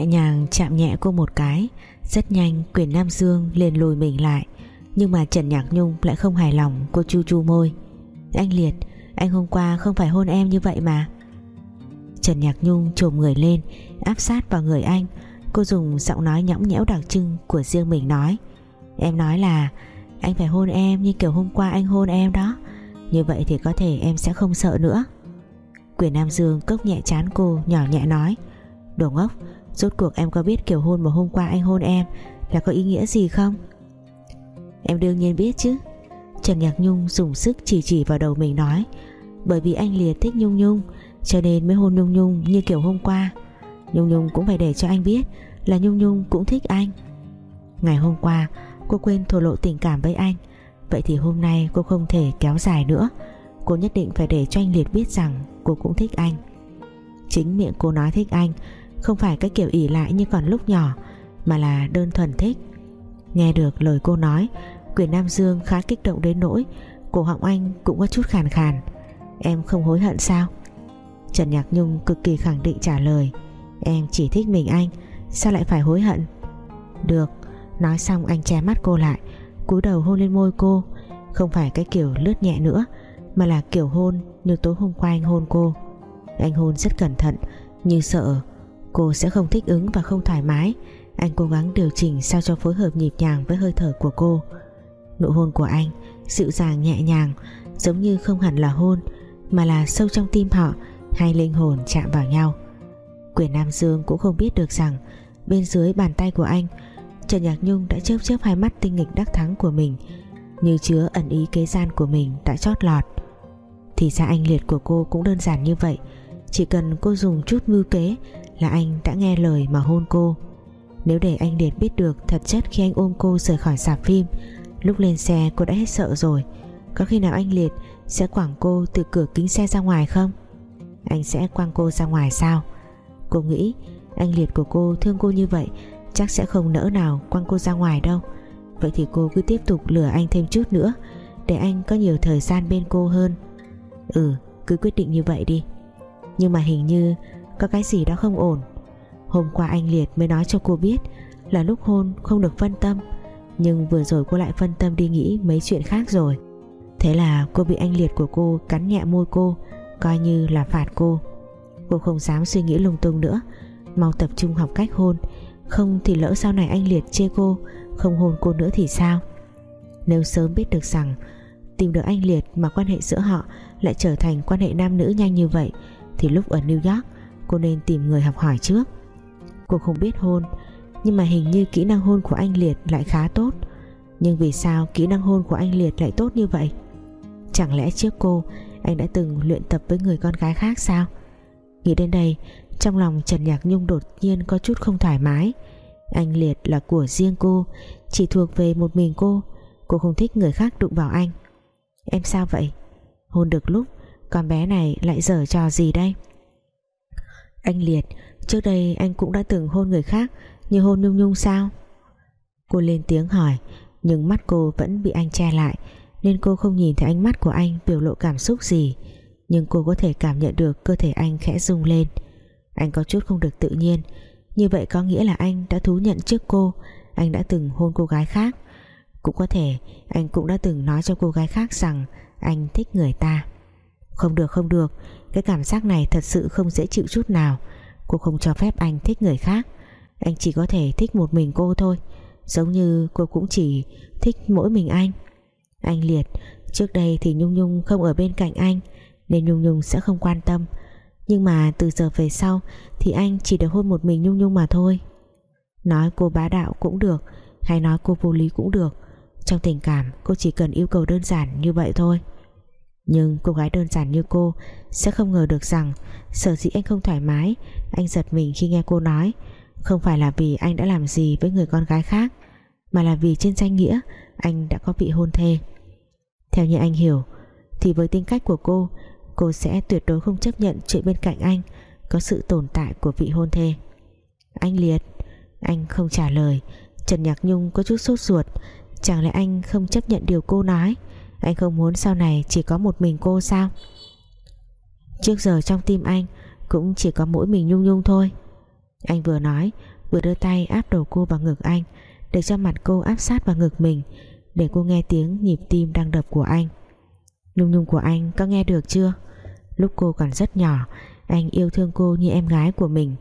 nhẹ nhàng chạm nhẹ cô một cái. Rất nhanh, quyền Nam Dương liền lùi mình lại. Nhưng mà Trần Nhạc Nhung lại không hài lòng Cô chu chu môi. Anh Liệt, Anh hôm qua không phải hôn em như vậy mà. Trần Nhạc Nhung trồm người lên, Áp sát vào người anh. Cô dùng giọng nói nhõng nhẽo đặc trưng Của riêng mình nói. Em nói là, anh phải hôn em như kiểu hôm qua anh hôn em đó. Như vậy thì có thể em sẽ không sợ nữa. Quyền Nam Dương cốc nhẹ chán cô, Nhỏ nhẹ nói. Đồ ngốc Rốt cuộc em có biết kiểu hôn mà hôm qua anh hôn em Là có ý nghĩa gì không? Em đương nhiên biết chứ. Trần Nhạc Nhung dùng sức chỉ chỉ vào đầu mình nói, Bởi vì anh Liệt thích Nhung Nhung, Cho nên mới hôn Nhung Nhung như kiểu hôm qua. Nhung Nhung cũng phải để cho anh biết Là Nhung Nhung cũng thích anh. Ngày hôm qua, cô quên thổ lộ tình cảm với anh, Vậy thì hôm nay cô không thể kéo dài nữa. Cô nhất định phải để cho anh Liệt biết rằng Cô cũng thích anh. Chính miệng cô nói thích anh không phải cái kiểu ỉ lại như còn lúc nhỏ, Mà là đơn thuần thích. Nghe được lời cô nói, Quyền Nam Dương khá kích động đến nỗi Cổ họng anh cũng có chút khàn khàn. Em không hối hận sao? Trần Nhạc Nhung cực kỳ khẳng định trả lời, Em chỉ thích mình anh, Sao lại phải hối hận? Được, Nói xong anh che mắt cô lại, cúi đầu hôn lên môi cô. Không phải cái kiểu lướt nhẹ nữa, Mà là kiểu hôn như tối hôm qua anh hôn cô. Anh hôn rất cẩn thận, Như sợ cô sẽ không thích ứng và không thoải mái. Anh cố gắng điều chỉnh sao cho phối hợp nhịp nhàng với hơi thở của cô. Nụ hôn của anh Dịu dàng, nhẹ nhàng, Giống như không hẳn là hôn, Mà là sâu trong tim họ, Hai linh hồn chạm vào nhau. Quyền Nam Dương cũng không biết được rằng, Bên dưới bàn tay của anh, Trần Nhạc Nhung đã chớp chớp hai mắt tinh nghịch đắc thắng của mình, Như chứa ẩn ý kế gian của mình đã chót lọt. Thì ra anh liệt của cô cũng đơn giản như vậy, Chỉ cần cô dùng chút mưu kế là anh đã nghe lời mà hôn cô. Nếu để anh Liệt biết được Thật chất khi anh ôm cô rời khỏi sạp phim, Lúc lên xe cô đã hết sợ rồi. Có khi nào anh Liệt sẽ quảng cô từ cửa kính xe ra ngoài không? Anh sẽ quăng cô ra ngoài sao? Cô nghĩ anh Liệt của cô thương cô như vậy, chắc sẽ không nỡ nào quăng cô ra ngoài đâu. Vậy thì cô cứ tiếp tục lừa anh thêm chút nữa, để anh có nhiều thời gian bên cô hơn. Ừ cứ quyết định như vậy đi. Nhưng mà hình như có cái gì đó không ổn. Hôm qua anh Liệt mới nói cho cô biết là lúc hôn không được phân tâm, nhưng vừa rồi cô lại phân tâm đi nghĩ mấy chuyện khác rồi. Thế là cô bị anh Liệt của cô cắn nhẹ môi cô, coi như là phạt cô. Cô không dám suy nghĩ lung tung nữa, mau tập trung học cách hôn. Không thì lỡ sau này anh Liệt chê cô, Không hôn cô nữa thì sao? Nếu sớm biết được rằng Tìm được anh Liệt mà quan hệ giữa họ Lại trở thành quan hệ nam nữ nhanh như vậy, Thì lúc ở New York Cô nên tìm người học hỏi trước. Cô không biết hôn, Nhưng mà hình như kỹ năng hôn của anh Liệt lại khá tốt. Nhưng vì sao kỹ năng hôn của anh Liệt lại tốt như vậy? Chẳng lẽ trước cô, Anh đã từng luyện tập với người con gái khác sao? Nghĩ đến đây, trong lòng Trần Nhạc Nhung đột nhiên có chút không thoải mái. Anh Liệt là của riêng cô, Chỉ thuộc về một mình cô. Cô không thích người khác đụng vào anh. Em sao vậy? Hôn được lúc, Con bé này lại dở trò gì đây? Anh Liệt, Trước đây anh cũng đã từng hôn người khác Như hôn Nhung Nhung sao? Cô lên tiếng hỏi, Nhưng mắt cô vẫn bị anh che lại, Nên cô không nhìn thấy ánh mắt của anh Biểu lộ cảm xúc gì. Nhưng cô có thể cảm nhận được cơ thể anh khẽ rung lên. Anh có chút không được tự nhiên, Như vậy có nghĩa là anh đã thú nhận trước cô, Anh đã từng hôn cô gái khác. Cũng có thể anh cũng đã từng nói cho cô gái khác rằng Anh thích người ta. Không được không được cái cảm giác này thật sự không dễ chịu chút nào. Cô không cho phép anh thích người khác. Anh chỉ có thể thích một mình cô thôi. Giống như cô cũng chỉ thích mỗi mình anh. Anh Liệt, Trước đây thì Nhung Nhung không ở bên cạnh anh, Nên Nhung Nhung sẽ không quan tâm. Nhưng mà từ giờ về sau Thì anh chỉ được hôn một mình Nhung Nhung mà thôi. Nói cô bá đạo cũng được, Hay nói cô vô lý cũng được. Trong tình cảm, cô chỉ cần yêu cầu đơn giản như vậy thôi. Nhưng cô gái đơn giản như cô Sẽ không ngờ được rằng Sở dĩ anh không thoải mái, Anh giật mình khi nghe cô nói. Không phải là vì anh đã làm gì với người con gái khác, Mà là vì trên danh nghĩa Anh đã có vị hôn thê. Theo như anh hiểu, Thì với tính cách của cô cô sẽ tuyệt đối không chấp nhận chuyện bên cạnh anh có sự tồn tại của vị hôn thê. Anh Liệt, anh không trả lời. Trần Nhạc Nhung có chút sốt ruột. Chẳng lẽ anh không chấp nhận điều cô nói? Anh không muốn sau này chỉ có một mình cô sao? Trước giờ trong tim anh cũng chỉ có mỗi mình Nhung Nhung thôi. Anh vừa nói, vừa đưa tay áp đầu cô vào ngực anh, để cho mặt cô áp sát vào ngực mình, để cô nghe tiếng nhịp tim đang đập của anh. Nhung nhung của anh có nghe được chưa? Lúc cô còn rất nhỏ, anh yêu thương cô như em gái của mình.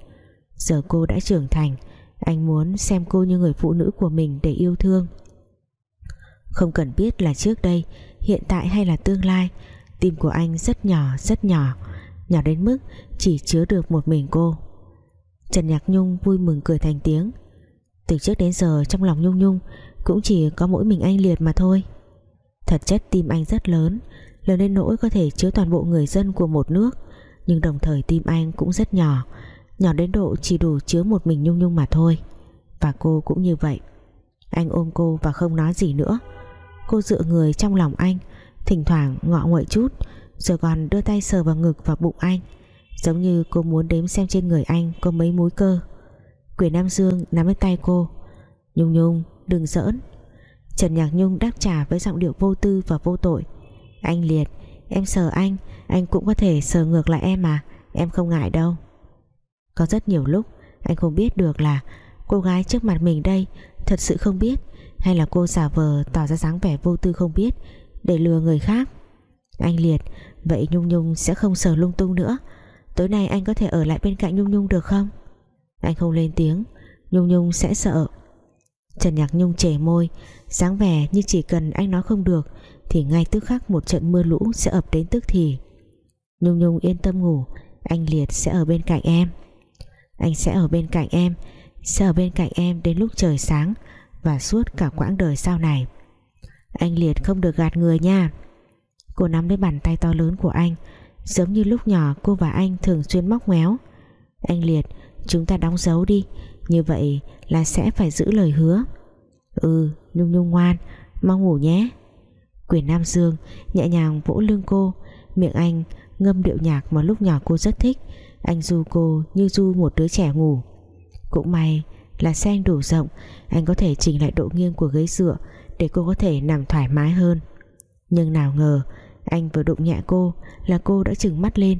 Giờ cô đã trưởng thành, anh muốn xem cô như người phụ nữ của mình để yêu thương. Không cần biết là trước đây hiện tại hay là tương lai. Tim của anh rất nhỏ rất nhỏ. Nhỏ đến mức chỉ chứa được một mình cô. Trần Nhạc Nhung vui mừng cười thành tiếng. Từ trước đến giờ trong lòng Nhung Nhung cũng chỉ có mỗi mình anh Liệt mà thôi. Thật chất tim anh rất lớn lớn đến nỗi có thể chứa toàn bộ người dân của một nước. Nhưng đồng thời tim anh cũng rất nhỏ nhỏ đến độ chỉ đủ chứa một mình Nhung Nhung mà thôi. Và cô cũng như vậy. Anh ôm cô và không nói gì nữa cô dựa người trong lòng anh. Thỉnh thoảng ngọ nguậy chút, rồi còn đưa tay sờ vào ngực và bụng anh. Giống như cô muốn đếm xem trên người anh có mấy múi cơ. Quyền Nam Dương nắm lấy tay cô. Nhung Nhung, đừng giỡn. Trần Nhạc Nhung đáp trả với giọng điệu vô tư và vô tội. Anh Liệt, Em sờ anh Anh cũng có thể sờ ngược lại em mà, Em không ngại đâu. Có rất nhiều lúc Anh không biết được là Cô gái trước mặt mình đây Thật sự không biết. Hay là cô giả vờ tỏ ra dáng vẻ vô tư không biết, Để lừa người khác? Anh Liệt, Vậy Nhung Nhung sẽ không sờ lung tung nữa. Tối nay anh có thể ở lại bên cạnh Nhung Nhung được không? Anh không lên tiếng, Nhung Nhung sẽ sợ. Trần Nhạc Nhung chảy môi, dáng vẻ như chỉ cần anh nói không được, thì ngay tức khắc một trận mưa lũ sẽ ập đến tức thì. Nhung Nhung yên tâm ngủ, anh Liệt sẽ ở bên cạnh em. Anh sẽ ở bên cạnh em, sẽ ở bên cạnh em đến lúc trời sáng và suốt cả quãng đời sau này. Anh Liệt không được gạt người nha. Cô nắm lấy bàn tay to lớn của anh, giống như lúc nhỏ cô và anh thường xuyên móc méo. Anh Liệt, chúng ta đóng dấu đi, như vậy là sẽ phải giữ lời hứa. Ừ Nhung Nhung ngoan, Mau ngủ nhé. Quyền Nam Dương nhẹ nhàng vỗ lưng cô, Miệng anh ngâm điệu nhạc mà lúc nhỏ cô rất thích. Anh du cô như du một đứa trẻ ngủ. Cũng may là xe anh đủ rộng. Anh có thể chỉnh lại độ nghiêng của ghế dựa Để cô có thể nằm thoải mái hơn. Nhưng nào ngờ, Anh vừa đụng nhẹ cô Là cô đã trừng mắt lên.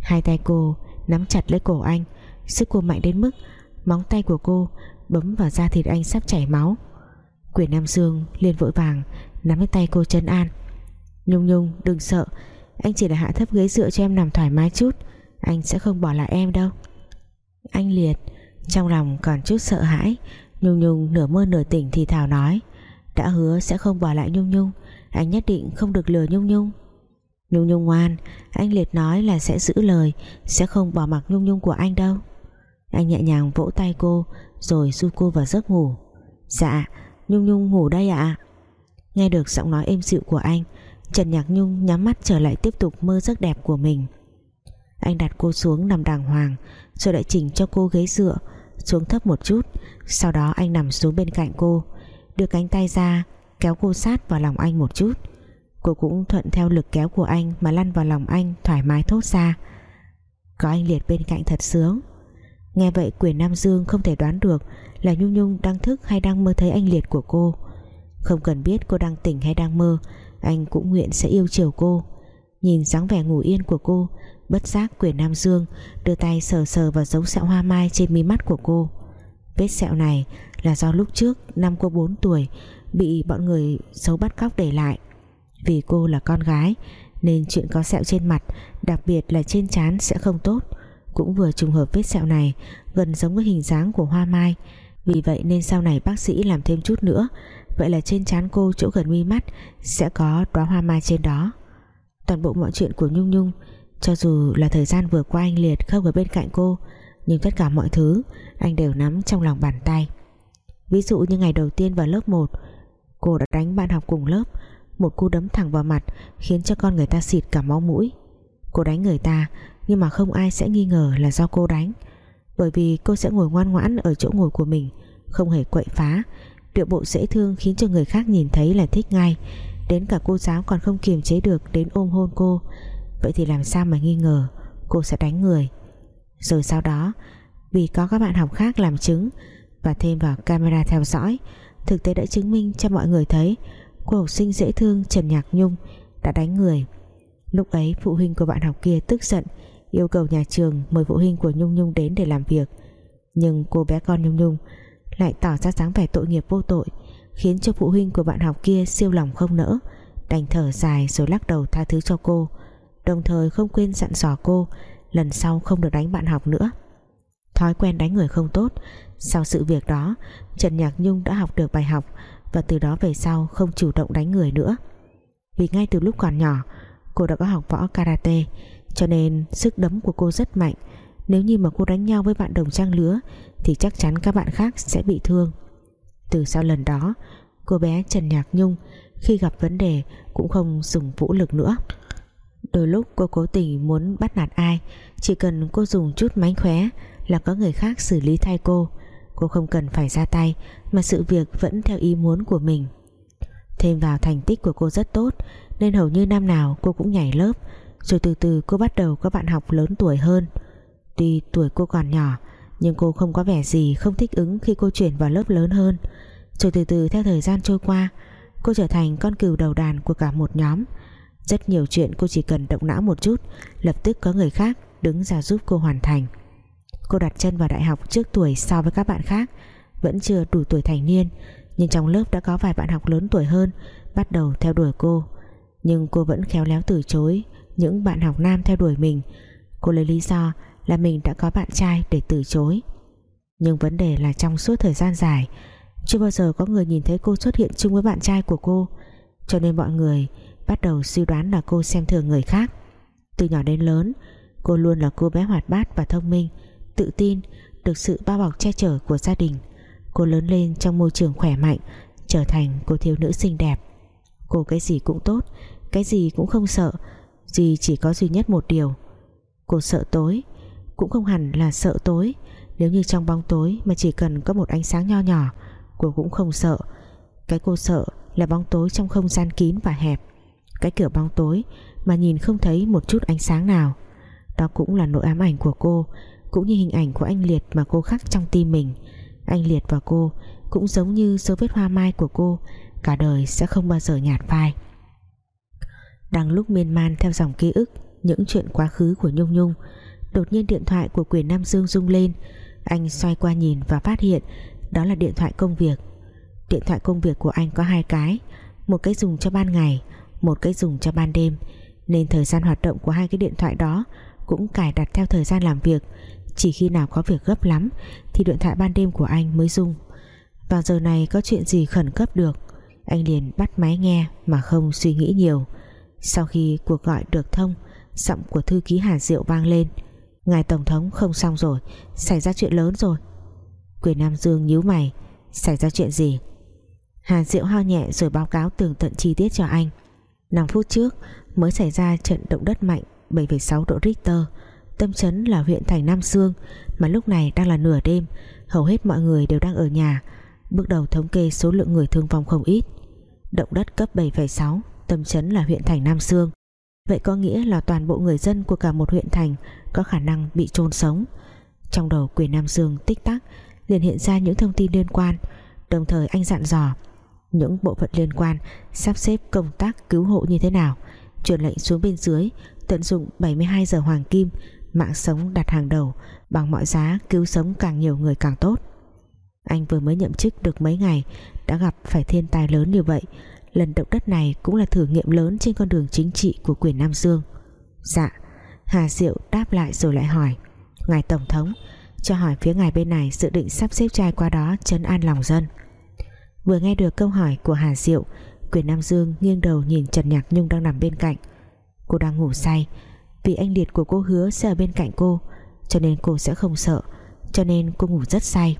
Hai tay cô nắm chặt lấy cổ anh, Sức cô mạnh đến mức Móng tay của cô bấm vào da thịt anh sắp chảy máu. Quyền Nam Dương liền vội vàng nắm lấy tay cô chân an. Nhung Nhung, đừng sợ, Anh chỉ là hạ thấp ghế dựa cho em nằm thoải mái chút, Anh sẽ không bỏ lại em đâu. Anh Liệt trong lòng còn chút sợ hãi, Nhung Nhung nửa mơ nửa tỉnh thì Thảo nói, Đã hứa sẽ không bỏ lại Nhung Nhung, Anh nhất định không được lừa Nhung Nhung. Nhung Nhung ngoan, Anh Liệt nói là sẽ giữ lời, Sẽ không bỏ mặc Nhung Nhung của anh đâu. Anh nhẹ nhàng vỗ tay cô, Rồi du cô vào giấc ngủ. Dạ Nhung Nhung ngủ đây ạ. À? Nghe được giọng nói êm dịu của anh, Trần Nhạc Nhung nhắm mắt trở lại tiếp tục mơ giấc đẹp của mình. Anh đặt cô xuống nằm đàng hoàng, Rồi lại chỉnh cho cô ghế dựa xuống thấp một chút. Sau đó anh nằm xuống bên cạnh cô, Đưa cánh tay ra, Kéo cô sát vào lòng anh một chút. Cô cũng thuận theo lực kéo của anh Mà lăn vào lòng anh thoải mái thốt ra, Có anh Liệt bên cạnh thật sướng. Nghe vậy, quyền Nam Dương không thể đoán được là Nhung Nhung đang thức hay đang mơ thấy anh Liệt của cô. Không cần biết cô đang tỉnh hay đang mơ, anh cũng nguyện sẽ yêu chiều cô. Nhìn dáng vẻ ngủ yên của cô bất giác quyền Nam Dương, đưa tay sờ sờ vào dấu sẹo hoa mai trên mí mắt của cô. Vết sẹo này là do lúc trước năm cô 4 tuổi bị bọn người xấu bắt cóc để lại. Vì cô là con gái, nên chuyện có sẹo trên mặt, đặc biệt là trên trán sẽ không tốt, cũng vừa trùng hợp vết sẹo này gần giống với hình dáng của hoa mai. Vì vậy nên sau này bác sĩ làm thêm chút nữa, vậy là trên trán cô chỗ gần mi mắt sẽ có đóa hoa mai trên đó. Toàn bộ mọi chuyện của Nhung Nhung cho dù là thời gian vừa qua anh Liệt không ở bên cạnh cô, nhưng tất cả mọi thứ anh đều nắm trong lòng bàn tay. Ví dụ như ngày đầu tiên vào lớp 1 cô đã đánh bạn học cùng lớp, một cú đấm thẳng vào mặt khiến cho con người ta xịt cả máu mũi. Cô đánh người ta, nhưng mà không ai sẽ nghi ngờ là do cô đánh, bởi vì cô sẽ ngồi ngoan ngoãn ở chỗ ngồi của mình, không hề quậy phá. Điệu bộ dễ thương khiến cho người khác nhìn thấy là thích ngay, đến cả cô giáo còn không kiềm chế được đến ôm hôn cô vậy thì làm sao mà nghi ngờ cô sẽ đánh người? Rồi sau đó, vì có các bạn học khác làm chứng và thêm vào camera theo dõi, thực tế đã chứng minh cho mọi người thấy cô học sinh dễ thương Trần Nhạc Nhung đã đánh người. Lúc ấy, phụ huynh của bạn học kia tức giận, yêu cầu nhà trường mời phụ huynh của Nhung Nhung đến để làm việc. Nhưng cô bé con Nhung Nhung lại tỏ ra dáng vẻ tội nghiệp vô tội, khiến cho phụ huynh của bạn học kia siêu lòng không nỡ, đành thở dài rồi lắc đầu tha thứ cho cô đồng thời không quên dặn dò cô, lần sau không được đánh bạn học nữa. Thói quen đánh người không tốt, sau sự việc đó, Trần Nhạc Nhung đã học được bài học và từ đó về sau không chủ động đánh người nữa. Vì ngay từ lúc còn nhỏ, cô đã có học võ karate, cho nên sức đấm của cô rất mạnh. Nếu như mà cô đánh nhau với bạn đồng trang lứa, thì chắc chắn các bạn khác sẽ bị thương. Từ sau lần đó, cô bé Trần Nhạc Nhung khi gặp vấn đề cũng không dùng vũ lực nữa đôi lúc cô cố tình muốn bắt nạt ai, chỉ cần cô dùng chút mánh khóe là có người khác xử lý thay cô. Cô không cần phải ra tay, mà sự việc vẫn theo ý muốn của mình. Thêm vào thành tích của cô rất tốt, nên hầu như năm nào cô cũng nhảy lớp, rồi từ từ cô bắt đầu có bạn học lớn tuổi hơn. Tuy tuổi cô còn nhỏ, nhưng cô không có vẻ gì không thích ứng khi cô chuyển vào lớp lớn hơn. Rồi từ từ theo thời gian trôi qua, cô trở thành con cừu đầu đàn của cả một nhóm rất nhiều chuyện cô chỉ cần động não một chút, lập tức có người khác đứng ra giúp cô hoàn thành. Cô đặt chân vào đại học trước tuổi so với các bạn khác, vẫn chưa đủ tuổi thành niên, nhưng trong lớp đã có vài bạn học lớn tuổi hơn, bắt đầu theo đuổi cô. Nhưng cô vẫn khéo léo từ chối những bạn học nam theo đuổi mình. Cô lấy lý do là mình đã có bạn trai để từ chối. Nhưng vấn đề là trong suốt thời gian dài, chưa bao giờ có người nhìn thấy cô xuất hiện chung với bạn trai của cô. Cho nên mọi người bắt đầu suy đoán là cô xem thường người khác. Từ nhỏ đến lớn, cô luôn là cô bé hoạt bát và thông minh, tự tin, được sự bao bọc che chở của gia đình. Cô lớn lên trong môi trường khỏe mạnh, trở thành cô thiếu nữ xinh đẹp. Cô cái gì cũng tốt, cái gì cũng không sợ gì chỉ có duy nhất một điều. Cô sợ tối, cũng không hẳn là sợ tối. Nếu như trong bóng tối mà chỉ cần có một ánh sáng nho nhỏ, cô cũng không sợ. Cái cô sợ là bóng tối trong không gian kín và hẹp cái kiểu bóng tối mà nhìn không thấy một chút ánh sáng nào. Đó cũng là nỗi ám ảnh của cô, cũng như hình ảnh của anh Liệt mà cô khắc trong tim mình. Anh Liệt và cô cũng giống như dấu vết hoa mai của cô, cả đời sẽ không bao giờ nhạt phai. Đang lúc miên man theo dòng ký ức, những chuyện quá khứ của Nhung Nhung, đột nhiên điện thoại của quyền Nam Dương rung lên. Anh xoay qua nhìn và phát hiện đó là điện thoại công việc. Điện thoại công việc của anh có hai cái, một cái dùng cho ban ngày một cái dùng cho ban đêm, nên thời gian hoạt động của hai cái điện thoại đó cũng cài đặt theo thời gian làm việc. Chỉ khi nào có việc gấp lắm thì điện thoại ban đêm của anh mới rung. Vào giờ này có chuyện gì khẩn cấp được? Anh liền bắt máy nghe mà không suy nghĩ nhiều. Sau khi cuộc gọi được thông, giọng của thư ký Hà Diệu vang lên. Ngài tổng thống không xong rồi, xảy ra chuyện lớn rồi. Quyền Nam Dương nhíu mày, xảy ra chuyện gì? Hà Diệu ho nhẹ rồi báo cáo tường tận chi tiết cho anh. 5 phút trước mới xảy ra trận động đất mạnh 7,6 độ Richter. Tâm chấn là huyện thành Nam Sương mà lúc này đang là nửa đêm hầu hết mọi người đều đang ở nhà. Bước đầu thống kê số lượng người thương vong không ít. Động đất cấp 7,6 tâm chấn là huyện thành Nam Sương vậy có nghĩa là toàn bộ người dân của cả một huyện thành có khả năng bị chôn sống. Trong đầu quyền Nam Dương tích tắc liền hiện ra những thông tin liên quan. Đồng thời anh dặn dò những bộ phận liên quan, sắp xếp công tác cứu hộ như thế nào. Truyền lệnh xuống bên dưới, tận dụng 72 giờ hoàng kim, mạng sống đặt hàng đầu, bằng mọi giá cứu sống càng nhiều người càng tốt. Anh vừa mới nhậm chức được mấy ngày, đã gặp phải thiên tai lớn như vậy. Lần động đất này cũng là thử nghiệm lớn trên con đường chính trị của quyền Nam Dương. Dạ Hà Diệu đáp lại rồi lại hỏi, Ngài Tổng thống, cho hỏi phía ngài bên này dự định sắp xếp trai qua đó chấn an lòng dân vừa nghe được câu hỏi của Hà Diệu, quyền Nam Dương nghiêng đầu nhìn Trần Nhạc Nhung đang nằm bên cạnh. Cô đang ngủ say, vì anh Liệt của cô hứa sẽ ở bên cạnh cô, cho nên cô sẽ không sợ, cho nên cô ngủ rất say.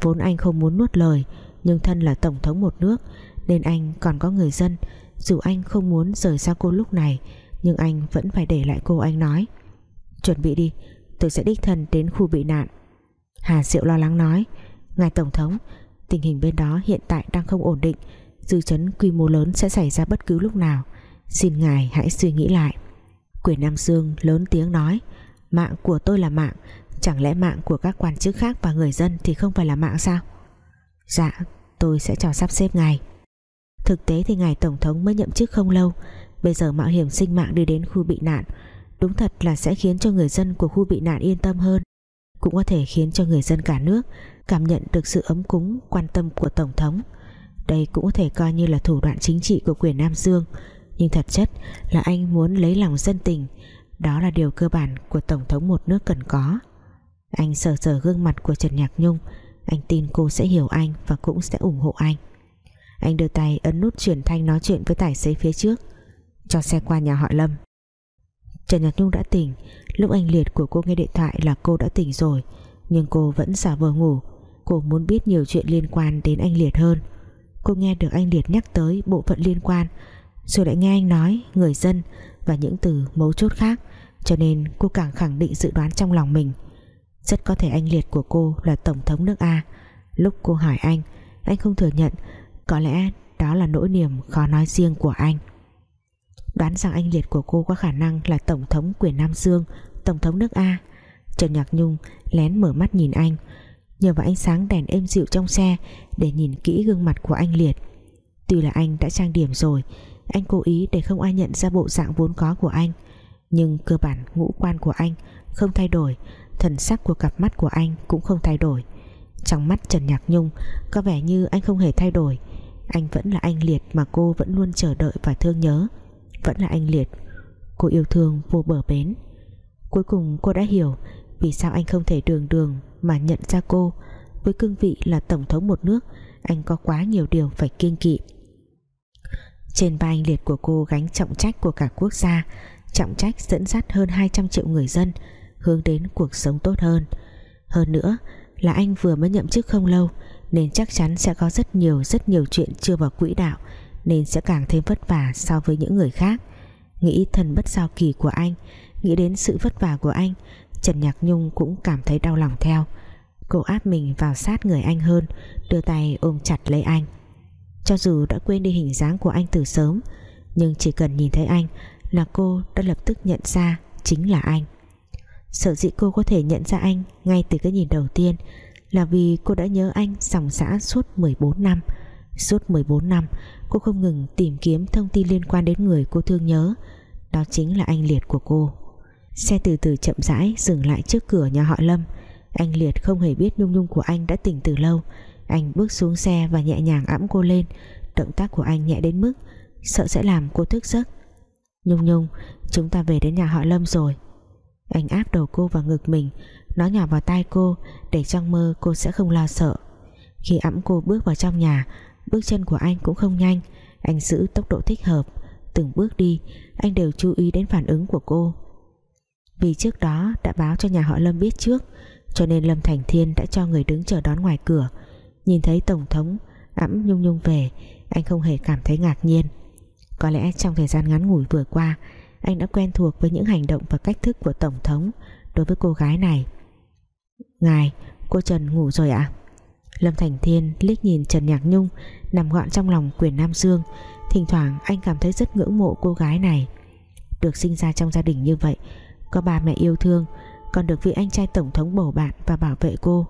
Vốn anh không muốn nuốt lời, nhưng thân là tổng thống một nước, nên anh còn có người dân. Dù anh không muốn rời xa cô lúc này, nhưng anh vẫn phải để lại cô, anh nói. Chuẩn bị đi, tôi sẽ đích thân đến khu bị nạn. Hà Diệu lo lắng nói, Ngài Tổng thống tình hình bên đó hiện tại đang không ổn định, dư chấn quy mô lớn sẽ xảy ra bất cứ lúc nào. Xin ngài hãy suy nghĩ lại. Quyền Nam Dương lớn tiếng nói, mạng của tôi là mạng, chẳng lẽ mạng của các quan chức khác và người dân thì không phải là mạng sao? Dạ tôi sẽ cho sắp xếp ngài. Thực tế thì ngài tổng thống mới nhậm chức không lâu, bây giờ mạo hiểm sinh mạng đi đến khu bị nạn, đúng thật là sẽ khiến cho người dân của khu bị nạn yên tâm hơn cũng có thể khiến cho người dân cả nước cảm nhận được sự ấm cúng, quan tâm của Tổng thống. Đây cũng có thể coi như là thủ đoạn chính trị của quyền Nam Dương. Nhưng thật chất là anh muốn lấy lòng dân tình. Đó là điều cơ bản của Tổng thống một nước cần có. Anh sờ sờ gương mặt của Trần Nhạc Nhung. Anh tin cô sẽ hiểu anh và cũng sẽ ủng hộ anh. Anh đưa tay ấn nút truyền thanh nói chuyện với tài xế phía trước. Cho xe qua nhà họ Lâm. Trần Nhạc Nhung đã tỉnh lúc anh liệt của cô nghe điện thoại là cô đã tỉnh rồi, nhưng cô vẫn giả vờ ngủ. Cô muốn biết nhiều chuyện liên quan đến anh liệt hơn. Cô nghe được anh liệt nhắc tới bộ phận liên quan, rồi lại nghe anh nói người dân và những từ mấu chốt khác, cho nên cô càng khẳng định dự đoán trong lòng mình. Rất có thể anh liệt của cô là tổng thống nước A. Lúc cô hỏi anh anh không thừa nhận, có lẽ đó là nỗi niềm khó nói riêng của anh đoán rằng anh liệt của cô có khả năng là tổng thống quyền Nam Dương, tổng thống nước A. Trần Nhạc Nhung lén mở mắt nhìn anh, nhờ vào ánh sáng đèn êm dịu trong xe để nhìn kỹ gương mặt của anh liệt. Tuy là anh đã trang điểm rồi, anh cố ý để không ai nhận ra bộ dạng vốn có của anh, nhưng cơ bản ngũ quan của anh không thay đổi, thần sắc của cặp mắt của anh cũng không thay đổi. Trong mắt Trần Nhạc Nhung có vẻ như anh không hề thay đổi, anh vẫn là anh Liệt mà cô vẫn luôn chờ đợi và thương nhớ vẫn là anh Liệt. Cô yêu thương, vô bờ bến. Cuối cùng cô đã hiểu vì sao anh không thể đường đường mà nhận ra cô. Với cương vị là tổng thống một nước, anh có quá nhiều điều phải kiêng kỵ. Trên vai anh Liệt của cô gánh trọng trách của cả quốc gia. Trọng trách dẫn dắt hơn 200 triệu người dân, hướng đến cuộc sống tốt hơn. Hơn nữa là anh vừa mới nhậm chức không lâu, nên chắc chắn sẽ có rất nhiều rất nhiều chuyện chưa vào quỹ đạo nên sẽ càng thêm vất vả so với những người khác. Nghĩ thần bất giao kỳ của anh, nghĩ đến sự vất vả của anh, Trần Nhạc Nhung cũng cảm thấy đau lòng theo. Cô áp mình vào sát người anh hơn, đưa tay ôm chặt lấy anh. Cho dù đã quên đi hình dáng của anh từ sớm, nhưng chỉ cần nhìn thấy anh là cô đã lập tức nhận ra chính là anh. Sở dĩ cô có thể nhận ra anh ngay từ cái nhìn đầu tiên là vì cô đã nhớ anh dòng xã suốt 14 năm. Suốt 14 năm cô không ngừng tìm kiếm thông tin liên quan đến người cô thương nhớ. Đó chính là anh Liệt của cô. Xe từ từ chậm rãi dừng lại trước cửa nhà họ Lâm. Anh Liệt không hề biết Nhung Nhung của anh đã tỉnh từ lâu. Anh bước xuống xe và nhẹ nhàng ẵm cô lên. Động tác của anh nhẹ đến mức sợ sẽ làm cô thức giấc. Nhung Nhung, chúng ta về đến nhà họ Lâm rồi. Anh áp đầu cô vào ngực mình Nói nhỏ vào tai cô Để trong mơ cô sẽ không lo sợ. Khi ẵm cô bước vào trong nhà Bước chân của anh cũng không nhanh. Anh giữ tốc độ thích hợp. Từng bước đi anh đều chú ý đến phản ứng của cô. Vì trước đó đã báo cho nhà họ Lâm biết trước Cho nên Lâm Thành Thiên đã cho người đứng chờ đón ngoài cửa. Nhìn thấy Tổng thống ẵm Nhung Nhung về Anh không hề cảm thấy ngạc nhiên. Có lẽ trong thời gian ngắn ngủi vừa qua anh đã quen thuộc với những hành động và cách thức của Tổng thống đối với cô gái này. Ngài, cô Trần ngủ rồi ạ? Lâm Thành Thiên liếc nhìn Trần Nhạc Nhung, nằm gọn trong lòng quyền Nam Dương thỉnh thoảng anh cảm thấy rất ngưỡng mộ cô gái này. Được sinh ra trong gia đình như vậy, có ba mẹ yêu thương, còn được vị anh trai tổng thống bầu bạn và bảo vệ cô.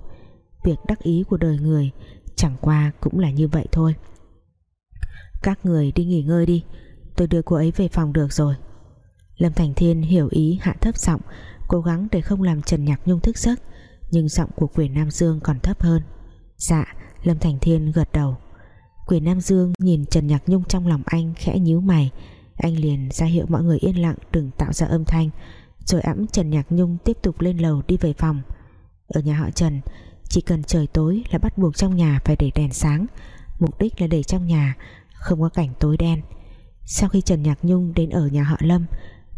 Việc đắc ý của đời người chẳng qua cũng là như vậy thôi. Các người đi nghỉ ngơi đi, tôi đưa cô ấy về phòng được rồi. Lâm Thành Thiên hiểu ý hạ thấp giọng, Cố gắng để không làm Trần Nhạc Nhung thức giấc, Nhưng giọng của quyền Nam Dương còn thấp hơn. Dạ Lâm Thành Thiên gật đầu. Quyền Nam Dương nhìn Trần Nhạc Nhung trong lòng anh khẽ nhíu mày. Anh liền ra hiệu mọi người yên lặng đừng tạo ra âm thanh. Rồi ẵm Trần Nhạc Nhung tiếp tục lên lầu đi về phòng. Ở nhà họ Trần, Chỉ cần trời tối là bắt buộc trong nhà phải để đèn sáng. Mục đích là để trong nhà, Không có cảnh tối đen. Sau khi Trần Nhạc Nhung đến ở nhà họ Lâm,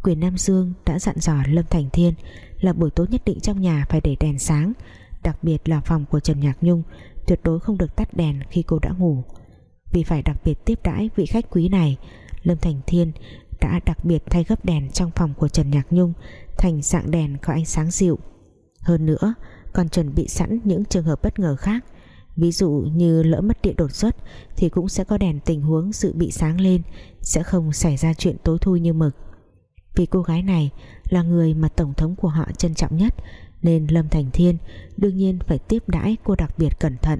Quyền Nam Dương đã dặn dò Lâm Thành Thiên là buổi tối nhất định trong nhà phải để đèn sáng, đặc biệt là phòng của Trần Nhạc Nhung tuyệt đối không được tắt đèn khi cô đã ngủ. Vì phải đặc biệt tiếp đãi vị khách quý này, Lâm Thành Thiên đã đặc biệt thay gấp đèn trong phòng của Trần Nhạc Nhung thành dạng đèn có ánh sáng dịu. Hơn nữa, còn chuẩn bị sẵn những trường hợp bất ngờ khác, ví dụ như lỡ mất điện đột xuất thì cũng sẽ có đèn tình huống dự bị sáng lên, sẽ không xảy ra chuyện tối thui như mực. Vì cô gái này là người mà tổng thống của họ trân trọng nhất nên Lâm Thành Thiên đương nhiên phải tiếp đãi cô đặc biệt cẩn thận.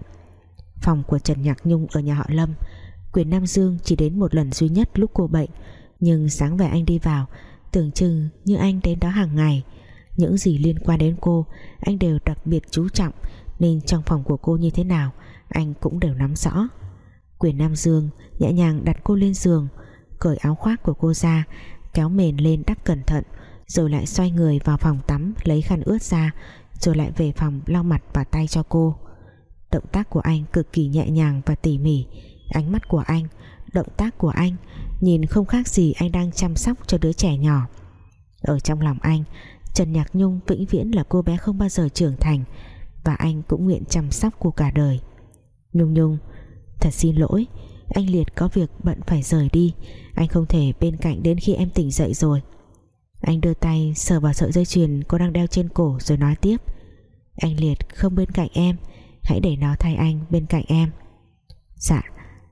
Phòng của Trần Nhạc Nhung ở nhà họ Lâm, quyền Nam Dương chỉ đến một lần duy nhất lúc cô bệnh, nhưng sáng vẻ anh đi vào, tưởng chừng như anh đến đó hàng ngày. Những gì liên quan đến cô, anh đều đặc biệt chú trọng, nên trong phòng của cô như thế nào, anh cũng đều nắm rõ. Quyền Nam Dương nhẹ nhàng đặt cô lên giường, cởi áo khoác của cô ra, kéo mền lên đắp cẩn thận rồi lại xoay người vào phòng tắm, lấy khăn ướt ra, rồi lại về phòng lau mặt và tay cho cô. Động tác của anh cực kỳ nhẹ nhàng và tỉ mỉ. Ánh mắt của anh, động tác của anh nhìn không khác gì anh đang chăm sóc cho đứa trẻ nhỏ. Ở trong lòng anh, Trần Nhạc Nhung vĩnh viễn là cô bé không bao giờ trưởng thành và anh cũng nguyện chăm sóc cô cả đời. Nhung Nhung, thật xin lỗi, anh Liệt có việc bận phải rời đi. Anh không thể bên cạnh đến khi em tỉnh dậy rồi anh đưa tay sờ vào sợi dây chuyền cô đang đeo trên cổ rồi nói tiếp. Anh Liệt, không bên cạnh em. Hãy để nó thay anh bên cạnh em. Dạ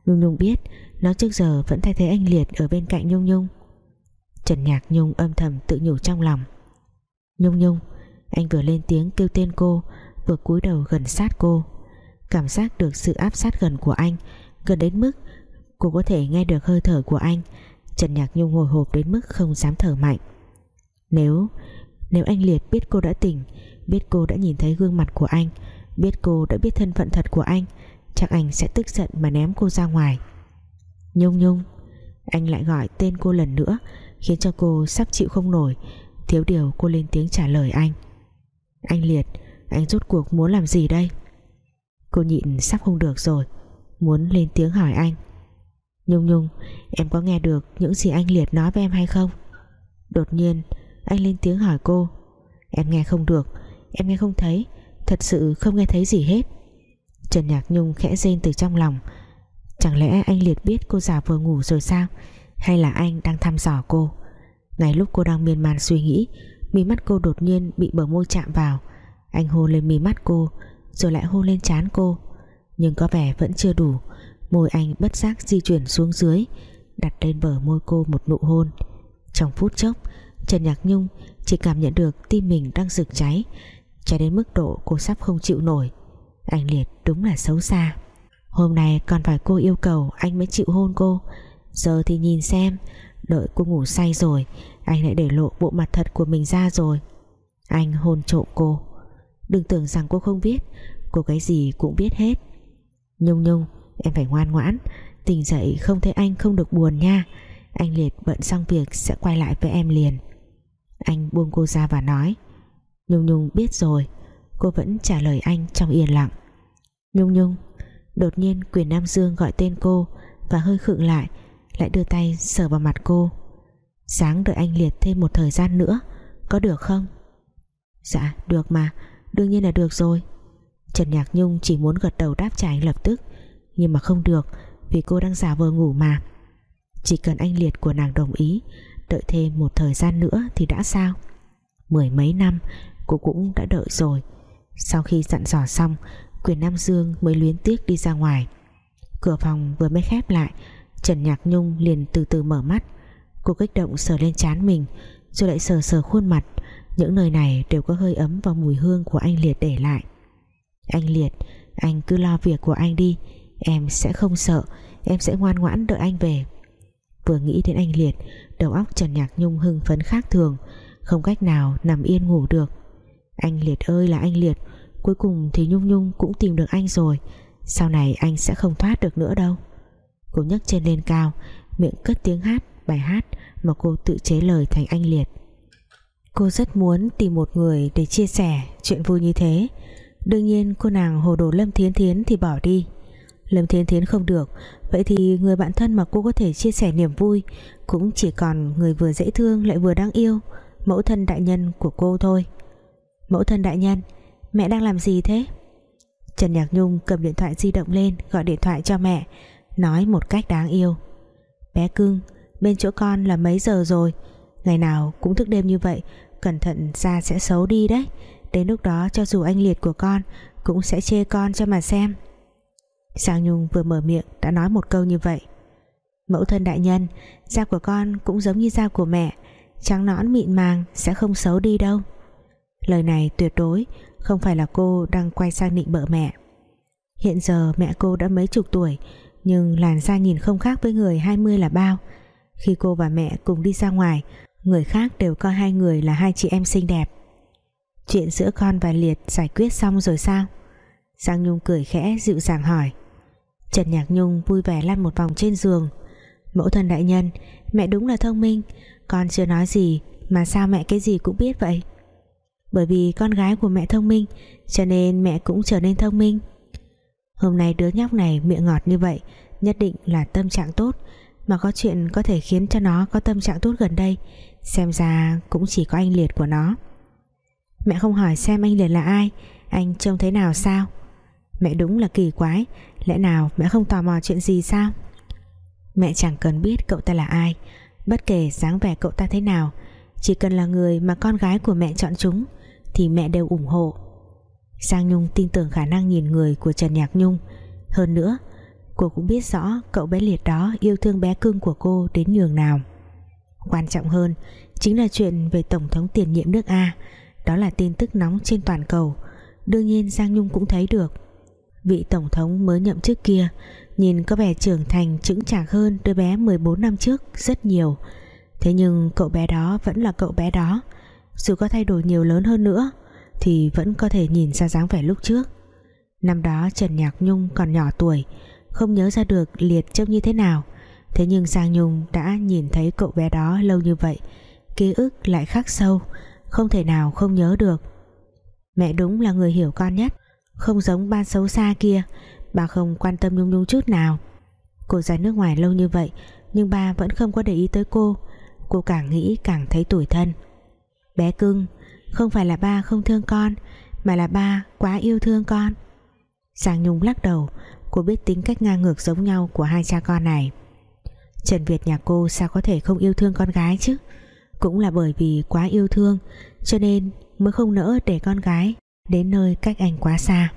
Nhung Nhung biết. Nó trước giờ vẫn thay thế anh Liệt ở bên cạnh Nhung Nhung. Trần Nhạc Nhung âm thầm tự nhủ trong lòng. Nhung Nhung, Anh vừa lên tiếng kêu tên cô, Vừa cúi đầu gần sát cô. Cảm giác được sự áp sát gần của anh, Gần đến mức cô có thể nghe được hơi thở của anh. Trần Nhạc Nhung hồi hộp đến mức không dám thở mạnh. Nếu Nếu anh Liệt biết cô đã tỉnh, Biết cô đã nhìn thấy gương mặt của anh, Biết cô đã biết thân phận thật của anh, Chắc anh sẽ tức giận mà ném cô ra ngoài. Nhung Nhung, Anh lại gọi tên cô lần nữa, Khiến cho cô sắp chịu không nổi. Thiếu điều cô lên tiếng trả lời anh. Anh Liệt, Anh rốt cuộc muốn làm gì đây? Cô nhịn sắp không được rồi, Muốn lên tiếng hỏi anh. Nhung Nhung, Em có nghe được những gì anh Liệt nói với em hay không? Đột nhiên anh lên tiếng hỏi cô. Em nghe không được, Em nghe không thấy, Thật sự không nghe thấy gì hết. Trần Nhạc Nhung khẽ rên từ trong lòng. Chẳng lẽ anh Liệt biết cô già vừa ngủ rồi sao? Hay là anh đang thăm dò cô? Ngay lúc cô đang miên man suy nghĩ Mí mắt cô đột nhiên bị bờ môi chạm vào. Anh hôn lên mí mắt cô, Rồi lại hôn lên trán cô. Nhưng có vẻ vẫn chưa đủ. Môi anh bất giác di chuyển xuống dưới, Đặt lên bờ môi cô một nụ hôn. Trong phút chốc Trần Nhạc Nhung chỉ cảm nhận được tim mình đang rực cháy Cháy đến mức độ cô sắp không chịu nổi. Anh Liệt đúng là xấu xa. Hôm nay còn phải cô yêu cầu Anh mới chịu hôn cô. Giờ thì nhìn xem, Đợi cô ngủ say rồi, Anh lại để lộ bộ mặt thật của mình ra rồi. Anh hôn trộm cô. Đừng tưởng rằng cô không biết, Cô cái gì cũng biết hết. Nhung nhung, em phải ngoan ngoãn, Tỉnh dậy không thấy anh không được buồn nha. Anh Liệt bận xong việc sẽ quay lại với em liền. Anh buông cô ra và nói, Nhung Nhung biết rồi, Cô vẫn trả lời anh trong yên lặng. Nhung Nhung, Đột nhiên quyền Nam Dương gọi tên cô Và hơi khựng lại Lại đưa tay sờ vào mặt cô. Sáng đợi anh Liệt thêm một thời gian nữa, Có được không? Dạ được mà, Đương nhiên là được rồi. Trần Nhạc Nhung chỉ muốn gật đầu đáp trả anh lập tức, Nhưng mà không được Vì cô đang giả vờ ngủ mà. Chỉ cần anh Liệt của nàng đồng ý Đợi thêm một thời gian nữa thì đã sao? Mười mấy năm, Cô cũng đã đợi rồi. Sau khi dặn dò xong, Quyền Nam Dương mới luyến tiếc đi ra ngoài. Cửa phòng vừa mới khép lại, Trần Nhạc Nhung liền từ từ mở mắt. Cô kích động sờ lên trán mình, Rồi lại sờ sờ khuôn mặt. Những nơi này đều có hơi ấm và mùi hương của anh Liệt để lại. Anh Liệt, Anh cứ lo việc của anh đi, Em sẽ không sợ, Em sẽ ngoan ngoãn đợi anh về. Vừa nghĩ đến anh Liệt, Đầu óc Trần Nhạc Nhung hưng phấn khác thường, Không cách nào nằm yên ngủ được. Anh Liệt ơi là anh Liệt, Cuối cùng thì Nhung Nhung cũng tìm được anh rồi, Sau này anh sẽ không thoát được nữa đâu. Cô nhấc chân lên cao, Miệng cất tiếng hát, bài hát Mà cô tự chế lời thành anh Liệt. Cô rất muốn tìm một người Để chia sẻ chuyện vui như thế. Đương nhiên cô nàng hồ đồ Lâm Thiến Thiến Thì bỏ đi. Lâm thiên Thiến không được. Vậy thì người bạn thân mà cô có thể chia sẻ niềm vui Cũng chỉ còn người vừa dễ thương Lại vừa đáng yêu, Mẫu thân đại nhân của cô thôi. Mẫu thân đại nhân, Mẹ đang làm gì thế? Trần Nhạc Nhung cầm điện thoại di động lên, Gọi điện thoại cho mẹ, Nói một cách đáng yêu. Bé cưng, bên chỗ con là mấy giờ rồi? Ngày nào cũng thức đêm như vậy, Cẩn thận da sẽ xấu đi đấy. Đến lúc đó cho dù anh liệt của con Cũng sẽ chê con cho mà xem. Sang Nhung vừa mở miệng Đã nói một câu như vậy. Mẫu thân đại nhân, Da của con cũng giống như da của mẹ, Trắng nõn mịn màng sẽ không xấu đi đâu. Lời này tuyệt đối không phải là cô đang quay sang nịnh bợ mẹ. Hiện giờ mẹ cô đã mấy chục tuổi, Nhưng làn da nhìn không khác với người 20 là bao. Khi cô và mẹ cùng đi ra ngoài, Người khác đều coi hai người là hai chị em xinh đẹp. Chuyện giữa con và Liệt giải quyết xong rồi sao? Giang Nhung cười khẽ, dịu dàng hỏi. Trần Nhạc Nhung vui vẻ lăn một vòng trên giường. Mẫu thân đại nhân, Mẹ đúng là thông minh. Con chưa nói gì, mà sao mẹ cái gì cũng biết vậy? Bởi vì con gái của mẹ thông minh, Cho nên mẹ cũng trở nên thông minh. Hôm nay đứa nhóc này miệng ngọt như vậy, Nhất định là tâm trạng tốt. Mà có chuyện có thể khiến cho nó có tâm trạng tốt gần đây, Xem ra cũng chỉ có anh Liệt của nó. Mẹ không hỏi xem anh Liệt là ai, Anh trông thế nào sao? Mẹ đúng là kỳ quái. Lẽ nào mẹ không tò mò chuyện gì sao? Mẹ chẳng cần biết cậu ta là ai. Bất kể dáng vẻ cậu ta thế nào, Chỉ cần là người mà con gái của mẹ chọn chúng, Thì mẹ đều ủng hộ. Giang Nhung tin tưởng khả năng nhìn người của Trần Nhạc Nhung. Hơn nữa, Cô cũng biết rõ cậu bé liệt đó Yêu thương bé cưng của cô đến nhường nào. Quan trọng hơn Chính là chuyện về Tổng thống tiền nhiệm nước A. Đó là tin tức nóng trên toàn cầu. Đương nhiên Giang Nhung cũng thấy được. Vị Tổng thống mới nhậm chức kia Nhìn có vẻ trưởng thành chững chạc hơn đứa bé 14 năm trước rất nhiều. Thế nhưng cậu bé đó vẫn là cậu bé đó. Dù có thay đổi nhiều lớn hơn nữa, Thì vẫn có thể nhìn ra dáng vẻ lúc trước. Năm đó Trần Nhạc Nhung còn nhỏ tuổi, Không nhớ ra được liệt trông như thế nào. Thế nhưng Giang Nhung đã nhìn thấy cậu bé đó lâu như vậy, Ký ức lại khắc sâu, Không thể nào không nhớ được. Mẹ đúng là người hiểu con nhất. Không giống ba xấu xa kia. Bà không quan tâm Nhung Nhung chút nào. Cô ra nước ngoài lâu như vậy, Nhưng ba vẫn không có để ý tới cô. Cô càng nghĩ càng thấy tủi thân. Bé cưng, Không phải là ba không thương con, Mà là ba quá yêu thương con. Giang Nhung lắc đầu, Cô biết tính cách ngang ngược giống nhau của hai cha con này. Trần Việt nhà cô sao có thể không yêu thương con gái chứ? Cũng là bởi vì quá yêu thương, Cho nên mới không nỡ để con gái. Đến nơi cách anh quá xa.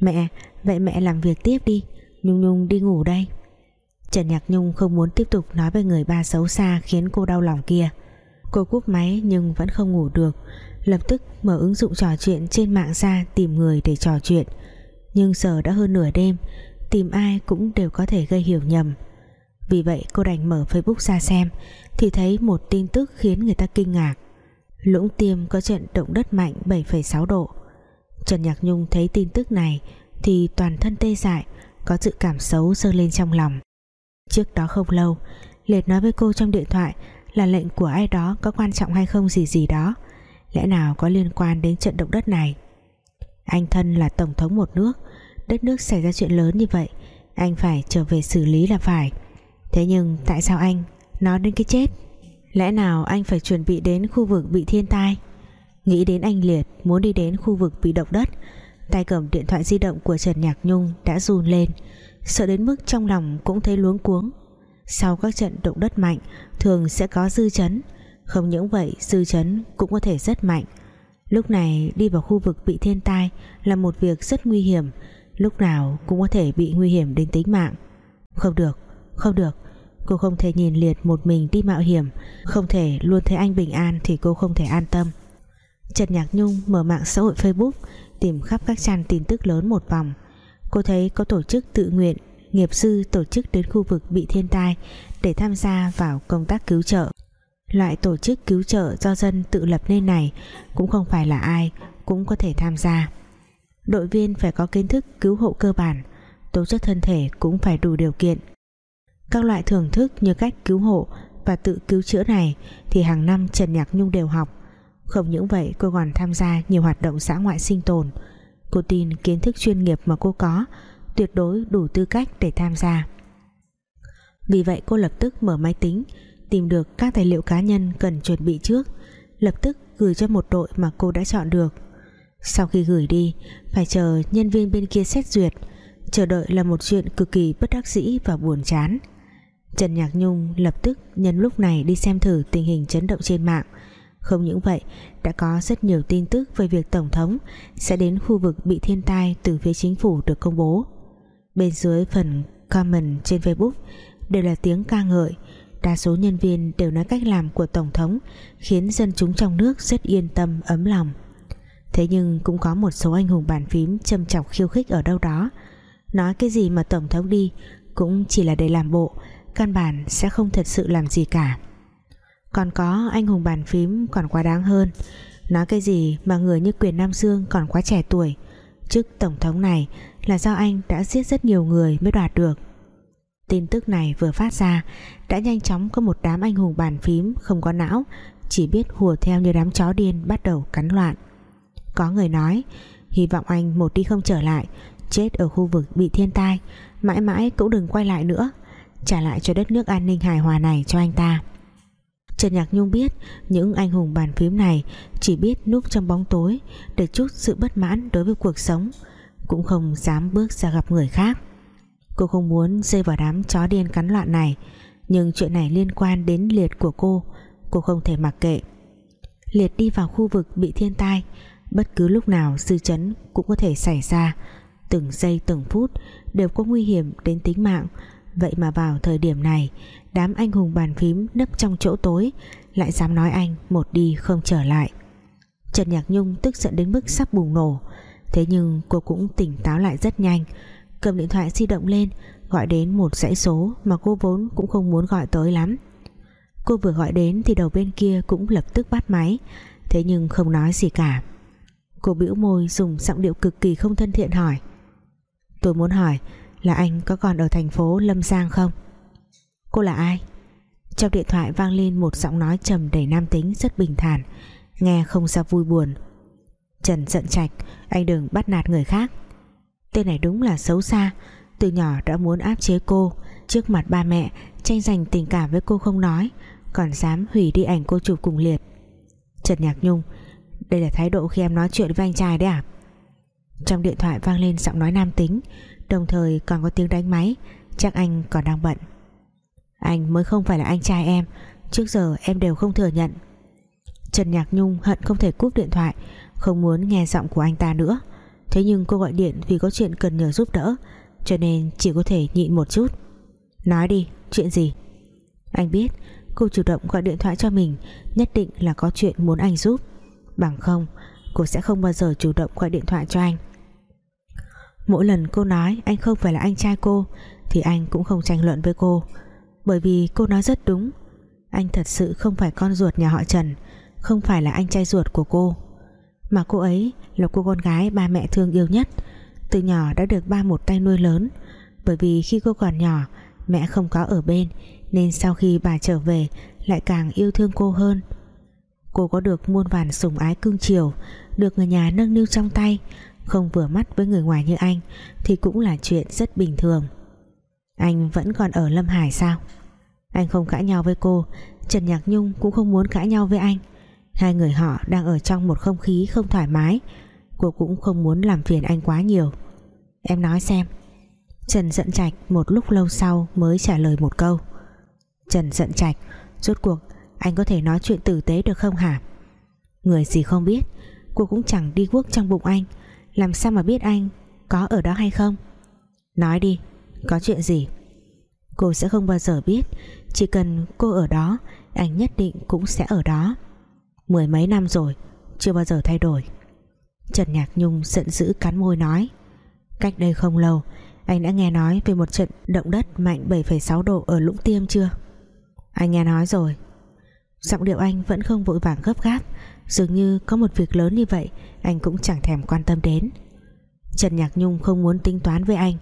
Mẹ, Vậy mẹ làm việc tiếp đi, Nhung Nhung đi ngủ đây. Trần Nhạc Nhung không muốn tiếp tục nói về người ba xấu xa Khiến cô đau lòng kia. Cô cúp máy nhưng vẫn không ngủ được, Lập tức mở ứng dụng trò chuyện trên mạng ra Tìm người để trò chuyện. Nhưng giờ đã hơn nửa đêm, Tìm ai cũng đều có thể gây hiểu nhầm. Vì vậy cô đành mở Facebook ra xem, Thì thấy một tin tức khiến người ta kinh ngạc. Lũng Tiêm có trận động đất mạnh 7,6 độ. Trần Nhạc Nhung thấy tin tức này thì toàn thân tê dại có dự cảm xấu dâng lên trong lòng. Trước đó không lâu Liệt nói với cô trong điện thoại là lệnh của ai đó có quan trọng hay không gì gì đó. Lẽ nào có liên quan đến trận động đất này? Anh thân là tổng thống một nước đất nước xảy ra chuyện lớn như vậy anh phải trở về xử lý là phải. Thế nhưng tại sao anh nói đến cái chết? Lẽ nào anh phải chuẩn bị đến khu vực bị thiên tai? Nghĩ đến anh Liệt, muốn đi đến khu vực bị động đất, tay cầm điện thoại di động của Trần Nhạc Nhung đã run lên. Sợ đến mức trong lòng cũng thấy luống cuống. Sau các trận động đất mạnh, thường sẽ có dư chấn. Không những vậy, dư chấn cũng có thể rất mạnh. Lúc này đi vào khu vực bị thiên tai là một việc rất nguy hiểm. Lúc nào cũng có thể bị nguy hiểm đến tính mạng. Không được không được cô không thể nhìn liệt một mình đi mạo hiểm. Không thể luôn thấy anh bình an thì cô không thể an tâm. Trần Nhạc Nhung mở mạng xã hội Facebook, tìm khắp các trang tin tức lớn một vòng. Cô thấy có tổ chức tự nguyện, nghiệp sư tổ chức đến khu vực bị thiên tai để tham gia vào công tác cứu trợ. Loại tổ chức cứu trợ do dân tự lập nên này cũng không phải là ai cũng có thể tham gia. Đội viên phải có kiến thức cứu hộ cơ bản, tố chất thân thể cũng phải đủ điều kiện các loại thưởng thức như cách cứu hộ và tự cứu chữa này thì hàng năm Trần Nhạc Nhung đều học. Không những vậy, cô còn tham gia nhiều hoạt động xã ngoại sinh tồn. Cô tin kiến thức chuyên nghiệp mà cô có Tuyệt đối đủ tư cách để tham gia. Vì vậy, cô lập tức mở máy tính, Tìm được các tài liệu cá nhân cần chuẩn bị trước, Lập tức gửi cho một đội mà cô đã chọn được. Sau khi gửi đi, Phải chờ nhân viên bên kia xét duyệt, Chờ đợi là một chuyện cực kỳ bất đắc dĩ và buồn chán. Trần Nhạc Nhung lập tức nhân lúc này đi xem thử tình hình chấn động trên mạng. Không những vậy, đã có rất nhiều tin tức về việc Tổng thống sẽ đến khu vực bị thiên tai từ phía chính phủ được công bố. Bên dưới phần comment trên Facebook đều là tiếng ca ngợi. Đa số nhân viên đều nói cách làm của Tổng thống khiến dân chúng trong nước rất yên tâm, ấm lòng. Thế nhưng cũng có một số anh hùng bàn phím châm chọc khiêu khích ở đâu đó. Nói cái gì mà Tổng thống đi cũng chỉ là để làm bộ căn bản sẽ không thật sự làm gì cả. Còn có anh hùng bàn phím còn quá đáng hơn. Nói cái gì mà người như quyền Nam Dương còn quá trẻ tuổi, Chức tổng thống này là do anh đã giết rất nhiều người mới đoạt được. Tin tức này vừa phát ra, Đã nhanh chóng có một đám anh hùng bàn phím Không có não, Chỉ biết hùa theo như đám chó điên Bắt đầu cắn loạn. Có người nói, Hy vọng anh một đi không trở lại, Chết ở khu vực bị thiên tai, Mãi mãi cũng đừng quay lại nữa. Trả lại cho đất nước an ninh hài hòa này cho anh ta. Trần Nhạc Nhung biết những anh hùng bàn phím này chỉ biết núp trong bóng tối để chút sự bất mãn đối với cuộc sống, cũng không dám bước ra gặp người khác. Cô không muốn rơi vào đám chó điên cắn loạn này, nhưng chuyện này liên quan đến liệt của cô cô không thể mặc kệ. Liệt đi vào khu vực bị thiên tai, bất cứ lúc nào dư chấn cũng có thể xảy ra, từng giây từng phút đều có nguy hiểm đến tính mạng vậy mà vào thời điểm này, đám anh hùng bàn phím nấp trong chỗ tối, lại dám nói anh một đi không trở lại. Trần Nhạc Nhung tức giận đến mức sắp bùng nổ. Thế nhưng cô cũng tỉnh táo lại rất nhanh, cầm điện thoại di động lên, gọi đến một dãy số mà cô vốn cũng không muốn gọi tới lắm. Cô vừa gọi đến thì đầu bên kia cũng lập tức bắt máy, thế nhưng không nói gì cả. Cô bĩu môi dùng giọng điệu cực kỳ không thân thiện hỏi. Tôi muốn hỏi là anh có còn ở thành phố Lâm Giang không? Cô là ai? Trong điện thoại vang lên một giọng nói trầm đầy nam tính, rất bình thản, Nghe không ra vui buồn. Trần giận trạch, Anh đừng bắt nạt người khác. Tên này đúng là xấu xa, Từ nhỏ đã muốn áp chế cô, Trước mặt ba mẹ, Tranh giành tình cảm với cô không nói, Còn dám hủy đi ảnh cô chụp cùng liệt Trần Nhạc Nhung, Đây là thái độ khi em nói chuyện với anh trai đấy à? Trong điện thoại vang lên giọng nói nam tính Đồng thời còn có tiếng đánh máy. Chắc anh còn đang bận. Anh mới không phải là anh trai em. Trước giờ em đều không thừa nhận. Trần Nhạc Nhung hận không thể cúp điện thoại Không muốn nghe giọng của anh ta nữa. Thế nhưng cô gọi điện vì có chuyện cần nhờ giúp đỡ Cho nên chỉ có thể nhịn một chút. Nói đi, chuyện gì? Anh biết cô chủ động gọi điện thoại cho mình Nhất định là có chuyện muốn anh giúp. Bằng không Cô sẽ không bao giờ chủ động gọi điện thoại cho anh. Mỗi lần cô nói anh không phải là anh trai cô, Thì anh cũng không tranh luận với cô. Bởi vì cô nói rất đúng. Anh thật sự không phải con ruột nhà họ Trần, Không phải là anh trai ruột của cô. Mà cô ấy là cô con gái ba mẹ thương yêu nhất. Từ nhỏ đã được ba một tay nuôi lớn. Bởi vì khi cô còn nhỏ, Mẹ không có ở bên, Nên sau khi bà trở về, Lại càng yêu thương cô hơn. Cô có được muôn vàn sủng ái cưng chiều, Được người nhà nâng niu trong tay không vừa mắt với người ngoài như anh, thì cũng là chuyện rất bình thường. Anh vẫn còn ở Lâm Hải sao? Anh không cãi nhau với cô, Trần Nhạc Nhung cũng không muốn cãi nhau với anh. Hai người họ đang ở trong một không khí không thoải mái, cô cũng không muốn làm phiền anh quá nhiều. Em nói xem. Trần giận trạch một lúc lâu sau mới trả lời một câu. Trần giận trạch, rốt cuộc anh có thể nói chuyện tử tế được không hả? Người gì không biết, cô cũng chẳng đi quốc trong bụng anh làm sao mà biết anh có ở đó hay không? Nói đi Có chuyện gì? Cô sẽ không bao giờ biết. Chỉ cần cô ở đó Anh nhất định cũng sẽ ở đó. Mười mấy năm rồi Chưa bao giờ thay đổi. Trần Nhạc Nhung giận dữ cắn môi nói Cách đây không lâu Anh đã nghe nói về một trận động đất mạnh 7,6 độ ở Lũng Tiêm chưa? Anh nghe nói rồi. Giọng điệu anh vẫn không vội vàng gấp gáp. Dường như có một việc lớn như vậy, Anh cũng chẳng thèm quan tâm đến. Trần Nhạc Nhung không muốn tính toán với anh.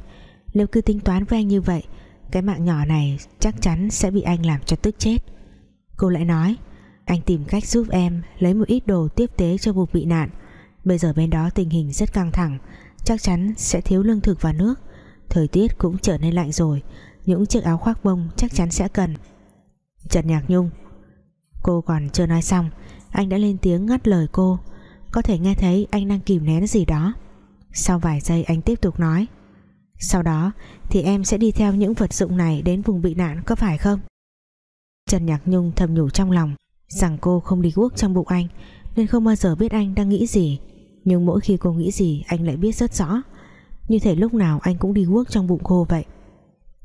Nếu cứ tính toán với anh như vậy, Cái mạng nhỏ này chắc chắn sẽ bị anh làm cho tức chết. Cô lại nói, Anh tìm cách giúp em Lấy một ít đồ tiếp tế cho vùng bị nạn. Bây giờ bên đó tình hình rất căng thẳng, Chắc chắn sẽ thiếu lương thực và nước. Thời tiết cũng trở nên lạnh rồi, Những chiếc áo khoác bông chắc chắn sẽ cần. Trần Nhạc Nhung, Cô còn chưa nói xong anh đã lên tiếng ngắt lời cô. Có thể nghe thấy anh đang kìm nén gì đó. Sau vài giây anh tiếp tục nói. Sau đó thì em sẽ đi theo những vật dụng này Đến vùng bị nạn, có phải không? Trần Nhạc Nhung thầm nhủ trong lòng Rằng cô không đi guốc trong bụng anh, Nên không bao giờ biết anh đang nghĩ gì. Nhưng mỗi khi cô nghĩ gì, anh lại biết rất rõ. Như thể lúc nào anh cũng đi guốc trong bụng cô vậy.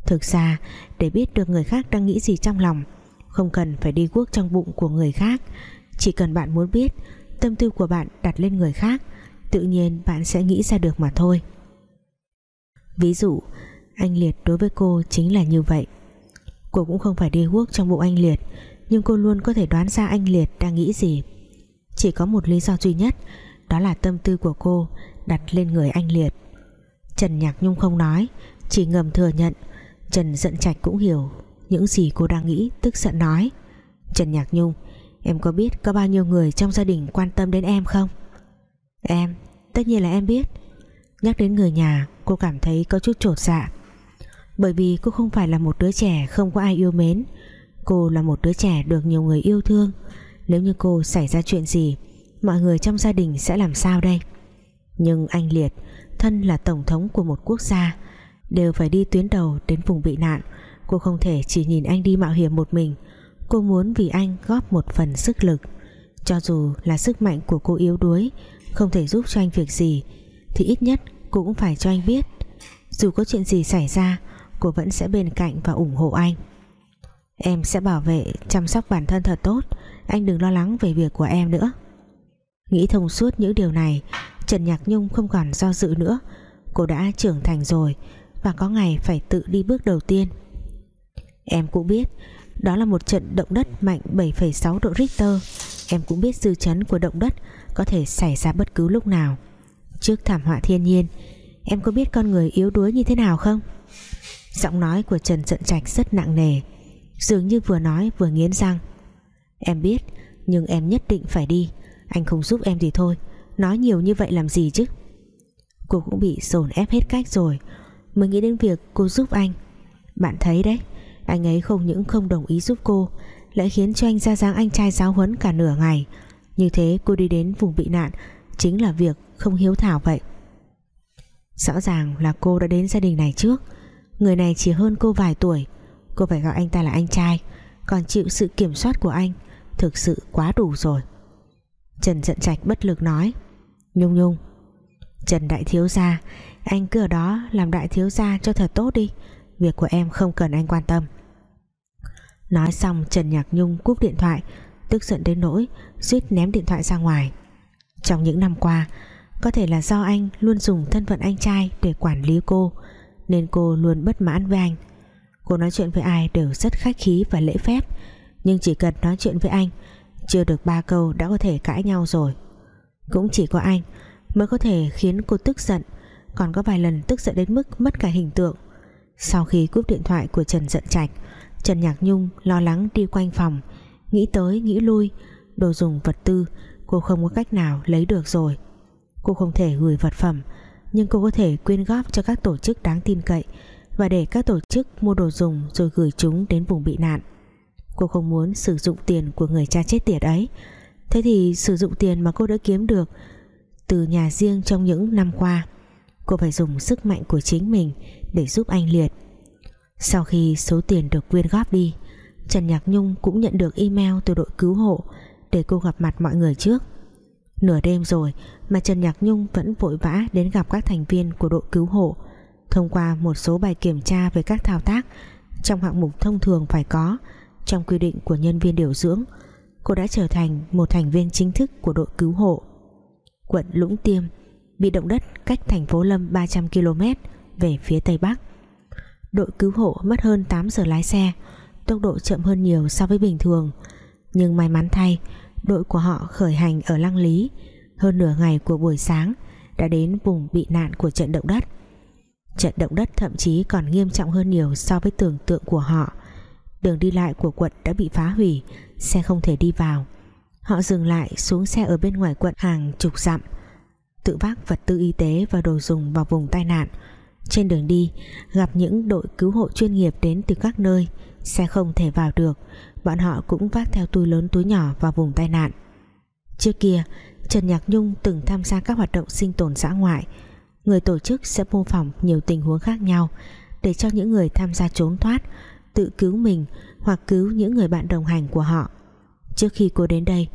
Thực ra, để biết được người khác đang nghĩ gì trong lòng, không cần phải đi guốc trong bụng của người khác chỉ cần bạn muốn biết, tâm tư của bạn đặt lên người khác, tự nhiên bạn sẽ nghĩ ra được mà thôi. Ví dụ, anh Liệt đối với cô chính là như vậy. Cô cũng không phải đi guốc trong bụng anh Liệt, nhưng cô luôn có thể đoán ra anh Liệt đang nghĩ gì. Chỉ có một lý do duy nhất, Đó là tâm tư của cô Đặt lên người anh Liệt. Trần Nhạc Nhung không nói, Chỉ ngầm thừa nhận. Trần giận trạch cũng hiểu Những gì cô đang nghĩ, tức giận nói. Trần Nhạc Nhung Em có biết có bao nhiêu người trong gia đình quan tâm đến em không? Em, Tất nhiên là em biết. Nhắc đến người nhà, cô cảm thấy có chút trột dạ. Bởi vì cô không phải là một đứa trẻ Không có ai yêu mến. Cô là một đứa trẻ được nhiều người yêu thương. Nếu như cô xảy ra chuyện gì, Mọi người trong gia đình sẽ làm sao đây? Nhưng anh Liệt, Thân là tổng thống của một quốc gia, Đều phải đi tuyến đầu đến vùng bị nạn. Cô không thể chỉ nhìn anh đi mạo hiểm một mình. Cô muốn vì anh góp một phần sức lực. Cho dù là sức mạnh của cô yếu đuối, Không thể giúp cho anh việc gì, Thì ít nhất cô cũng phải cho anh biết, Dù có chuyện gì xảy ra, Cô vẫn sẽ bên cạnh và ủng hộ anh. Em sẽ bảo vệ, Chăm sóc bản thân thật tốt. Anh đừng lo lắng về việc của em nữa. Nghĩ thông suốt những điều này, Trần Nhạc Nhung không còn do dự nữa. Cô đã trưởng thành rồi Và có ngày phải tự đi bước đầu tiên. Em cũng biết đó là một trận động đất mạnh 7,6 độ Richter. Em cũng biết dư chấn của động đất Có thể xảy ra bất cứ lúc nào. Trước thảm họa thiên nhiên Em có biết con người yếu đuối như thế nào không? Giọng nói của Trần Trận Trạch rất nặng nề Dường như vừa nói vừa nghiến răng. Em biết Nhưng em nhất định phải đi. Anh không giúp em thì thôi. Nói nhiều như vậy làm gì chứ? Cô cũng bị dồn ép hết cách rồi. Mới nghĩ đến việc cô giúp anh. Bạn thấy đấy anh ấy không những không đồng ý giúp cô, Lại khiến cho anh ra dáng anh trai giáo huấn cả nửa ngày. Như thế, cô đi đến vùng bị nạn, Chính là việc không hiếu thảo vậy. Rõ ràng là cô đã đến gia đình này trước. Người này chỉ hơn cô vài tuổi. Cô phải gọi anh ta là anh trai. Còn chịu sự kiểm soát của anh, Thực sự quá đủ rồi. Trần giận trạch bất lực nói, Nhung nhung, Trần đại thiếu gia, Anh cứ ở đó làm đại thiếu gia cho thật tốt đi. Việc của em không cần anh quan tâm. Nói xong, Trần Nhạc Nhung cúp điện thoại, Tức giận đến nỗi suýt ném điện thoại ra ngoài. Trong những năm qua, Có thể là do anh luôn dùng thân phận anh trai Để quản lý cô, Nên cô luôn bất mãn với anh. Cô nói chuyện với ai đều rất khách khí và lễ phép, Nhưng chỉ cần nói chuyện với anh, Chưa được ba câu đã có thể cãi nhau rồi. Cũng chỉ có anh Mới có thể khiến cô tức giận, Còn có vài lần tức giận đến mức mất cả hình tượng. Sau khi cúp điện thoại của Trần giận trạch Trần Nhạc Nhung lo lắng đi quanh phòng, Nghĩ tới nghĩ lui, Đồ dùng vật tư Cô không có cách nào lấy được rồi. Cô không thể gửi vật phẩm, Nhưng cô có thể quyên góp cho các tổ chức đáng tin cậy và để các tổ chức mua đồ dùng rồi gửi chúng đến vùng bị nạn. Cô không muốn sử dụng tiền của người cha chết tiệt ấy. Thế thì sử dụng tiền mà cô đã kiếm được từ nhà riêng trong những năm qua, cô phải dùng sức mạnh của chính mình để giúp anh Liệt sau khi số tiền được quyên góp đi, Trần Nhạc Nhung cũng nhận được email từ đội cứu hộ để cô gặp mặt mọi người trước. Nửa đêm rồi mà Trần Nhạc Nhung vẫn vội vã đến gặp các thành viên của đội cứu hộ. Thông qua một số bài kiểm tra về các thao tác trong hạng mục thông thường phải có, trong quy định của nhân viên điều dưỡng, cô đã trở thành một thành viên chính thức của đội cứu hộ. Quận Lũng Tiêm bị động đất cách thành phố Lâm 300 km về phía tây bắc đội cứu hộ mất hơn 8 giờ lái xe, tốc độ chậm hơn nhiều so với bình thường. Nhưng may mắn thay, đội của họ khởi hành ở Lăng Lý hơn nửa ngày của buổi sáng đã đến vùng bị nạn của trận động đất. Trận động đất thậm chí còn nghiêm trọng hơn nhiều so với tưởng tượng của họ. Đường đi lại của quận đã bị phá hủy, Xe không thể đi vào. Họ dừng lại xuống xe ở bên ngoài quận hàng chục dặm, Tự vác vật tư y tế và đồ dùng vào vùng tai nạn. Trên đường đi, gặp những đội cứu hộ chuyên nghiệp đến từ các nơi, Xe không thể vào được. Bọn họ cũng vác theo túi lớn túi nhỏ vào vùng tai nạn. Trước kia, Trần Nhạc Nhung từng tham gia các hoạt động sinh tồn xã ngoại. Người tổ chức sẽ mô phỏng nhiều tình huống khác nhau để cho những người tham gia trốn thoát, tự cứu mình hoặc cứu những người bạn đồng hành của họ. Trước khi cô đến đây,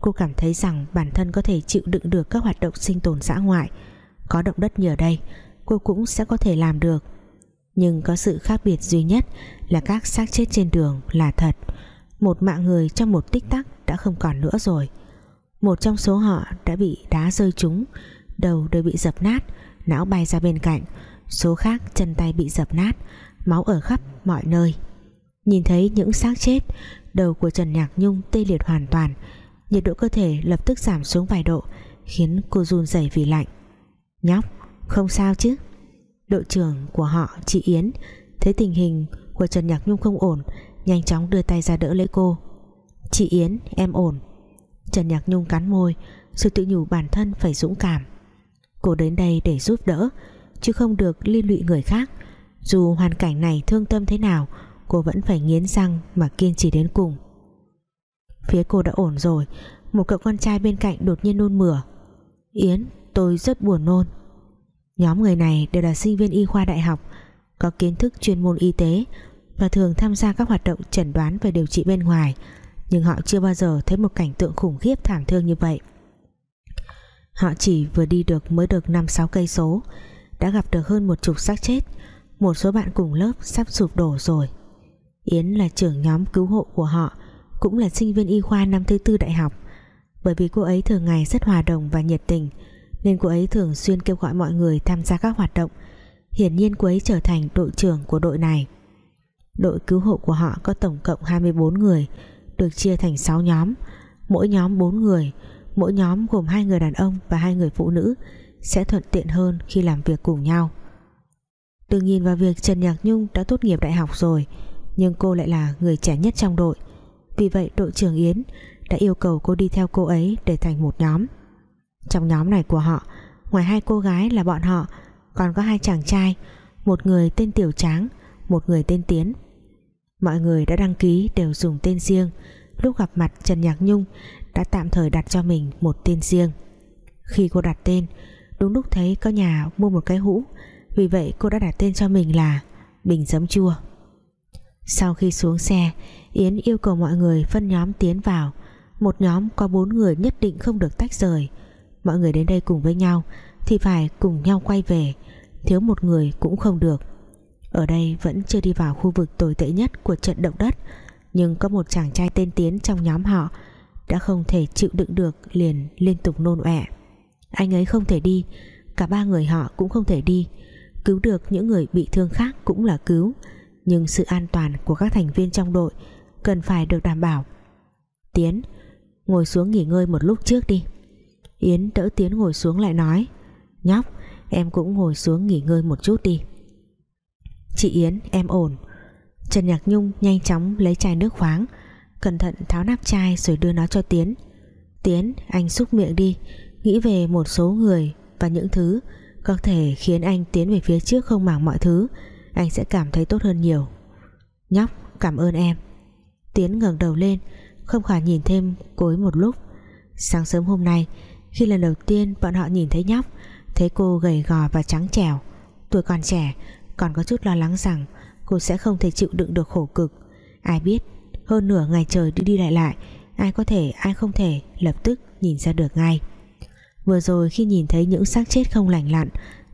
cô cảm thấy rằng bản thân có thể chịu đựng được các hoạt động sinh tồn xã ngoại. Có động đất nhờ đây cô cũng sẽ có thể làm được. Nhưng có sự khác biệt duy nhất là các xác chết trên đường là thật. Một mạng người trong một tích tắc đã không còn nữa rồi. Một trong số họ đã bị đá rơi trúng, đầu đều bị dập nát, não bay ra bên cạnh, số khác chân tay bị dập nát, máu ở khắp mọi nơi. Nhìn thấy những xác chết, đầu của Trần Nhạc Nhung tê liệt hoàn toàn, nhiệt độ cơ thể lập tức giảm xuống vài độ, khiến cô run rẩy vì lạnh. Nhóc không sao chứ. Đội trưởng của họ, chị Yến, thấy tình hình của Trần Nhạc Nhung không ổn, nhanh chóng đưa tay ra đỡ lấy cô. Chị Yến, em ổn. Trần Nhạc Nhung cắn môi rồi tự nhủ bản thân phải dũng cảm. Cô đến đây để giúp đỡ, chứ không được liên lụy người khác. Dù hoàn cảnh này thương tâm thế nào, cô vẫn phải nghiến răng mà kiên trì đến cùng. Phía cô đã ổn rồi, một cậu con trai bên cạnh đột nhiên nôn mửa. Yến, tôi rất buồn nôn nhóm người này đều là sinh viên y khoa đại học, có kiến thức chuyên môn y tế và thường tham gia các hoạt động chẩn đoán về điều trị bên ngoài, nhưng họ chưa bao giờ thấy một cảnh tượng khủng khiếp thảm thương như vậy. Họ chỉ vừa đi được mới được 5-6 cây số, đã gặp được hơn một chục xác chết, một số bạn cùng lớp sắp sụp đổ rồi. Yến là trưởng nhóm cứu hộ của họ, cũng là sinh viên y khoa năm thứ tư đại học. Bởi vì cô ấy thường ngày rất hòa đồng và nhiệt tình nên cô ấy thường xuyên kêu gọi mọi người tham gia các hoạt động. Hiển nhiên cô ấy trở thành đội trưởng của đội này. Đội cứu hộ của họ có tổng cộng 24 người, được chia thành 6 nhóm. Mỗi nhóm 4 người, mỗi nhóm gồm hai người đàn ông và hai người phụ nữ, sẽ thuận tiện hơn khi làm việc cùng nhau. Đừng nhìn vào việc Trần Nhạc Nhung đã tốt nghiệp đại học rồi, nhưng cô lại là người trẻ nhất trong đội. Vì vậy đội trưởng Yến đã yêu cầu cô đi theo cô ấy để thành một nhóm trong nhóm này của họ. Ngoài hai cô gái là bọn họ, còn có hai chàng trai, một người tên Tiểu Tráng, một người tên Tiến. Mọi người đã đăng ký đều dùng tên riêng. Lúc gặp mặt, Trần Nhạc Nhung đã tạm thời đặt cho mình một tên riêng. Khi cô đặt tên, đúng lúc thấy có nhà mua một cái hũ. Vì vậy, cô đã đặt tên cho mình là Bình Giấm Chua. Sau khi xuống xe, Yến yêu cầu mọi người phân nhóm tiến vào. Một nhóm có bốn người nhất định không được tách rời mọi người đến đây cùng với nhau, thì phải cùng nhau quay về. Thiếu một người cũng không được. Ở đây vẫn chưa đi vào khu vực tồi tệ nhất của trận động đất, nhưng có một chàng trai tên Tiến trong nhóm họ đã không thể chịu đựng được liền liên tục nôn ọe. Anh ấy không thể đi, cả ba người họ cũng không thể đi. Cứu được những người bị thương khác cũng là cứu, nhưng sự an toàn của các thành viên trong đội cần phải được đảm bảo. Tiến, ngồi xuống nghỉ ngơi một lúc trước đi. Yến đỡ Tiến ngồi xuống lại nói, nhóc, em cũng ngồi xuống nghỉ ngơi một chút đi. Chị Yến, em ổn. Trần Nhạc Nhung nhanh chóng lấy chai nước khoáng, cẩn thận tháo nắp chai rồi đưa nó cho Tiến. Tiến, anh xúc miệng đi, nghĩ về một số người và những thứ, có thể khiến anh tiến về phía trước không màng mọi thứ, anh sẽ cảm thấy tốt hơn nhiều. Nhóc, cảm ơn em. Tiến ngẩng đầu lên, không khỏi nhìn thêm cối một lúc. Sáng sớm hôm nay khi lần đầu tiên bọn họ nhìn thấy nhóc, thấy cô gầy gò và trắng trẻo, tuổi còn trẻ, còn có chút lo lắng rằng cô sẽ không thể chịu đựng được khổ cực. Ai biết, hơn nửa ngày trời đi đi lại lại, ai có thể, ai không thể, lập tức nhìn ra được ngay. Vừa rồi khi nhìn thấy những xác chết không lành lặn,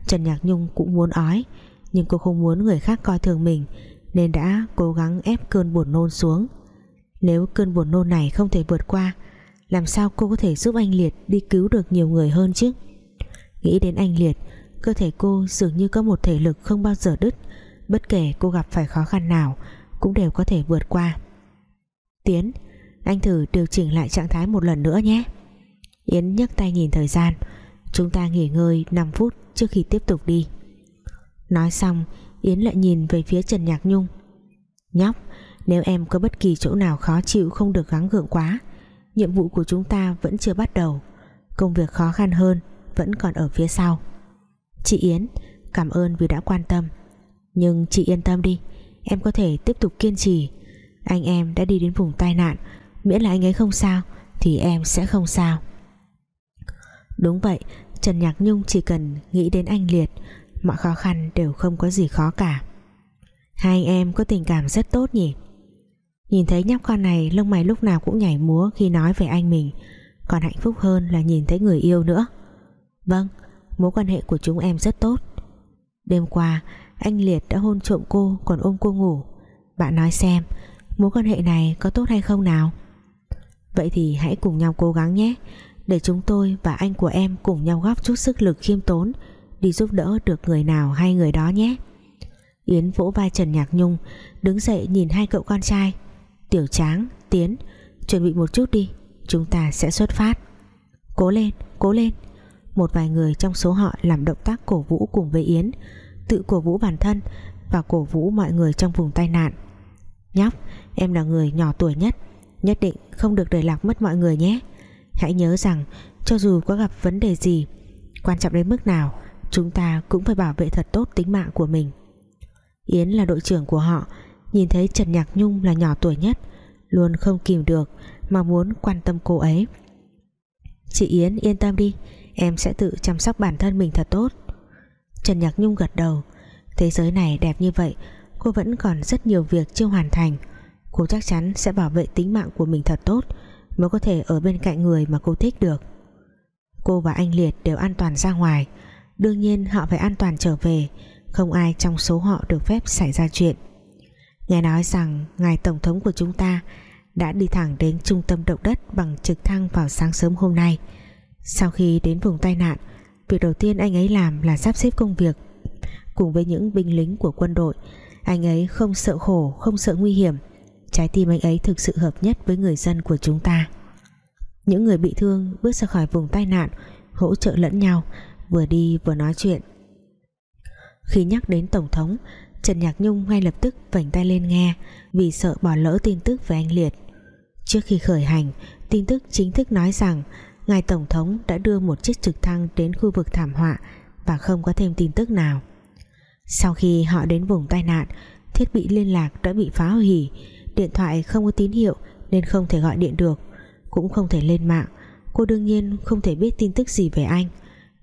Trần Nhạc Nhung cũng muốn ói, nhưng cô không muốn người khác coi thường mình, nên đã cố gắng ép cơn buồn nôn xuống. Nếu cơn buồn nôn này không thể vượt qua làm sao cô có thể giúp anh Liệt đi cứu được nhiều người hơn chứ? Nghĩ đến anh Liệt, cơ thể cô dường như có một thể lực không bao giờ đứt. Bất kể cô gặp phải khó khăn nào, cũng đều có thể vượt qua. Tiến, anh thử điều chỉnh lại trạng thái một lần nữa nhé. Yến nhấc tay nhìn thời gian. Chúng ta nghỉ ngơi 5 phút trước khi tiếp tục đi. Nói xong, Yến lại nhìn về phía Trần Nhạc Nhung. Nhóc, nếu em có bất kỳ chỗ nào khó chịu không được gắng gượng quá nhiệm vụ của chúng ta vẫn chưa bắt đầu. Công việc khó khăn hơn vẫn còn ở phía sau. Chị Yến, cảm ơn vì đã quan tâm. Nhưng chị yên tâm đi, em có thể tiếp tục kiên trì. Anh em đã đi đến vùng tai nạn, miễn là anh ấy không sao thì em sẽ không sao. Đúng vậy, Trần Nhạc Nhung chỉ cần nghĩ đến anh Liệt, mọi khó khăn đều không có gì khó cả. Hai anh em có tình cảm rất tốt nhỉ? Nhìn thấy nhóc con này, lông mày lúc nào cũng nhảy múa khi nói về anh mình. Còn hạnh phúc hơn là nhìn thấy người yêu nữa. Vâng mối quan hệ của chúng em rất tốt. Đêm qua, anh Liệt đã hôn trộm cô, còn ôm cô ngủ. Bạn nói xem, mối quan hệ này có tốt hay không nào? Vậy thì hãy cùng nhau cố gắng nhé. Để chúng tôi và anh của em cùng nhau góp chút sức lực khiêm tốn, đi giúp đỡ được người nào hay người đó nhé. Yến vỗ vai Trần Nhạc Nhung, đứng dậy nhìn hai cậu con trai. Tiểu Tráng, Tiến chuẩn bị một chút đi chúng ta sẽ xuất phát. Cố lên cố lên. Một vài người trong số họ làm động tác cổ vũ cùng với Yến tự cổ vũ bản thân và cổ vũ mọi người trong vùng tai nạn. Nhóc em là người nhỏ tuổi nhất nhất định không được để lạc mất mọi người nhé. Hãy nhớ rằng cho dù có gặp vấn đề gì quan trọng đến mức nào chúng ta cũng phải bảo vệ thật tốt tính mạng của mình. Yến là đội trưởng của họ nhìn thấy Trần Nhạc Nhung là nhỏ tuổi nhất, luôn không kìm được mà muốn quan tâm cô ấy. Chị Yến, yên tâm đi, em sẽ tự chăm sóc bản thân mình thật tốt. Trần Nhạc Nhung gật đầu. Thế giới này đẹp như vậy, cô vẫn còn rất nhiều việc chưa hoàn thành. Cô chắc chắn sẽ bảo vệ tính mạng của mình thật tốt mới có thể ở bên cạnh người mà cô thích được. Cô và anh Liệt đều an toàn ra ngoài. Đương nhiên họ phải an toàn trở về, không ai trong số họ được phép xảy ra chuyện nghe nói rằng ngài tổng thống của chúng ta đã đi thẳng đến trung tâm động đất bằng trực thăng vào sáng sớm hôm nay. Sau khi đến vùng tai nạn, việc đầu tiên anh ấy làm là sắp xếp công việc. Cùng với những binh lính của quân đội, anh ấy không sợ khổ, không sợ nguy hiểm. Trái tim anh ấy thực sự hợp nhất với người dân của chúng ta. Những người bị thương bước ra khỏi vùng tai nạn, hỗ trợ lẫn nhau, vừa đi vừa nói chuyện. Khi nhắc đến tổng thống Trần Nhạc Nhung ngay lập tức vảnh tay lên nghe, vì sợ bỏ lỡ tin tức về anh Liệt. Trước khi khởi hành, tin tức chính thức nói rằng ngài tổng thống đã đưa một chiếc trực thăng đến khu vực thảm họa và không có thêm tin tức nào. Sau khi họ đến vùng tai nạn, thiết bị liên lạc đã bị phá hủy, điện thoại không có tín hiệu nên không thể gọi điện được, cũng không thể lên mạng. Cô đương nhiên không thể biết tin tức gì về anh.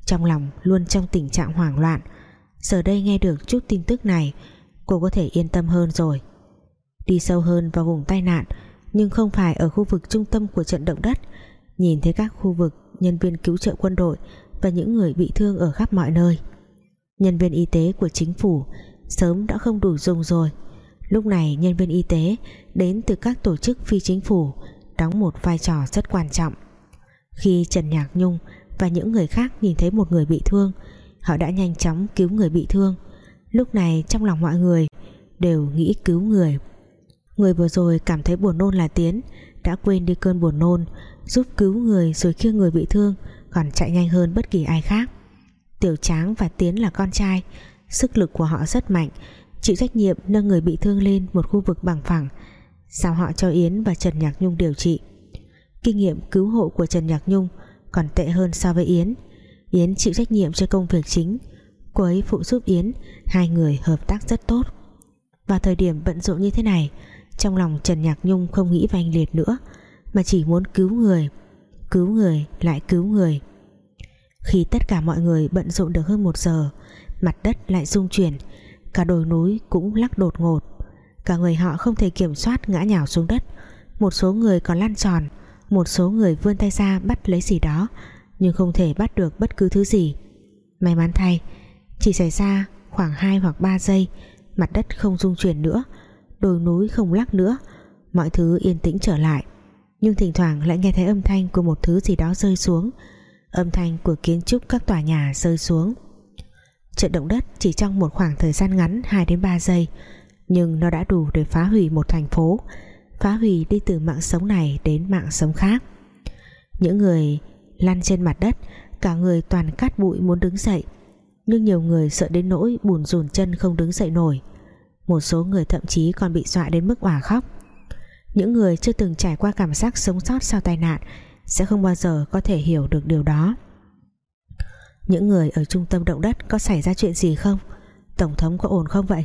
Trong lòng luôn trong tình trạng hoảng loạn. Giờ đây nghe được chút tin tức này cô có thể yên tâm hơn rồi. Đi sâu hơn vào vùng tai nạn, nhưng không phải ở khu vực trung tâm của trận động đất. Nhìn thấy các khu vực, nhân viên cứu trợ quân đội và những người bị thương ở khắp mọi nơi. Nhân viên y tế của chính phủ sớm đã không đủ dùng rồi. Lúc này, nhân viên y tế đến từ các tổ chức phi chính phủ đóng một vai trò rất quan trọng. Khi Trần Nhạc Nhung và những người khác nhìn thấy một người bị thương, họ đã nhanh chóng cứu người bị thương lúc này trong lòng mọi người đều nghĩ cứu người. Người vừa rồi cảm thấy buồn nôn là Tiến, đã quên đi cơn buồn nôn, giúp cứu người rồi khiêng người bị thương, còn chạy nhanh hơn bất kỳ ai khác. Tiểu Tráng và Tiến là con trai, sức lực của họ rất mạnh, chịu trách nhiệm nâng người bị thương lên một khu vực bằng phẳng, sao họ cho Yến và Trần Nhạc Nhung điều trị. Kinh nghiệm cứu hộ của Trần Nhạc Nhung còn tệ hơn so với Yến. Yến chịu trách nhiệm cho công việc chính cô ấy phụ giúp Yến, hai người hợp tác rất tốt. Vào thời điểm bận rộn như thế này, trong lòng Trần Nhạc Nhung không nghĩ về anh Liệt nữa, mà chỉ muốn cứu người cứu người lại cứu người. Khi tất cả mọi người bận rộn được hơn một giờ, mặt đất lại rung chuyển, cả đồi núi cũng lắc đột ngột. Cả người họ không thể kiểm soát ngã nhào xuống đất. Một số người còn lăn tròn, một số người vươn tay ra bắt lấy gì đó, nhưng không thể bắt được bất cứ thứ gì. May mắn thay chỉ xảy ra khoảng 2 hoặc 3 giây, mặt đất không rung chuyển nữa, đồi núi không lắc nữa, mọi thứ yên tĩnh trở lại. Nhưng thỉnh thoảng lại nghe thấy âm thanh của một thứ gì đó rơi xuống, âm thanh của kiến trúc các tòa nhà rơi xuống. Trận động đất chỉ trong một khoảng thời gian ngắn 2 đến 3 giây, nhưng nó đã đủ để phá hủy một thành phố, phá hủy đi từ mạng sống này đến mạng sống khác. Những người lăn trên mặt đất, cả người toàn cát bụi muốn đứng dậy nhưng nhiều người sợ đến nỗi bùn rùn chân không đứng dậy nổi. Một số người thậm chí còn bị dọa đến mức òa khóc. Những người chưa từng trải qua cảm giác sống sót sau tai nạn sẽ không bao giờ có thể hiểu được điều đó. Những người ở trung tâm động đất có xảy ra chuyện gì không? Tổng thống có ổn không vậy?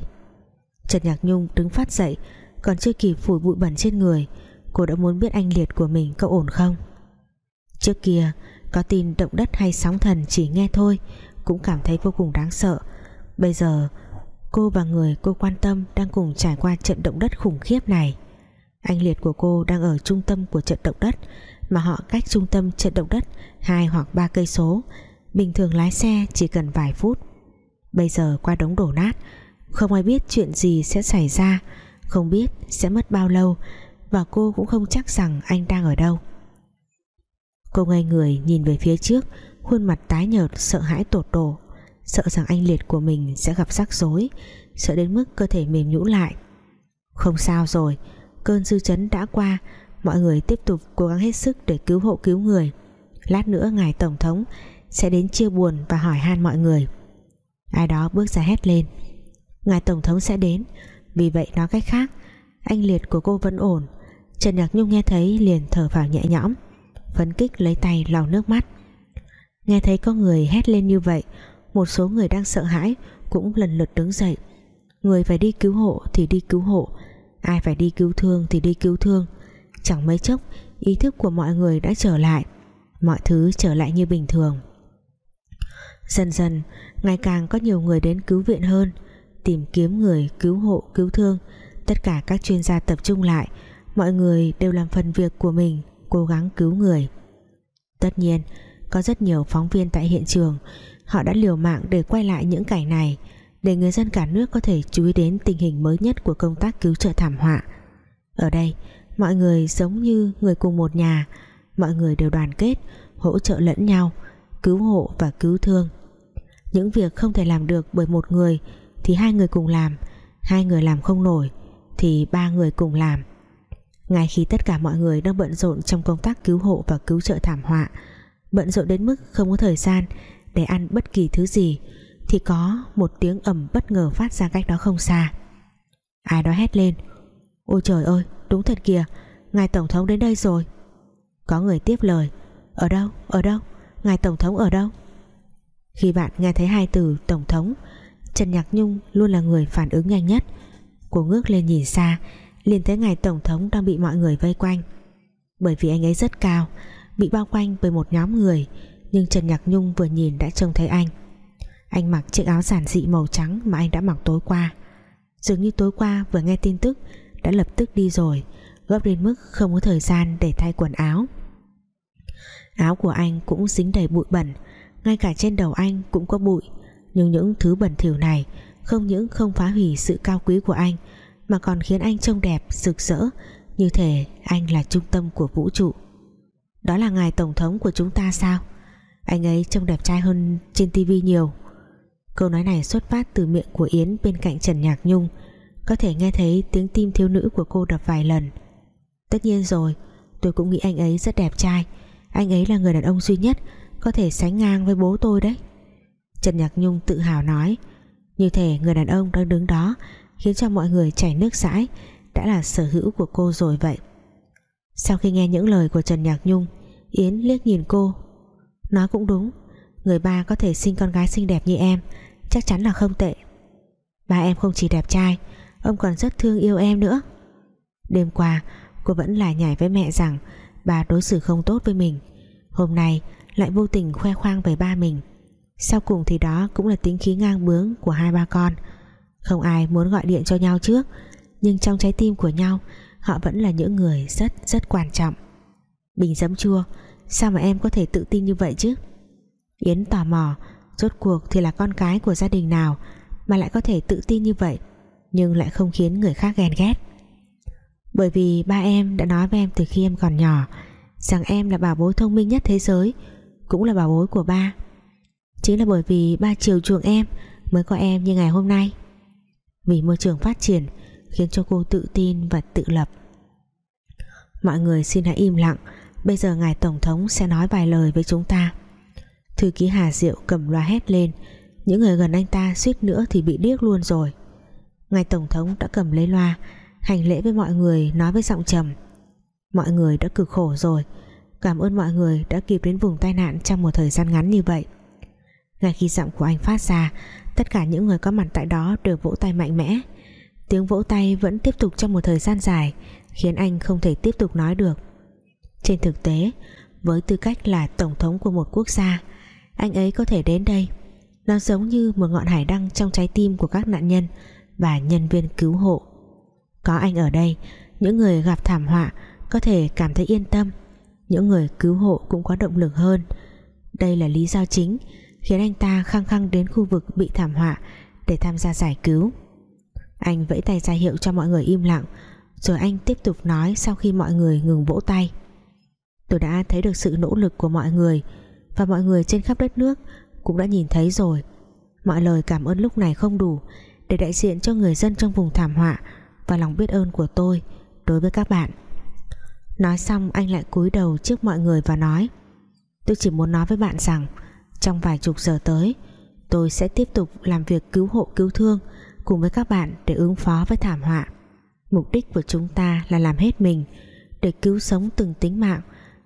Trần Nhạc Nhung đứng phát dậy, còn chưa kịp phủi bụi bẩn trên người, cô đã muốn biết anh liệt của mình có ổn không? Trước kia, có tin động đất hay sóng thần chỉ nghe thôi cũng cảm thấy vô cùng đáng sợ. Bây giờ, cô và người cô quan tâm đang cùng trải qua trận động đất khủng khiếp này. Anh liệt của cô đang ở trung tâm của trận động đất, mà họ cách trung tâm trận động đất hai hoặc ba cây số. Bình thường lái xe chỉ cần vài phút. Bây giờ qua đống đổ nát, không ai biết chuyện gì sẽ xảy ra, không biết sẽ mất bao lâu, và cô cũng không chắc rằng anh đang ở đâu. Cô ngây người nhìn về phía trước khuôn mặt tái nhợt, sợ hãi tột độ. Sợ rằng anh liệt của mình sẽ gặp rắc rối, sợ đến mức cơ thể mềm nhũn lại. Không sao rồi, cơn dư chấn đã qua, mọi người tiếp tục cố gắng hết sức để cứu hộ cứu người. Lát nữa ngài tổng thống sẽ đến chia buồn và hỏi han mọi người. Ai đó bước ra hét lên. Ngài tổng thống sẽ đến. Vì vậy nói cách khác, anh liệt của cô vẫn ổn. Trần Nhạc Nhung nghe thấy liền thở vào nhẹ nhõm, phấn kích lấy tay lau nước mắt nghe thấy có người hét lên như vậy, một số người đang sợ hãi cũng lần lượt đứng dậy. Người phải đi cứu hộ thì đi cứu hộ, ai phải đi cứu thương thì đi cứu thương. Chẳng mấy chốc, ý thức của mọi người đã trở lại, mọi thứ trở lại như bình thường. Dần dần, ngày càng có nhiều người đến cứu viện hơn, tìm kiếm người cứu hộ, cứu thương. Tất cả các chuyên gia tập trung lại, mọi người đều làm phần việc của mình, cố gắng cứu người. Tất nhiên có rất nhiều phóng viên tại hiện trường. Họ đã liều mạng để quay lại những cảnh này, để người dân cả nước có thể chú ý đến tình hình mới nhất của công tác cứu trợ thảm họa. Ở đây, mọi người giống như người cùng một nhà. Mọi người đều đoàn kết, hỗ trợ lẫn nhau, cứu hộ và cứu thương. Những việc không thể làm được bởi một người thì hai người cùng làm, hai người làm không nổi thì ba người cùng làm. Ngay khi tất cả mọi người đang bận rộn trong công tác cứu hộ và cứu trợ thảm họa bận rộn đến mức không có thời gian để ăn bất kỳ thứ gì, thì có một tiếng ầm bất ngờ phát ra cách đó không xa. Ai đó hét lên, ôi trời ơi, đúng thật kìa, ngài tổng thống đến đây rồi. Có người tiếp lời, ở đâu ở đâu, ngài tổng thống ở đâu? Khi bạn nghe thấy hai từ tổng thống, Trần Nhạc Nhung luôn là người phản ứng nhanh nhất. Cô ngước lên nhìn xa, liền thấy ngài tổng thống đang bị mọi người vây quanh. Bởi vì anh ấy rất cao bị bao quanh bởi một nhóm người, nhưng Trần Nhạc Nhung vừa nhìn đã trông thấy anh. Anh mặc chiếc áo giản dị màu trắng mà anh đã mặc tối qua. Dường như tối qua vừa nghe tin tức, đã lập tức đi rồi, gấp đến mức không có thời gian để thay quần áo. Áo của anh cũng dính đầy bụi bẩn, ngay cả trên đầu anh cũng có bụi, nhưng những thứ bẩn thỉu này không những không phá hủy sự cao quý của anh, mà còn khiến anh trông đẹp, rực rỡ, như thể anh là trung tâm của vũ trụ đó là ngài tổng thống của chúng ta sao? Anh ấy trông đẹp trai hơn trên tivi nhiều. Câu nói này xuất phát từ miệng của Yến bên cạnh Trần Nhạc Nhung. Có thể nghe thấy tiếng tim thiếu nữ của cô đập vài lần. Tất nhiên rồi, tôi cũng nghĩ anh ấy rất đẹp trai. Anh ấy là người đàn ông duy nhất có thể sánh ngang với bố tôi đấy. Trần Nhạc Nhung tự hào nói. Như thể người đàn ông đang đứng đó khiến cho mọi người chảy nước rãi đã là sở hữu của cô rồi vậy sau khi nghe những lời của Trần Nhạc Nhung, Yến liếc nhìn cô. Nói cũng đúng, người ba có thể sinh con gái xinh đẹp như em, chắc chắn là không tệ. Ba em không chỉ đẹp trai, ông còn rất thương yêu em nữa. Đêm qua, cô vẫn lại nhảy với mẹ rằng bà đối xử không tốt với mình. Hôm nay, lại vô tình khoe khoang về ba mình. Sau cùng thì đó cũng là tính khí ngang bướng của hai ba con. Không ai muốn gọi điện cho nhau trước, nhưng trong trái tim của nhau họ vẫn là những người rất rất quan trọng. Bình giấm chua, sao mà em có thể tự tin như vậy chứ? Yến tò mò, rốt cuộc thì là con cái của gia đình nào mà lại có thể tự tin như vậy, nhưng lại không khiến người khác ghen ghét. Bởi vì ba em đã nói với em từ khi em còn nhỏ rằng em là bảo bối thông minh nhất thế giới, cũng là bảo bối của ba. Chính là bởi vì ba chiều chuộng em mới có em như ngày hôm nay. Vì môi trường phát triển khiến cho cô tự tin và tự lập. Mọi người xin hãy im lặng, bây giờ ngài tổng thống sẽ nói vài lời với chúng ta. Thư ký Hà Diệu cầm loa hét lên, những người gần anh ta suýt nữa thì bị điếc luôn rồi. Ngài tổng thống đã cầm lấy loa, hành lễ với mọi người, nói với giọng trầm. Mọi người đã cực khổ rồi, cảm ơn mọi người đã kịp đến vùng tai nạn trong một thời gian ngắn như vậy. Ngay khi giọng của anh phát ra, tất cả những người có mặt tại đó đều vỗ tay mạnh mẽ tiếng vỗ tay vẫn tiếp tục trong một thời gian dài, khiến anh không thể tiếp tục nói được. Trên thực tế, với tư cách là tổng thống của một quốc gia, anh ấy có thể đến đây. Nó giống như một ngọn hải đăng trong trái tim của các nạn nhân và nhân viên cứu hộ. Có anh ở đây, những người gặp thảm họa có thể cảm thấy yên tâm, những người cứu hộ cũng có động lực hơn. Đây là lý do chính khiến anh ta khăng khăng đến khu vực bị thảm họa để tham gia giải cứu anh vẫy tay ra hiệu cho mọi người im lặng, rồi anh tiếp tục nói sau khi mọi người ngừng vỗ tay. Tôi đã thấy được sự nỗ lực của mọi người, và mọi người trên khắp đất nước cũng đã nhìn thấy rồi. Mọi lời cảm ơn lúc này không đủ để đại diện cho người dân trong vùng thảm họa và lòng biết ơn của tôi đối với các bạn. Nói xong, anh lại cúi đầu trước mọi người và nói, Tôi chỉ muốn nói với bạn rằng, Trong vài chục giờ tới, Tôi sẽ tiếp tục làm việc cứu hộ cứu thương Cùng với các bạn để ứng phó với thảm họa. Mục đích của chúng ta là làm hết mình Để cứu sống từng tính mạng,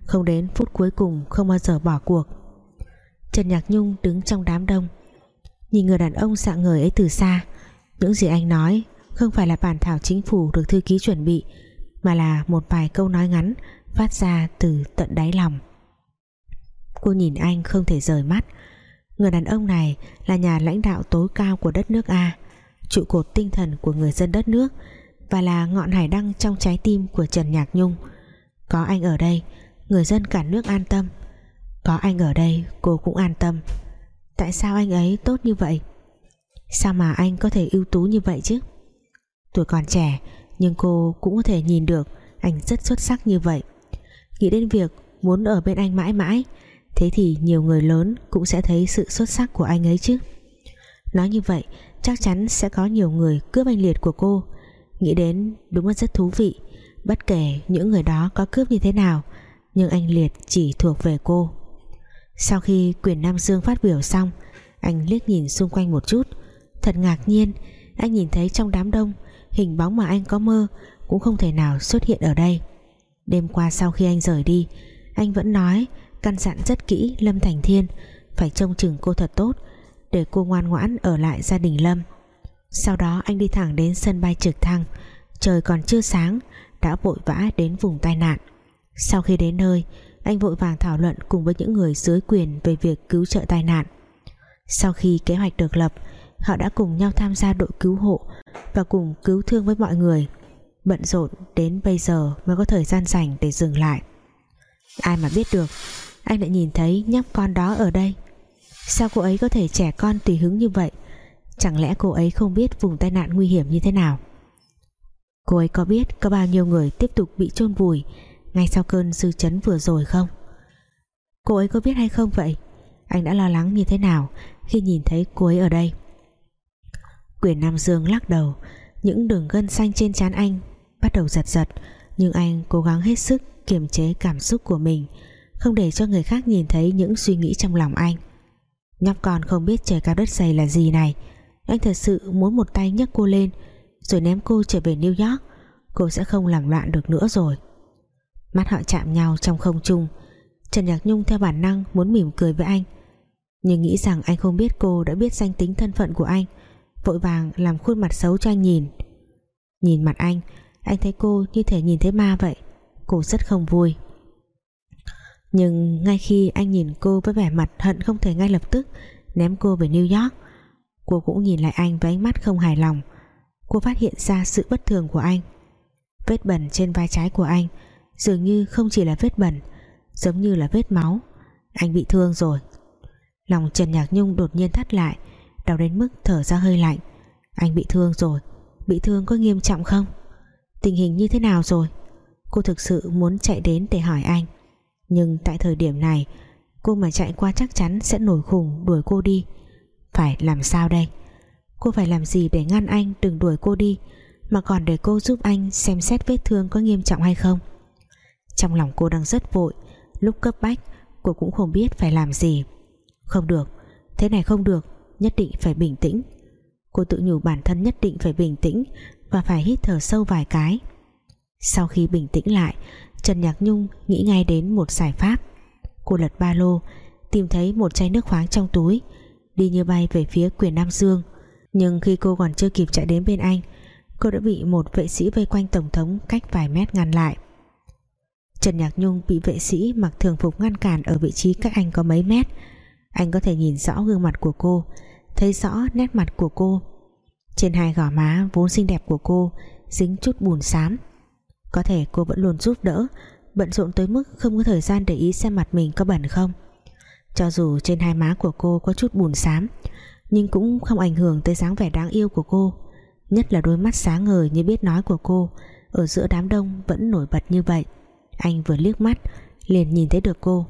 Không đến phút cuối cùng không bao giờ bỏ cuộc. Trần Nhạc Nhung đứng trong đám đông, Nhìn người đàn ông sạng người ấy từ xa. Những gì anh nói Không phải là bản thảo chính phủ được thư ký chuẩn bị, Mà là một vài câu nói ngắn Phát ra từ tận đáy lòng. Cô nhìn anh không thể rời mắt. Người đàn ông này là nhà lãnh đạo tối cao của đất nước A. Trụ cột tinh thần của người dân đất nước Và là ngọn hải đăng trong trái tim của Trần Nhạc Nhung. Có anh ở đây, Người dân cả nước an tâm. Có anh ở đây, cô cũng an tâm. Tại sao anh ấy tốt như vậy? Sao mà anh có thể ưu tú như vậy chứ? Tuổi còn trẻ, Nhưng cô cũng có thể nhìn được Anh rất xuất sắc như vậy. Nghĩ đến việc muốn ở bên anh mãi mãi, Thế thì nhiều người lớn Cũng sẽ thấy sự xuất sắc của anh ấy chứ. Nói như vậy Chắc chắn sẽ có nhiều người cướp anh Liệt của cô. Nghĩ đến đúng là rất thú vị. Bất kể những người đó có cướp như thế nào, Nhưng anh Liệt chỉ thuộc về cô. Sau khi quyền Nam Dương phát biểu xong, Anh liếc nhìn xung quanh một chút. Thật ngạc nhiên, Anh nhìn thấy trong đám đông, Hình bóng mà anh có mơ Cũng không thể nào xuất hiện ở đây. Đêm qua sau khi anh rời đi, Anh vẫn nói Căn dặn rất kỹ Lâm Thành Thiên Phải trông chừng cô thật tốt để cô ngoan ngoãn ở lại gia đình Lâm. Sau đó anh đi thẳng đến sân bay trực thăng. Trời còn chưa sáng, Đã vội vã đến vùng tai nạn. Sau khi đến nơi, anh vội vàng thảo luận cùng với những người dưới quyền về việc cứu trợ tai nạn. Sau khi kế hoạch được lập, họ đã cùng nhau tham gia đội cứu hộ và cùng cứu thương với mọi người. Bận rộn đến bây giờ mới có thời gian dành để dừng lại. Ai mà biết được, anh lại nhìn thấy nhóc con đó ở đây sao cô ấy có thể trẻ con tùy hứng như vậy? Chẳng lẽ cô ấy không biết vùng tai nạn nguy hiểm như thế nào? Cô ấy có biết có bao nhiêu người tiếp tục bị chôn vùi ngay sau cơn dư chấn vừa rồi không? Cô ấy có biết hay không vậy? Anh đã lo lắng như thế nào khi nhìn thấy cô ấy ở đây? Quyền nam dương lắc đầu. Những đường gân xanh trên trán anh bắt đầu giật giật, nhưng anh cố gắng hết sức kiềm chế cảm xúc của mình, không để cho người khác nhìn thấy những suy nghĩ trong lòng anh nhóc con không biết trời cao đất dày là gì này. Anh thật sự muốn một tay nhấc cô lên, rồi ném cô trở về New York. Cô sẽ không làm loạn được nữa rồi. Mắt họ chạm nhau trong không trung. Trần Nhạc Nhung theo bản năng muốn mỉm cười với anh. Nhưng nghĩ rằng anh không biết cô đã biết danh tính thân phận của anh, Vội vàng làm khuôn mặt xấu cho anh nhìn. Nhìn mặt anh Anh thấy cô như thể nhìn thấy ma vậy. Cô rất không vui. Nhưng ngay khi anh nhìn cô với vẻ mặt hận không thể ngay lập tức, Ném cô về New York, Cô cũng nhìn lại anh với ánh mắt không hài lòng. Cô phát hiện ra sự bất thường của anh. Vết bẩn trên vai trái của anh dường như không chỉ là vết bẩn, giống như là vết máu. Anh bị thương rồi. Lòng Trần Nhạc Nhung đột nhiên thắt lại, đau đến mức thở ra hơi lạnh. Anh bị thương rồi. Bị thương có nghiêm trọng không? Tình hình như thế nào rồi? Cô thực sự muốn chạy đến để hỏi anh nhưng tại thời điểm này, cô mà chạy qua chắc chắn sẽ nổi khùng đuổi cô đi. Phải làm sao đây? Cô phải làm gì để ngăn anh đừng đuổi cô đi, mà còn để cô giúp anh xem xét vết thương có nghiêm trọng hay không? Trong lòng cô đang rất vội, Lúc cấp bách, cô cũng không biết phải làm gì. Không được, Thế này không được, Nhất định phải bình tĩnh. Cô tự nhủ bản thân nhất định phải bình tĩnh Và phải hít thở sâu vài cái. Sau khi bình tĩnh lại Trần Nhạc Nhung nghĩ ngay đến một giải pháp. Cô lật ba lô, Tìm thấy một chai nước khoáng trong túi, Đi như bay về phía quyền Nam Dương. Nhưng khi cô còn chưa kịp chạy đến bên anh, Cô đã bị một vệ sĩ vây quanh Tổng thống Cách vài mét ngăn lại. Trần Nhạc Nhung bị vệ sĩ mặc thường phục ngăn cản ở vị trí cách anh có mấy mét. Anh có thể nhìn rõ gương mặt của cô, thấy rõ nét mặt của cô. Trên hai gò má vốn xinh đẹp của cô dính chút bùn xám có thể cô vẫn luôn giúp đỡ, bận rộn tới mức không có thời gian để ý xem mặt mình có bẩn không. Cho dù trên hai má của cô có chút bùn xám, nhưng cũng không ảnh hưởng tới dáng vẻ đáng yêu của cô. Nhất là đôi mắt sáng ngời như biết nói của cô, ở giữa đám đông vẫn nổi bật như vậy. Anh vừa liếc mắt, liền nhìn thấy được cô.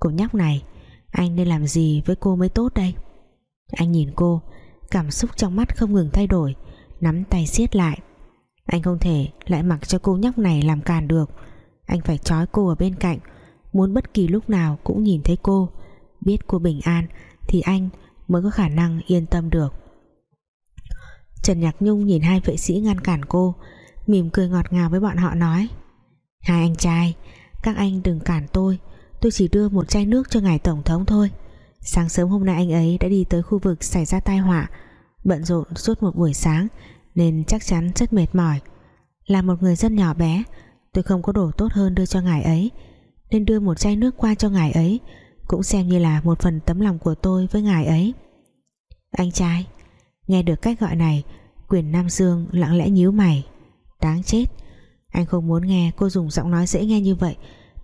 Cô nhóc này, anh nên làm gì với cô mới tốt đây? Anh nhìn cô, cảm xúc trong mắt không ngừng thay đổi, nắm tay siết lại anh không thể lại mặc cho cô nhóc này làm càn được. Anh phải trói cô ở bên cạnh. Muốn bất kỳ lúc nào cũng nhìn thấy cô. Biết cô bình an Thì anh mới có khả năng yên tâm được. Trần Nhạc Nhung nhìn hai vệ sĩ ngăn cản cô, Mỉm cười ngọt ngào với bọn họ nói, Hai anh trai, Các anh đừng cản tôi. Tôi chỉ đưa một chai nước cho ngài Tổng thống thôi. Sáng sớm hôm nay anh ấy đã đi tới khu vực xảy ra tai họa, Bận rộn suốt một buổi sáng. Nên chắc chắn rất mệt mỏi. Là một người dân nhỏ bé, Tôi không có đồ tốt hơn đưa cho ngài ấy, Nên đưa một chai nước qua cho ngài ấy, Cũng xem như là một phần tấm lòng của tôi với ngài ấy. Anh trai, Nghe được cách gọi này, Quyền Nam Dương lặng lẽ nhíu mày. Đáng chết, Anh không muốn nghe cô dùng giọng nói dễ nghe như vậy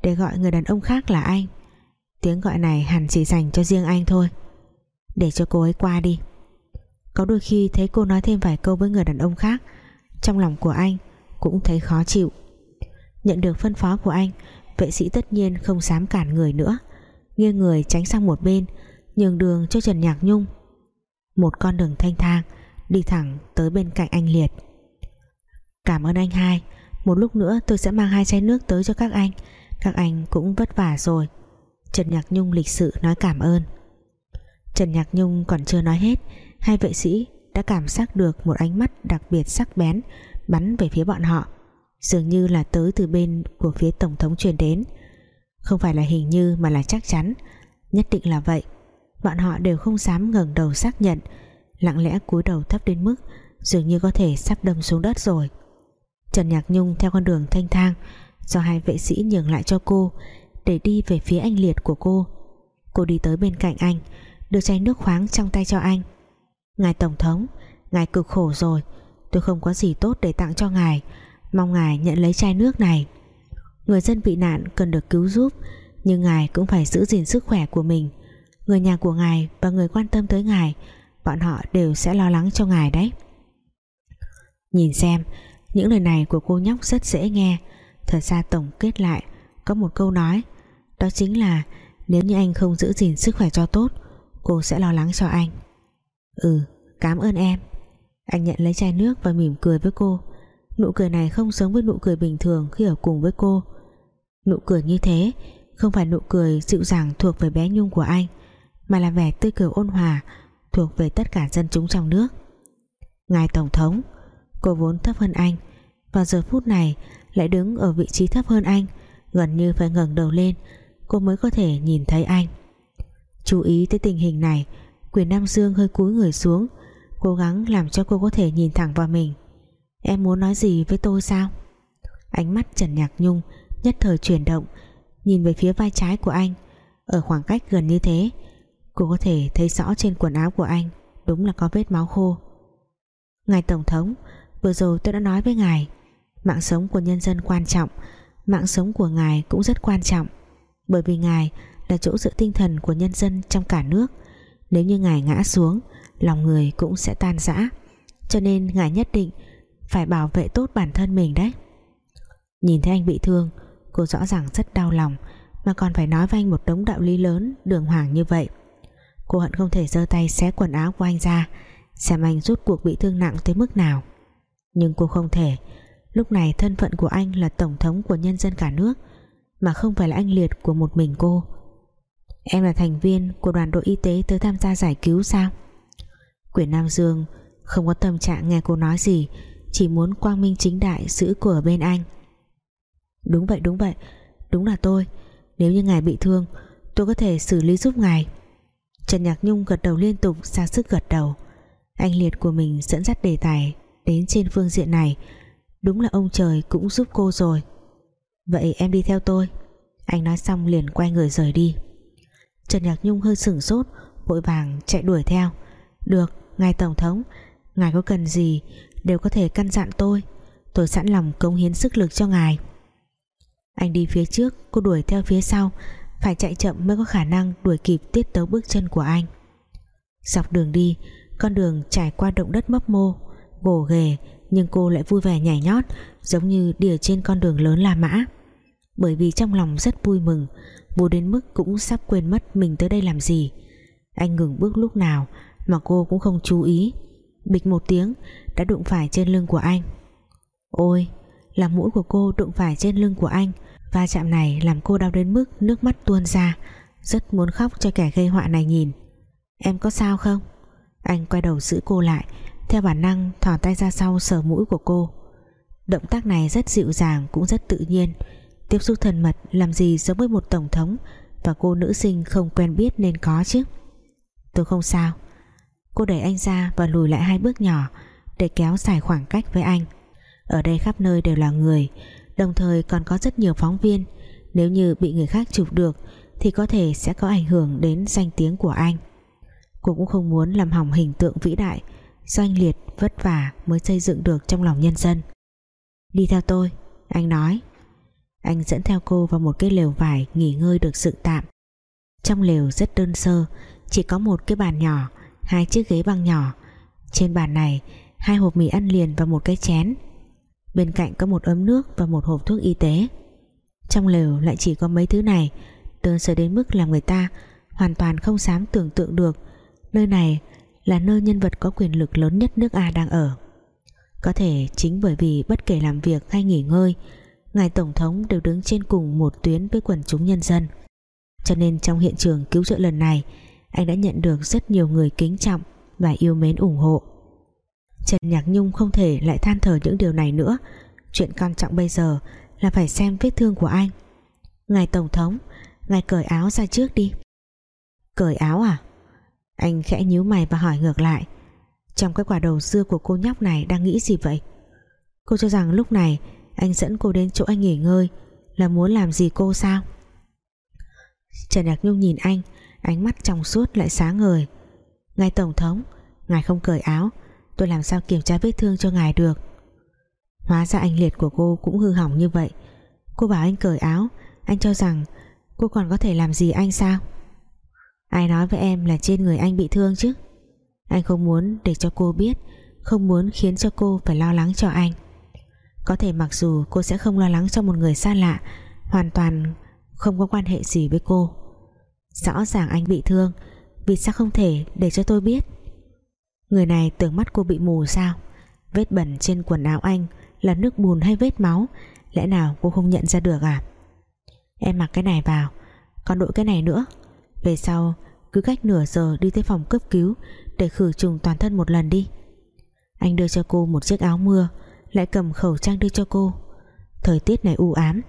Để gọi người đàn ông khác là anh. Tiếng gọi này hẳn chỉ dành cho riêng anh thôi. Để cho cô ấy qua đi. Có đôi khi thấy cô nói thêm vài câu với người đàn ông khác. Trong lòng của anh Cũng thấy khó chịu. Nhận được phân phó của anh, Vệ sĩ tất nhiên không dám cản người nữa. Nghiêng người tránh sang một bên, Nhường đường cho Trần Nhạc Nhung. Một con đường thanh thang, Đi thẳng tới bên cạnh anh Liệt. Cảm ơn anh hai, Một lúc nữa tôi sẽ mang hai chai nước tới cho các anh Các anh cũng vất vả rồi. Trần Nhạc Nhung lịch sự nói cảm ơn. Trần Nhạc Nhung còn chưa nói hết Hai vệ sĩ đã cảm giác được Một ánh mắt đặc biệt sắc bén Bắn về phía bọn họ. Dường như là tới từ bên của phía Tổng thống truyền đến. Không phải là hình như mà là chắc chắn. Nhất định là vậy. Bọn họ đều không dám ngẩng đầu xác nhận. Lặng lẽ cúi đầu thấp đến mức Dường như có thể sắp đâm xuống đất rồi. Trần Nhạc Nhung theo con đường thanh thang, Do hai vệ sĩ nhường lại cho cô, Để đi về phía anh Liệt của cô. Cô đi tới bên cạnh anh, Đưa chai nước khoáng trong tay cho anh. Ngài Tổng thống, Ngài cực khổ rồi. Tôi không có gì tốt để tặng cho ngài. Mong ngài nhận lấy chai nước này. Người dân bị nạn cần được cứu giúp, Nhưng ngài cũng phải giữ gìn sức khỏe của mình. Người nhà của ngài Và người quan tâm tới ngài, Bọn họ đều sẽ lo lắng cho ngài đấy. Nhìn xem, Những lời này của cô nhóc rất dễ nghe. Thật ra tổng kết lại, Có một câu nói, Đó chính là nếu như anh không giữ gìn sức khỏe cho tốt, Cô sẽ lo lắng cho anh. Ừ cảm ơn em. Anh nhận lấy chai nước và mỉm cười với cô. Nụ cười này không giống với nụ cười bình thường Khi ở cùng với cô. Nụ cười như thế Không phải nụ cười dịu dàng thuộc về bé Nhung của anh, Mà là vẻ tươi cười ôn hòa Thuộc về tất cả dân chúng trong nước. Ngài Tổng thống, Cô vốn thấp hơn anh, Vào giờ phút này lại đứng ở vị trí thấp hơn anh, Gần như phải ngẩng đầu lên, Cô mới có thể nhìn thấy anh. Chú ý tới tình hình này Quyền Nam Dương hơi cúi người xuống, Cố gắng làm cho cô có thể nhìn thẳng vào mình. Em muốn nói gì với tôi sao? Ánh mắt Trần Nhạc Nhung Nhất thời chuyển động, Nhìn về phía vai trái của anh. Ở khoảng cách gần như thế, Cô có thể thấy rõ trên quần áo của anh Đúng là có vết máu khô. Ngài Tổng thống, Vừa rồi tôi đã nói với ngài, Mạng sống của nhân dân quan trọng, Mạng sống của ngài cũng rất quan trọng, Bởi vì ngài là chỗ dựa tinh thần Của nhân dân trong cả nước. Nếu như ngài ngã xuống, Lòng người cũng sẽ tan rã. Cho nên ngài nhất định phải bảo vệ tốt bản thân mình đấy. Nhìn thấy anh bị thương, cô rõ ràng rất đau lòng, mà còn phải nói với anh một đống đạo lý lớn, đường hoàng như vậy. Cô hận không thể giơ tay xé quần áo của anh ra, xem anh rút cuộc bị thương nặng tới mức nào. Nhưng cô không thể. Lúc này thân phận của anh là tổng thống của nhân dân cả nước, mà không phải là anh liệt của một mình cô em là thành viên của đoàn đội y tế tới tham gia giải cứu sao? Quyền Nam Dương, không có tâm trạng nghe cô nói gì, chỉ muốn quang minh chính đại giữ cô ở bên anh. Đúng vậy đúng vậy, đúng là tôi. Nếu như ngài bị thương, tôi có thể xử lý giúp ngài. Trần Nhạc Nhung gật đầu liên tục, ra sức gật đầu. Anh liệt của mình dẫn dắt đề tài đến trên phương diện này. Đúng là ông trời cũng giúp cô rồi. Vậy em đi theo tôi. Anh nói xong liền quay người rời đi. Trần Nhạc Nhung hơi sửng sốt, vội vàng chạy đuổi theo. Được, ngài tổng thống, ngài có cần gì đều có thể căn dặn tôi. Tôi sẵn lòng cống hiến sức lực cho ngài. Anh đi phía trước, cô đuổi theo phía sau, phải chạy chậm mới có khả năng đuổi kịp tiết tấu bước chân của anh. Dọc đường đi, con đường trải qua động đất mấp mô, gồ ghề, nhưng cô lại vui vẻ nhảy nhót, giống như đìa trên con đường lớn La Mã. Bởi vì trong lòng rất vui mừng vô đến mức cũng sắp quên mất mình tới đây làm gì. Anh ngừng bước lúc nào mà cô cũng không chú ý. Bịch một tiếng, đã đụng phải trên lưng của anh. Ôi là mũi của cô đụng phải trên lưng của anh. Va chạm này làm cô đau đến mức nước mắt tuôn ra. Rất muốn khóc cho kẻ gây họa này nhìn. Em có sao không? Anh quay đầu giữ cô lại, Theo bản năng thỏ tay ra sau sờ mũi của cô. Động tác này rất dịu dàng Cũng rất tự nhiên. Tiếp xúc thân mật, làm gì giống với một tổng thống Và cô nữ sinh không quen biết nên có chứ? Tôi không sao. Cô đẩy anh ra và lùi lại hai bước nhỏ Để kéo dài khoảng cách với anh. Ở đây khắp nơi đều là người, Đồng thời còn có rất nhiều phóng viên. Nếu như bị người khác chụp được Thì có thể sẽ có ảnh hưởng đến danh tiếng của anh. Cô cũng không muốn làm hỏng hình tượng vĩ đại, doanh Liệt, vất vả mới xây dựng được trong lòng nhân dân. Đi theo tôi, Anh nói. Anh dẫn theo cô vào một cái lều vải Nghỉ ngơi được dựng tạm. Trong lều rất đơn sơ, Chỉ có một cái bàn nhỏ, Hai chiếc ghế băng nhỏ. Trên bàn này, Hai hộp mì ăn liền và một cái chén. Bên cạnh có một ấm nước và một hộp thuốc y tế. Trong lều lại chỉ có mấy thứ này Đơn sơ đến mức làm người ta Hoàn toàn không dám tưởng tượng được. Nơi này là nơi nhân vật có quyền lực lớn nhất nước A đang ở. Có thể chính bởi vì bất kể làm việc hay nghỉ ngơi Ngài Tổng thống đều đứng trên cùng một tuyến với quần chúng nhân dân. Cho nên trong hiện trường cứu trợ lần này, Anh đã nhận được rất nhiều người kính trọng và yêu mến ủng hộ. Trần Nhạc Nhung không thể lại than thở những điều này nữa. Chuyện quan trọng bây giờ là phải xem vết thương của anh. Ngài Tổng thống, Ngài cởi áo ra trước đi. Cởi áo à? Anh khẽ nhíu mày và hỏi ngược lại. Trong cái quả đầu xưa của cô nhóc này đang nghĩ gì vậy? Cô cho rằng lúc này anh dẫn cô đến chỗ anh nghỉ ngơi. Là muốn làm gì cô sao? Trần Nhạc Nhung nhìn anh, Ánh mắt trong suốt lại sáng ngời. Ngài Tổng thống, Ngài không cởi áo. Tôi làm sao kiểm tra vết thương cho ngài được? Hóa ra anh liệt của cô cũng hư hỏng như vậy. Cô bảo anh cởi áo. Anh cho rằng cô còn có thể làm gì anh sao? Ai nói với em là trên người anh bị thương chứ? Anh không muốn để cho cô biết, Không muốn khiến cho cô phải lo lắng cho anh. Có thể mặc dù cô sẽ không lo lắng cho một người xa lạ, Hoàn toàn không có quan hệ gì với cô. Rõ ràng anh bị thương, Vì sao không thể để cho tôi biết? Người này tưởng mắt cô bị mù sao? Vết bẩn trên quần áo anh Là nước bùn hay vết máu? Lẽ nào cô không nhận ra được à? Em mặc cái này vào, Còn đội cái này nữa. Về sau, cứ cách nửa giờ đi tới phòng cấp cứu Để khử trùng toàn thân một lần đi. Anh đưa cho cô một chiếc áo mưa lại cầm khẩu trang đưa cho cô. Thời tiết này u ám,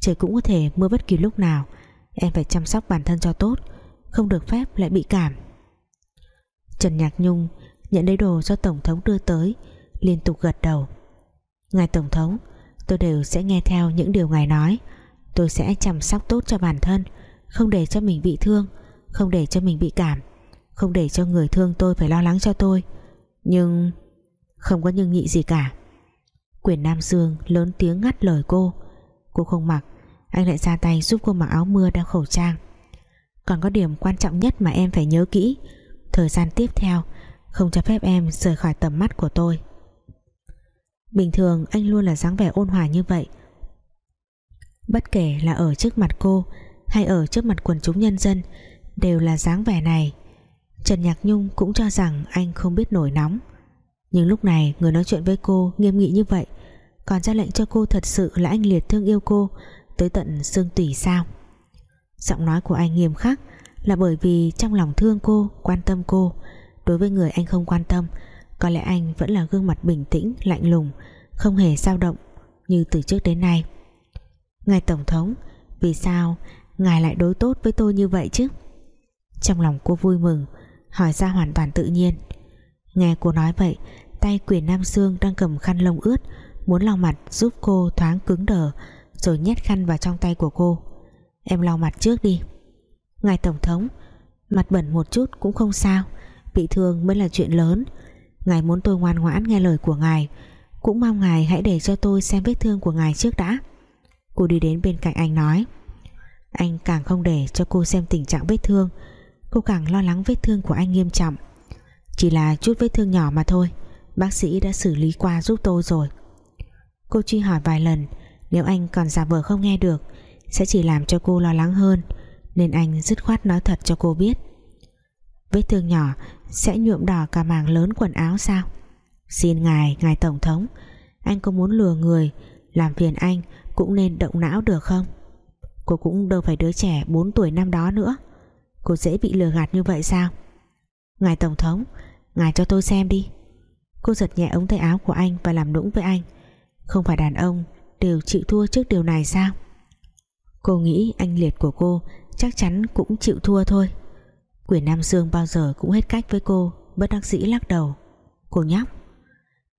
Trời cũng có thể mưa bất kỳ lúc nào. Em phải chăm sóc bản thân cho tốt, Không được phép lại bị cảm. Trần Nhạc Nhung nhận lấy đồ do Tổng thống đưa tới, liên tục gật đầu. Ngài Tổng thống, tôi đều sẽ nghe theo những điều ngài nói. Tôi sẽ chăm sóc tốt cho bản thân, không để cho mình bị thương, không để cho mình bị cảm, không để cho người thương tôi phải lo lắng cho tôi. Nhưng không có nhưng nhị gì cả quyền Nam Dương lớn tiếng ngắt lời cô. Cô không mặc, anh lại ra tay giúp cô mặc áo mưa đeo khẩu trang. Còn có điểm quan trọng nhất mà em phải nhớ kỹ, thời gian tiếp theo không cho phép em rời khỏi tầm mắt của tôi. Bình thường anh luôn là dáng vẻ ôn hòa như vậy. Bất kể là ở trước mặt cô hay ở trước mặt quần chúng nhân dân, đều là dáng vẻ này. Trần Nhạc Nhung cũng cho rằng anh không biết nổi nóng nhưng lúc này, người nói chuyện với cô nghiêm nghị như vậy. Còn ra lệnh cho cô thật sự là anh liệt thương yêu cô, tới tận xương tủy sao? Giọng nói của anh nghiêm khắc, là bởi vì trong lòng thương cô, quan tâm cô. Đối với người anh không quan tâm, có lẽ anh vẫn là gương mặt bình tĩnh, lạnh lùng, không hề dao động như từ trước đến nay. Ngài tổng thống, vì sao ngài lại đối tốt với tôi như vậy chứ? Trong lòng cô vui mừng, hỏi ra hoàn toàn tự nhiên. Nghe cô nói vậy tay quyền nam xương đang cầm khăn lông ướt, muốn lau mặt giúp cô thoáng cứng đờ, rồi nhét khăn vào trong tay của cô. Em lau mặt trước đi. Ngài tổng thống, mặt bẩn một chút cũng không sao, bị thương mới là chuyện lớn. Ngài muốn tôi ngoan ngoãn nghe lời của ngài, cũng mong ngài hãy để cho tôi xem vết thương của ngài trước đã. Cô đi đến bên cạnh anh nói, anh càng không để cho cô xem tình trạng vết thương, cô càng lo lắng vết thương của anh nghiêm trọng. Chỉ là chút vết thương nhỏ mà thôi bác sĩ đã xử lý qua giúp tôi rồi. Cô truy hỏi vài lần, nếu anh còn giả vờ không nghe được, sẽ chỉ làm cho cô lo lắng hơn, nên anh dứt khoát nói thật cho cô biết. Vết thương nhỏ sẽ nhuộm đỏ cả màng lớn quần áo sao? Xin ngài ngài tổng thống, anh có muốn lừa người, làm phiền anh cũng nên động não được không? Cô cũng đâu phải đứa trẻ 4 tuổi năm đó nữa. Cô dễ bị lừa gạt như vậy sao? Ngài Tổng thống, Ngài cho tôi xem đi. Cô giật nhẹ ống tay áo của anh và làm nũng với anh. Không phải đàn ông, Đều chịu thua trước điều này sao? Cô nghĩ anh liệt của cô Chắc chắn cũng chịu thua thôi. Quyền Nam Dương bao giờ cũng hết cách với cô, Bất đắc dĩ lắc đầu. Cô nhóc.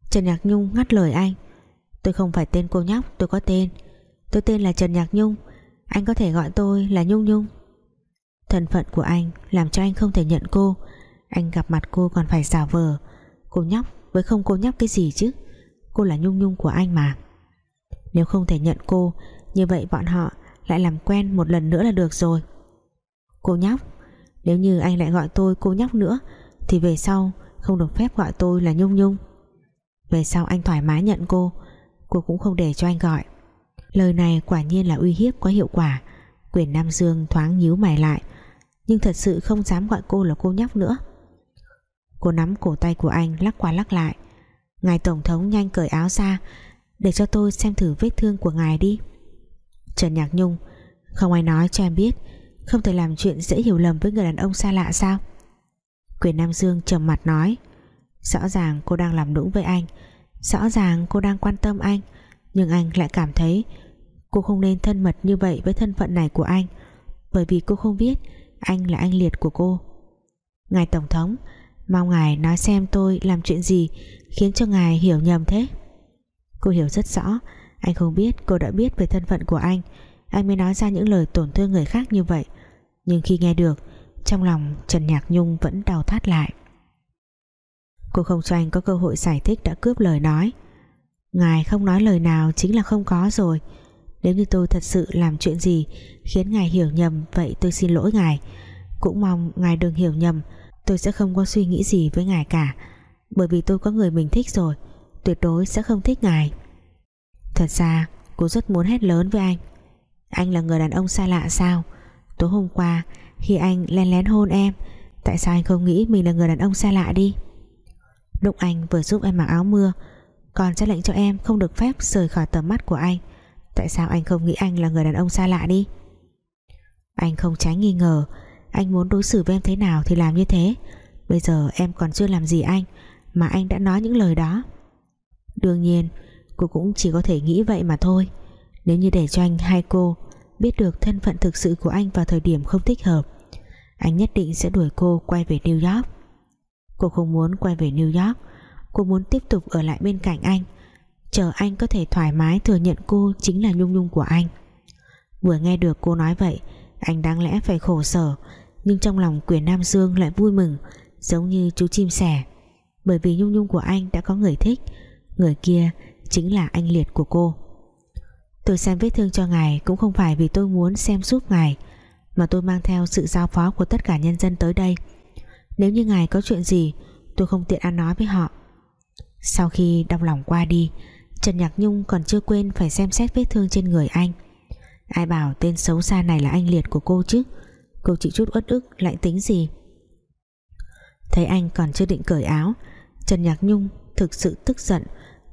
Trần Nhạc Nhung ngắt lời anh. Tôi không phải tên cô nhóc, tôi có tên. Tôi tên là Trần Nhạc Nhung. Anh có thể gọi tôi là Nhung Nhung. Thân phận của anh làm cho anh không thể nhận cô. Anh gặp mặt cô còn phải xả vờ. Cô nhóc với không cô nhóc cái gì chứ? Cô là Nhung Nhung của anh mà. Nếu không thể nhận cô, Như vậy bọn họ lại làm quen một lần nữa là được rồi. Cô nhóc, Nếu như anh lại gọi tôi cô nhóc nữa, Thì về sau không được phép gọi tôi là Nhung Nhung. Về sau anh thoải mái nhận cô Cô cũng không để cho anh gọi. Lời này quả nhiên là uy hiếp có hiệu quả. Quyền Nam Dương thoáng nhíu mày lại, Nhưng thật sự không dám gọi cô là cô nhóc nữa. Cô nắm cổ tay của anh lắc qua lắc lại. Ngài Tổng thống nhanh cởi áo ra, Để cho tôi xem thử vết thương của ngài đi. Trần Nhạc Nhung, Không ai nói cho em biết, Không thể làm chuyện dễ hiểu lầm với người đàn ông xa lạ sao? Quyền Nam Dương trầm mặt nói, Rõ ràng cô đang làm đúng với anh, Rõ ràng cô đang quan tâm anh, Nhưng anh lại cảm thấy Cô không nên thân mật như vậy với thân phận này của anh, Bởi vì cô không biết Anh là anh liệt của cô. Ngài Tổng thống Mong ngài nói xem tôi làm chuyện gì Khiến cho ngài hiểu nhầm thế. Cô hiểu rất rõ, Anh không biết cô đã biết về thân phận của anh. Anh mới nói ra những lời tổn thương người khác như vậy. Nhưng khi nghe được, Trong lòng Trần Nhạc Nhung vẫn đau thắt lại. Cô không cho anh có cơ hội giải thích đã cướp lời nói. Ngài không nói lời nào chính là không có rồi. Nếu như tôi thật sự làm chuyện gì Khiến ngài hiểu nhầm, Vậy tôi xin lỗi ngài. Cũng mong ngài đừng hiểu nhầm. Tôi sẽ không có suy nghĩ gì với ngài cả, Bởi vì tôi có người mình thích rồi, Tuyệt đối sẽ không thích ngài. Thật ra, cô rất muốn hét lớn với anh. Anh là người đàn ông xa lạ sao? Tối hôm qua, Khi anh len lén hôn em, Tại sao anh không nghĩ mình là người đàn ông xa lạ đi? Lúc anh vừa giúp em mặc áo mưa, Còn ra lệnh cho em không được phép rời khỏi tầm mắt của anh, Tại sao anh không nghĩ anh là người đàn ông xa lạ đi? Anh không tránh nghi ngờ anh muốn đối xử với em thế nào thì làm như thế. Bây giờ em còn chưa làm gì anh, Mà anh đã nói những lời đó. Đương nhiên, Cô cũng chỉ có thể nghĩ vậy mà thôi. Nếu như để cho anh hai cô Biết được thân phận thực sự của anh vào thời điểm không thích hợp, Anh nhất định sẽ đuổi cô quay về New York. Cô không muốn quay về New York, Cô muốn tiếp tục ở lại bên cạnh anh, Chờ anh có thể thoải mái thừa nhận cô chính là Nhung Nhung của anh. Vừa nghe được cô nói vậy, Anh đáng lẽ phải khổ sở nhưng trong lòng quyền Nam Dương lại vui mừng, Giống như chú chim sẻ. Bởi vì Nhung Nhung của anh đã có người thích, Người kia chính là anh liệt của cô. Tôi xem vết thương cho ngài Cũng không phải vì tôi muốn xem giúp ngài, Mà tôi mang theo sự giao phó của tất cả nhân dân tới đây. Nếu như ngài có chuyện gì, Tôi không tiện ăn nói với họ. Sau khi đau lòng qua đi, Trần Nhạc Nhung còn chưa quên phải xem xét vết thương trên người anh. Ai bảo tên xấu xa này là anh liệt của cô chứ? Cô chỉ chút uất ức, lại tính gì? Thấy anh còn chưa định cởi áo, Trần Nhạc Nhung thực sự tức giận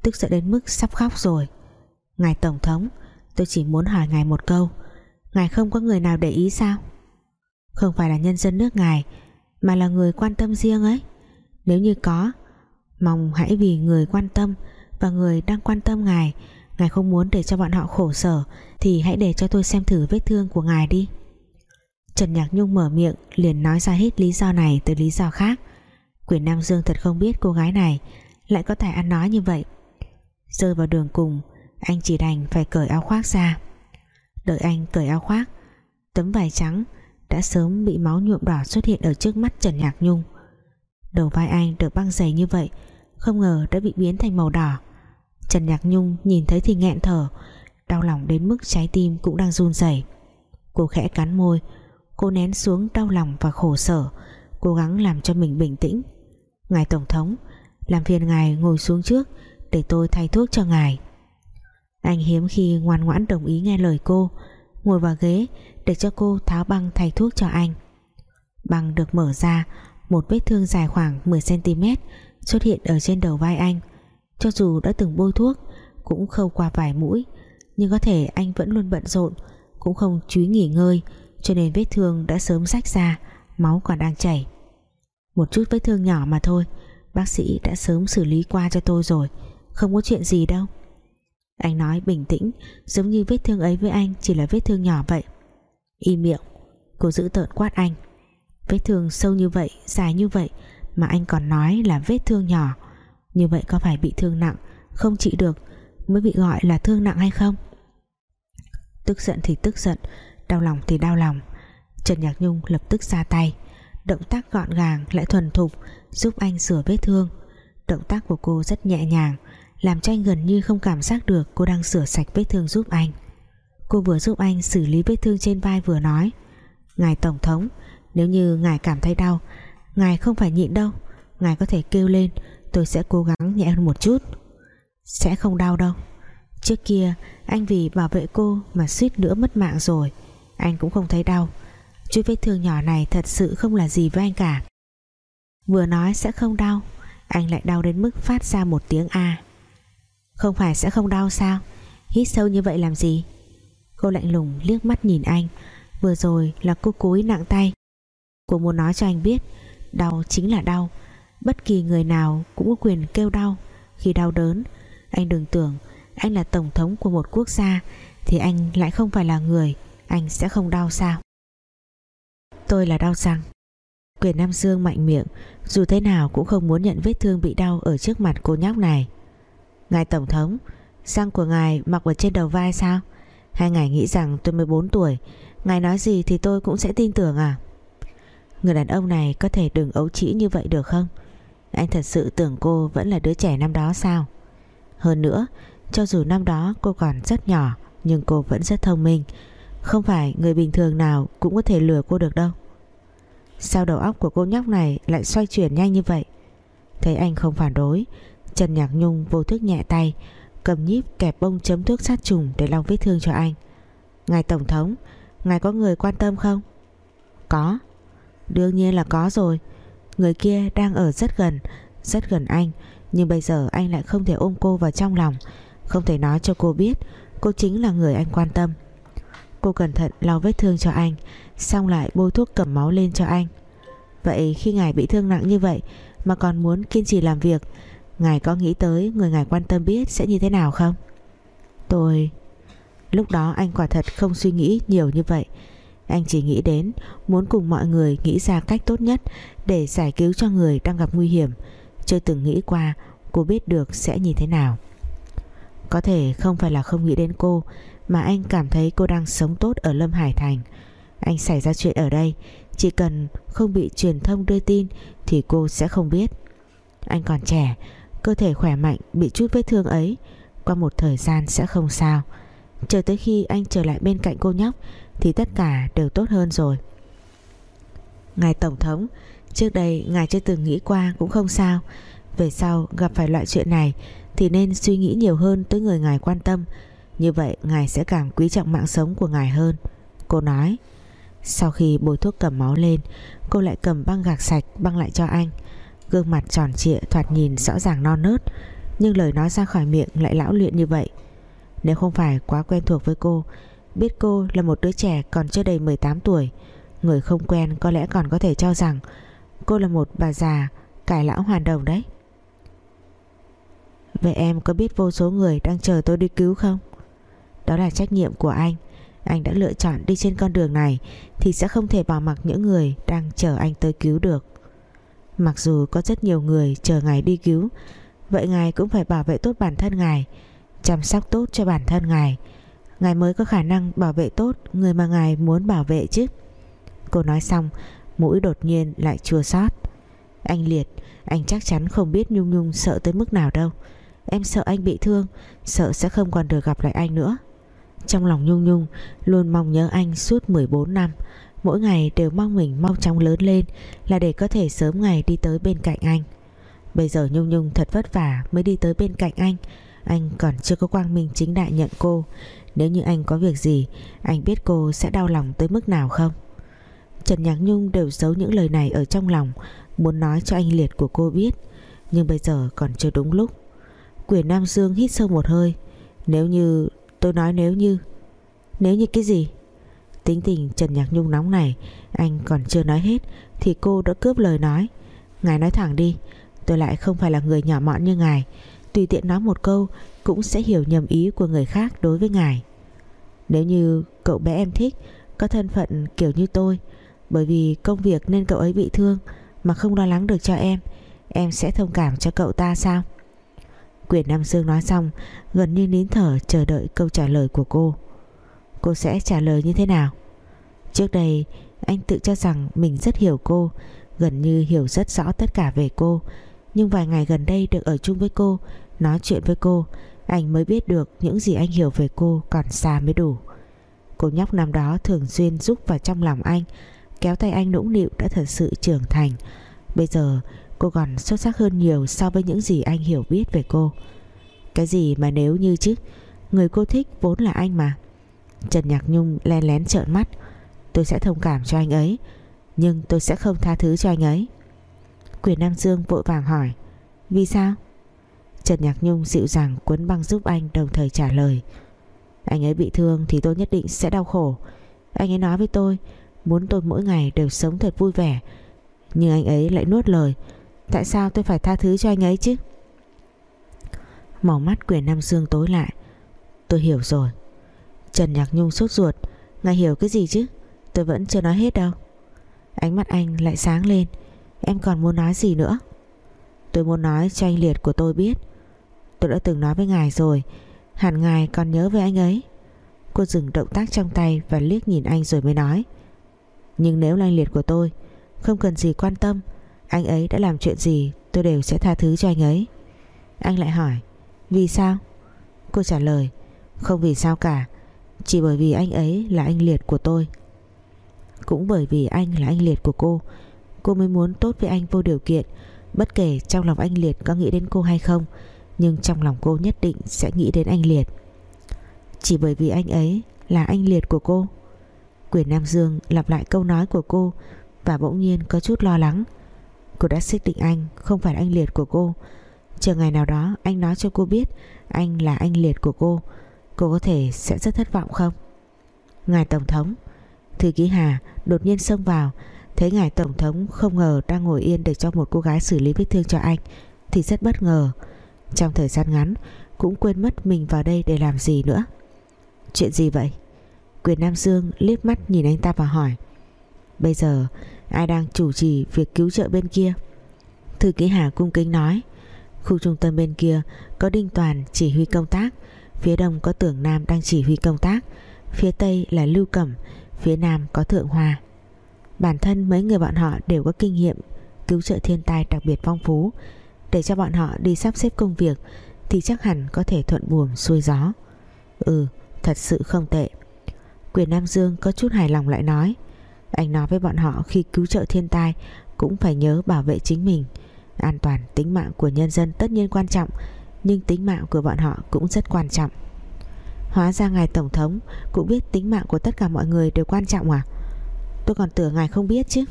Tức giận đến mức sắp khóc rồi. Ngài Tổng thống, Tôi chỉ muốn hỏi ngài một câu, Ngài không có người nào để ý sao? Không phải là nhân dân nước ngài, mà là người quan tâm riêng ấy. Nếu như có, mong hãy vì người quan tâm và người đang quan tâm ngài ngài không muốn để cho bọn họ khổ sở thì hãy để cho tôi xem thử vết thương của ngài đi. Trần Nhạc Nhung mở miệng, liền nói ra hết lý do này từ lý do khác. Quyền Nam Dương thật không biết cô gái này lại có tài ăn nói như vậy. Rơi vào đường cùng, anh chỉ đành phải cởi áo khoác ra. Đợi anh cởi áo khoác, tấm vải trắng đã sớm bị máu nhuộm đỏ xuất hiện ở trước mắt Trần Nhạc Nhung. Đầu vai anh được băng dày như vậy, không ngờ đã bị biến thành màu đỏ. Trần Nhạc Nhung nhìn thấy thì nghẹn thở, đau lòng đến mức trái tim cũng đang run rẩy. Cô khẽ cắn môi cô nén xuống đau lòng và khổ sở, cố gắng làm cho mình bình tĩnh. Ngài tổng thống, làm phiền ngài ngồi xuống trước để tôi thay thuốc cho ngài. Anh hiếm khi ngoan ngoãn đồng ý nghe lời cô, ngồi vào ghế để cho cô tháo băng thay thuốc cho anh. Băng được mở ra, một vết thương dài khoảng 10cm xuất hiện ở trên đầu vai anh. Cho dù đã từng bôi thuốc, cũng khâu qua vài mũi, nhưng có thể anh vẫn luôn bận rộn, cũng không chú ý nghỉ ngơi cho nên vết thương đã sớm rách ra, máu còn đang chảy. Một chút vết thương nhỏ mà thôi, bác sĩ đã sớm xử lý qua cho tôi rồi, không có chuyện gì đâu. Anh nói bình tĩnh, giống như vết thương ấy với anh chỉ là vết thương nhỏ vậy. Im miệng, cô giữ tợn quát anh. Vết thương sâu như vậy, dài như vậy mà anh còn nói là vết thương nhỏ. Như vậy có phải bị thương nặng? Không trị được, mới bị gọi là thương nặng hay không? Tức giận thì tức giận đau lòng thì đau lòng. Trần Nhạc Nhung lập tức ra tay. Động tác gọn gàng lại thuần thục, giúp anh sửa vết thương. Động tác của cô rất nhẹ nhàng, làm cho anh gần như không cảm giác được cô đang sửa sạch vết thương giúp anh. Cô vừa giúp anh xử lý vết thương trên vai vừa nói, ngài tổng thống, nếu như ngài cảm thấy đau, ngài không phải nhịn đâu. Ngài có thể kêu lên, tôi sẽ cố gắng nhẹ hơn một chút. Sẽ không đau đâu. Trước kia, anh vì bảo vệ cô mà suýt nữa mất mạng rồi anh cũng không thấy đau. Chút vết thương nhỏ này thật sự không là gì với anh cả. Vừa nói sẽ không đau, anh lại đau đến mức phát ra một tiếng A. Không phải sẽ không đau sao? Hít sâu như vậy làm gì? Cô lạnh lùng liếc mắt nhìn anh. Vừa rồi là cô cố ý nặng tay. Cô muốn nói cho anh biết, đau chính là đau. Bất kỳ người nào cũng có quyền kêu đau. Khi đau đớn, anh đừng tưởng anh là tổng thống của một quốc gia thì anh lại không phải là người anh sẽ không đau sao? Tôi là đau răng. Quyền Nam Dương mạnh miệng, dù thế nào cũng không muốn nhận vết thương bị đau ở trước mặt cô nhóc này. Ngài tổng thống, răng của ngài mặc ở trên đầu vai sao? Hai ngài nghĩ rằng tôi 14 tuổi, ngài nói gì thì tôi cũng sẽ tin tưởng à? Người đàn ông này có thể đừng ấu trĩ như vậy được không? Anh thật sự tưởng cô vẫn là đứa trẻ năm đó sao? Hơn nữa, cho dù năm đó cô còn rất nhỏ, nhưng cô vẫn rất thông minh không phải người bình thường nào cũng có thể lừa cô được đâu. Sao đầu óc của cô nhóc này lại xoay chuyển nhanh như vậy? Thấy anh không phản đối, Trần Nhạc Nhung vô thức nhẹ tay, Cầm nhíp kẹp bông chấm thuốc sát trùng Để lau vết thương cho anh. Ngài Tổng thống, Ngài có người quan tâm không? Có. Đương nhiên là có rồi. Người kia đang ở rất gần Rất gần anh, Nhưng bây giờ anh lại không thể ôm cô vào trong lòng. Không thể nói cho cô biết Cô chính là người anh quan tâm. Cô cẩn thận lau vết thương cho anh, Xong lại bôi thuốc cầm máu lên cho anh. Vậy khi ngài bị thương nặng như vậy Mà còn muốn kiên trì làm việc, Ngài có nghĩ tới người ngài quan tâm biết Sẽ như thế nào không? Tôi, Lúc đó anh quả thật không suy nghĩ nhiều như vậy. Anh chỉ nghĩ đến Muốn cùng mọi người nghĩ ra cách tốt nhất Để giải cứu cho người đang gặp nguy hiểm. Chưa từng nghĩ qua Cô biết được sẽ như thế nào. Có thể không phải là không nghĩ đến cô mà anh cảm thấy cô đang sống tốt ở Lâm Hải Thành. Anh xảy ra chuyện ở đây, Chỉ cần không bị truyền thông đưa tin Thì cô sẽ không biết. Anh còn trẻ, Cơ thể khỏe mạnh, bị chút vết thương ấy, Qua một thời gian sẽ không sao. Chờ tới khi anh trở lại bên cạnh cô nhóc Thì tất cả đều tốt hơn rồi. Ngài Tổng thống, Trước đây ngài chưa từng nghĩ qua cũng không sao. Về sau gặp phải loại chuyện này Thì nên suy nghĩ nhiều hơn tới người ngài quan tâm. Như vậy, ngài sẽ càng quý trọng mạng sống của ngài hơn. Cô nói. Sau khi bôi thuốc cầm máu lên, Cô lại cầm băng gạc sạch băng lại cho anh. Gương mặt tròn trịa, thoạt nhìn rõ ràng non nớt, Nhưng lời nói ra khỏi miệng lại lão luyện như vậy. Nếu không phải quá quen thuộc với cô, Biết cô là một đứa trẻ còn chưa đầy 18 tuổi, Người không quen có lẽ còn có thể cho rằng Cô là một bà già Cải lão hoàn đồng đấy. Vậy em có biết vô số người đang chờ tôi đi cứu không? Đó là trách nhiệm của anh. Anh đã lựa chọn đi trên con đường này thì sẽ không thể bỏ mặc những người đang chờ anh tới cứu được. Mặc dù có rất nhiều người chờ ngài đi cứu, vậy ngài cũng phải bảo vệ tốt bản thân ngài, chăm sóc tốt cho bản thân ngài. Ngài mới có khả năng bảo vệ tốt người mà ngài muốn bảo vệ chứ. Cô nói xong, mũi đột nhiên lại chua xót. Anh liệt, anh chắc chắn không biết nhung nhung sợ tới mức nào đâu. Em sợ anh bị thương, sợ sẽ không còn được gặp lại anh nữa trong lòng Nhung Nhung, luôn mong nhớ anh suốt 14 năm. Mỗi ngày đều mong mình mau chóng lớn lên Là để có thể sớm ngày đi tới bên cạnh anh. Bây giờ Nhung Nhung thật vất vả mới đi tới bên cạnh anh. Anh còn chưa có quang minh chính đại nhận cô. Nếu như anh có việc gì, Anh biết cô sẽ đau lòng tới mức nào không? Trần Nhạc Nhung đều giấu những lời này ở trong lòng, Muốn nói cho anh Liệt của cô biết. Nhưng bây giờ còn chưa đúng lúc. Quyền Nam Dương hít sâu một hơi. Nếu như Tôi nói nếu như Nếu như cái gì? Tính tình Trần Nhạc Nhung nóng này, Anh còn chưa nói hết Thì cô đã cướp lời nói. Ngài nói thẳng đi, Tôi lại không phải là người nhỏ mọn như ngài. Tùy tiện nói một câu Cũng sẽ hiểu nhầm ý của người khác đối với ngài. Nếu như cậu bé em thích, Có thân phận kiểu như tôi, Bởi vì công việc nên cậu ấy bị thương Mà không lo lắng được cho em Em sẽ thông cảm cho cậu ta sao? Quyền Nam Dương nói xong, Gần như nín thở chờ đợi câu trả lời của cô. Cô sẽ trả lời như thế nào? Trước đây, Anh tự cho rằng mình rất hiểu cô, Gần như hiểu rất rõ tất cả về cô. Nhưng vài ngày gần đây được ở chung với cô, Nói chuyện với cô, Anh mới biết được những gì anh hiểu về cô Còn xa mới đủ. Cô nhóc năm đó thường xuyên giúp vào trong lòng anh, Kéo tay anh nũng nịu đã thật sự trưởng thành. Bây giờ cô còn xuất sắc hơn nhiều So với những gì anh hiểu biết về cô. Cái gì mà nếu như chứ? Người cô thích vốn là anh mà. Trần Nhạc Nhung len lén trợn mắt. Tôi sẽ thông cảm cho anh ấy, Nhưng tôi sẽ không tha thứ cho anh ấy. Quyền Nam Dương vội vàng hỏi, Vì sao? Trần Nhạc Nhung dịu dàng cuốn băng giúp anh Đồng thời trả lời, Anh ấy bị thương thì tôi nhất định sẽ đau khổ. Anh ấy nói với tôi, Muốn tôi mỗi ngày đều sống thật vui vẻ, Nhưng anh ấy lại nuốt lời Tại sao tôi phải tha thứ cho anh ấy chứ? Màu mắt quyền Nam Dương tối lại. Tôi hiểu rồi. Trần Nhạc Nhung sốt ruột. Ngài hiểu cái gì chứ? Tôi vẫn chưa nói hết đâu. Ánh mắt anh lại sáng lên. Em còn muốn nói gì nữa? Tôi muốn nói cho anh Liệt của tôi biết. Tôi đã từng nói với ngài rồi. Hẳn ngài còn nhớ về anh ấy. Cô dừng động tác trong tay Và liếc nhìn anh rồi mới nói. Nhưng nếu là anh Liệt của tôi, Không cần gì quan tâm. Anh ấy đã làm chuyện gì, tôi đều sẽ tha thứ cho anh ấy. Anh lại hỏi, Vì sao? Cô trả lời, Không vì sao cả, Chỉ bởi vì anh ấy là anh Liệt của tôi. Cũng bởi vì anh là anh Liệt của cô Cô mới muốn tốt với anh vô điều kiện, Bất kể trong lòng anh Liệt có nghĩ đến cô hay không, Nhưng trong lòng cô nhất định sẽ nghĩ đến anh Liệt. Chỉ bởi vì anh ấy là anh Liệt của cô, Quyền Nam Dương lặp lại câu nói của cô Và bỗng nhiên có chút lo lắng. Cô đã xác định anh, không phải anh Liệt của cô. Chờ ngày nào đó, anh nói cho cô biết Anh là anh Liệt của cô Cô có thể sẽ rất thất vọng không? Ngài Tổng thống, Thư ký Hà đột nhiên xông vào, Thấy ngài Tổng thống không ngờ đang ngồi yên để cho một cô gái xử lý vết thương cho anh, Thì rất bất ngờ. Trong thời gian ngắn, cũng quên mất mình vào đây để làm gì nữa. Chuyện gì vậy? Quyền Nam Dương liếc mắt nhìn anh ta và hỏi. Bây giờ ai đang chủ trì việc cứu trợ bên kia Thư ký Hà cung kính nói Khu trung tâm bên kia có Đinh Toàn chỉ huy công tác Phía đông có Tưởng Nam đang chỉ huy công tác Phía tây là Lưu Cẩm Phía nam có Thượng Hòa. Bản thân mấy người bọn họ đều có kinh nghiệm cứu trợ thiên tai đặc biệt phong phú để cho bọn họ đi sắp xếp công việc thì chắc hẳn có thể thuận buồm xuôi gió. Ừ, thật sự không tệ. Quyền Nam Dương có chút hài lòng lại nói anh nói với bọn họ khi cứu trợ thiên tai cũng phải nhớ bảo vệ chính mình. An toàn tính mạng của nhân dân tất nhiên quan trọng, nhưng tính mạng của bọn họ cũng rất quan trọng. Hóa ra ngài Tổng thống cũng biết tính mạng của tất cả mọi người đều quan trọng à? Tôi còn tưởng ngài không biết chứ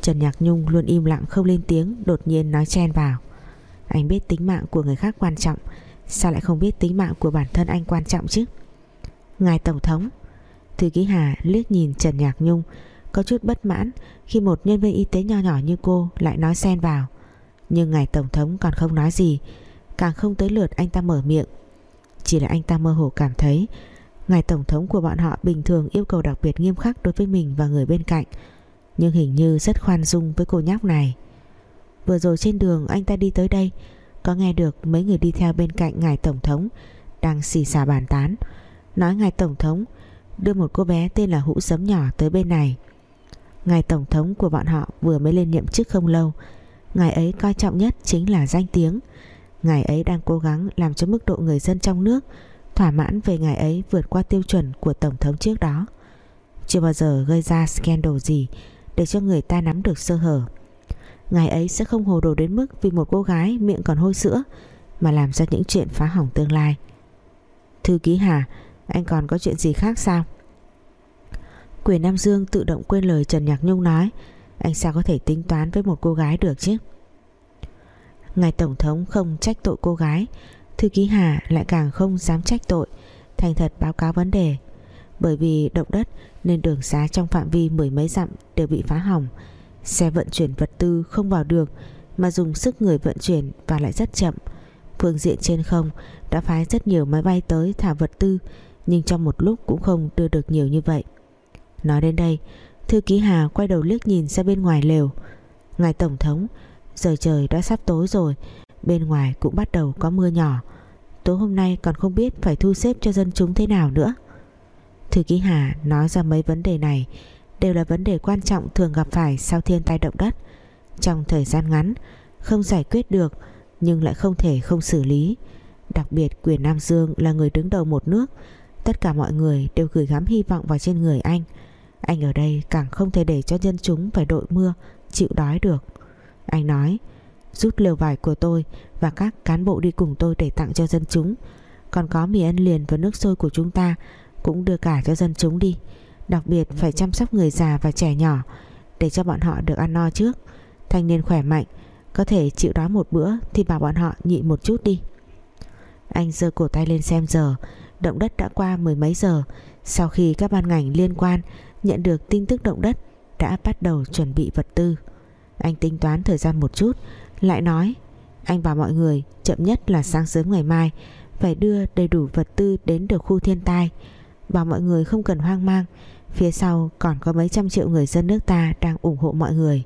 Trần Nhạc Nhung luôn im lặng không lên tiếng, Đột nhiên nói chen vào Anh biết tính mạng của người khác quan trọng, Sao lại không biết tính mạng của bản thân anh quan trọng chứ Ngài Tổng thống Thư ký Hà liếc nhìn Trần Nhạc Nhung, Có chút bất mãn Khi một nhân viên y tế nho nhỏ như cô Lại nói xen vào. Nhưng ngài Tổng thống còn không nói gì, Càng không tới lượt anh ta mở miệng. Chỉ là anh ta mơ hồ cảm thấy, Ngài Tổng thống của bọn họ bình thường yêu cầu đặc biệt nghiêm khắc đối với mình và người bên cạnh, Nhưng hình như rất khoan dung với cô nhóc này. Vừa rồi trên đường anh ta đi tới đây, Có nghe được mấy người đi theo bên cạnh Ngài Tổng thống Đang xì xà bàn tán, Nói Ngài Tổng thống Đưa một cô bé tên là Hũ Sấm nhỏ tới bên này. Ngài Tổng thống của bọn họ vừa mới lên nhiệm chức không lâu. Ngài ấy coi trọng nhất chính là danh tiếng. Ngài ấy đang cố gắng làm cho mức độ người dân trong nước thỏa mãn về ngài ấy vượt qua tiêu chuẩn của Tổng thống trước đó. Chưa bao giờ gây ra scandal gì để cho người ta nắm được sơ hở. Ngài ấy sẽ không hồ đồ đến mức vì một cô gái miệng còn hôi sữa mà làm ra những chuyện phá hỏng tương lai. Thư ký Hà anh còn có chuyện gì khác sao? Quyền Nam Dương tự động quên lời Trần Nhạc Nhung nói. Anh sao có thể tính toán với một cô gái được chứ? Ngài Tổng thống không trách tội cô gái. Thư ký Hà lại càng không dám trách tội. Thành thật báo cáo vấn đề. Bởi vì động đất nên đường xá trong phạm vi mười mấy dặm đều bị phá hỏng. Xe vận chuyển vật tư không vào được, Mà dùng sức người vận chuyển và lại rất chậm. Phương diện trên không đã phái rất nhiều máy bay tới thả vật tư nhưng trong một lúc cũng không đưa được nhiều như vậy. Nói đến đây, Thư ký Hà quay đầu liếc nhìn ra bên ngoài lều. Ngài Tổng thống, Giờ trời đã sắp tối rồi, Bên ngoài cũng bắt đầu có mưa nhỏ. Tối hôm nay còn không biết phải thu xếp cho dân chúng thế nào nữa. Thư ký Hà nói ra mấy vấn đề này, Đều là vấn đề quan trọng thường gặp phải sau thiên tai động đất. Trong thời gian ngắn, Không giải quyết được, Nhưng lại không thể không xử lý. Đặc biệt quyền Nam Dương là người đứng đầu một nước Tất cả mọi người đều gửi gắm hy vọng vào trên người anh. Anh ở đây càng không thể để cho dân chúng phải đội mưa, Chịu đói được. Anh nói, Rút lều vải của tôi Và các cán bộ đi cùng tôi để tặng cho dân chúng. Còn có mì ăn liền và nước sôi của chúng ta Cũng đưa cả cho dân chúng đi. Đặc biệt phải chăm sóc người già và trẻ nhỏ Để cho bọn họ được ăn no trước. Thanh niên khỏe mạnh, Có thể chịu đói một bữa Thì bảo bọn họ nhịn một chút đi. Anh giơ cổ tay lên xem giờ Động đất đã qua mười mấy giờ. Sau khi các ban ngành liên quan Nhận được tin tức động đất, Đã bắt đầu chuẩn bị vật tư. Anh tính toán thời gian một chút, Lại nói, Anh và mọi người chậm nhất là sáng sớm ngày mai Phải đưa đầy đủ vật tư đến được khu thiên tai. Bảo mọi người không cần hoang mang, Phía sau còn có mấy trăm triệu người dân nước ta Đang ủng hộ mọi người.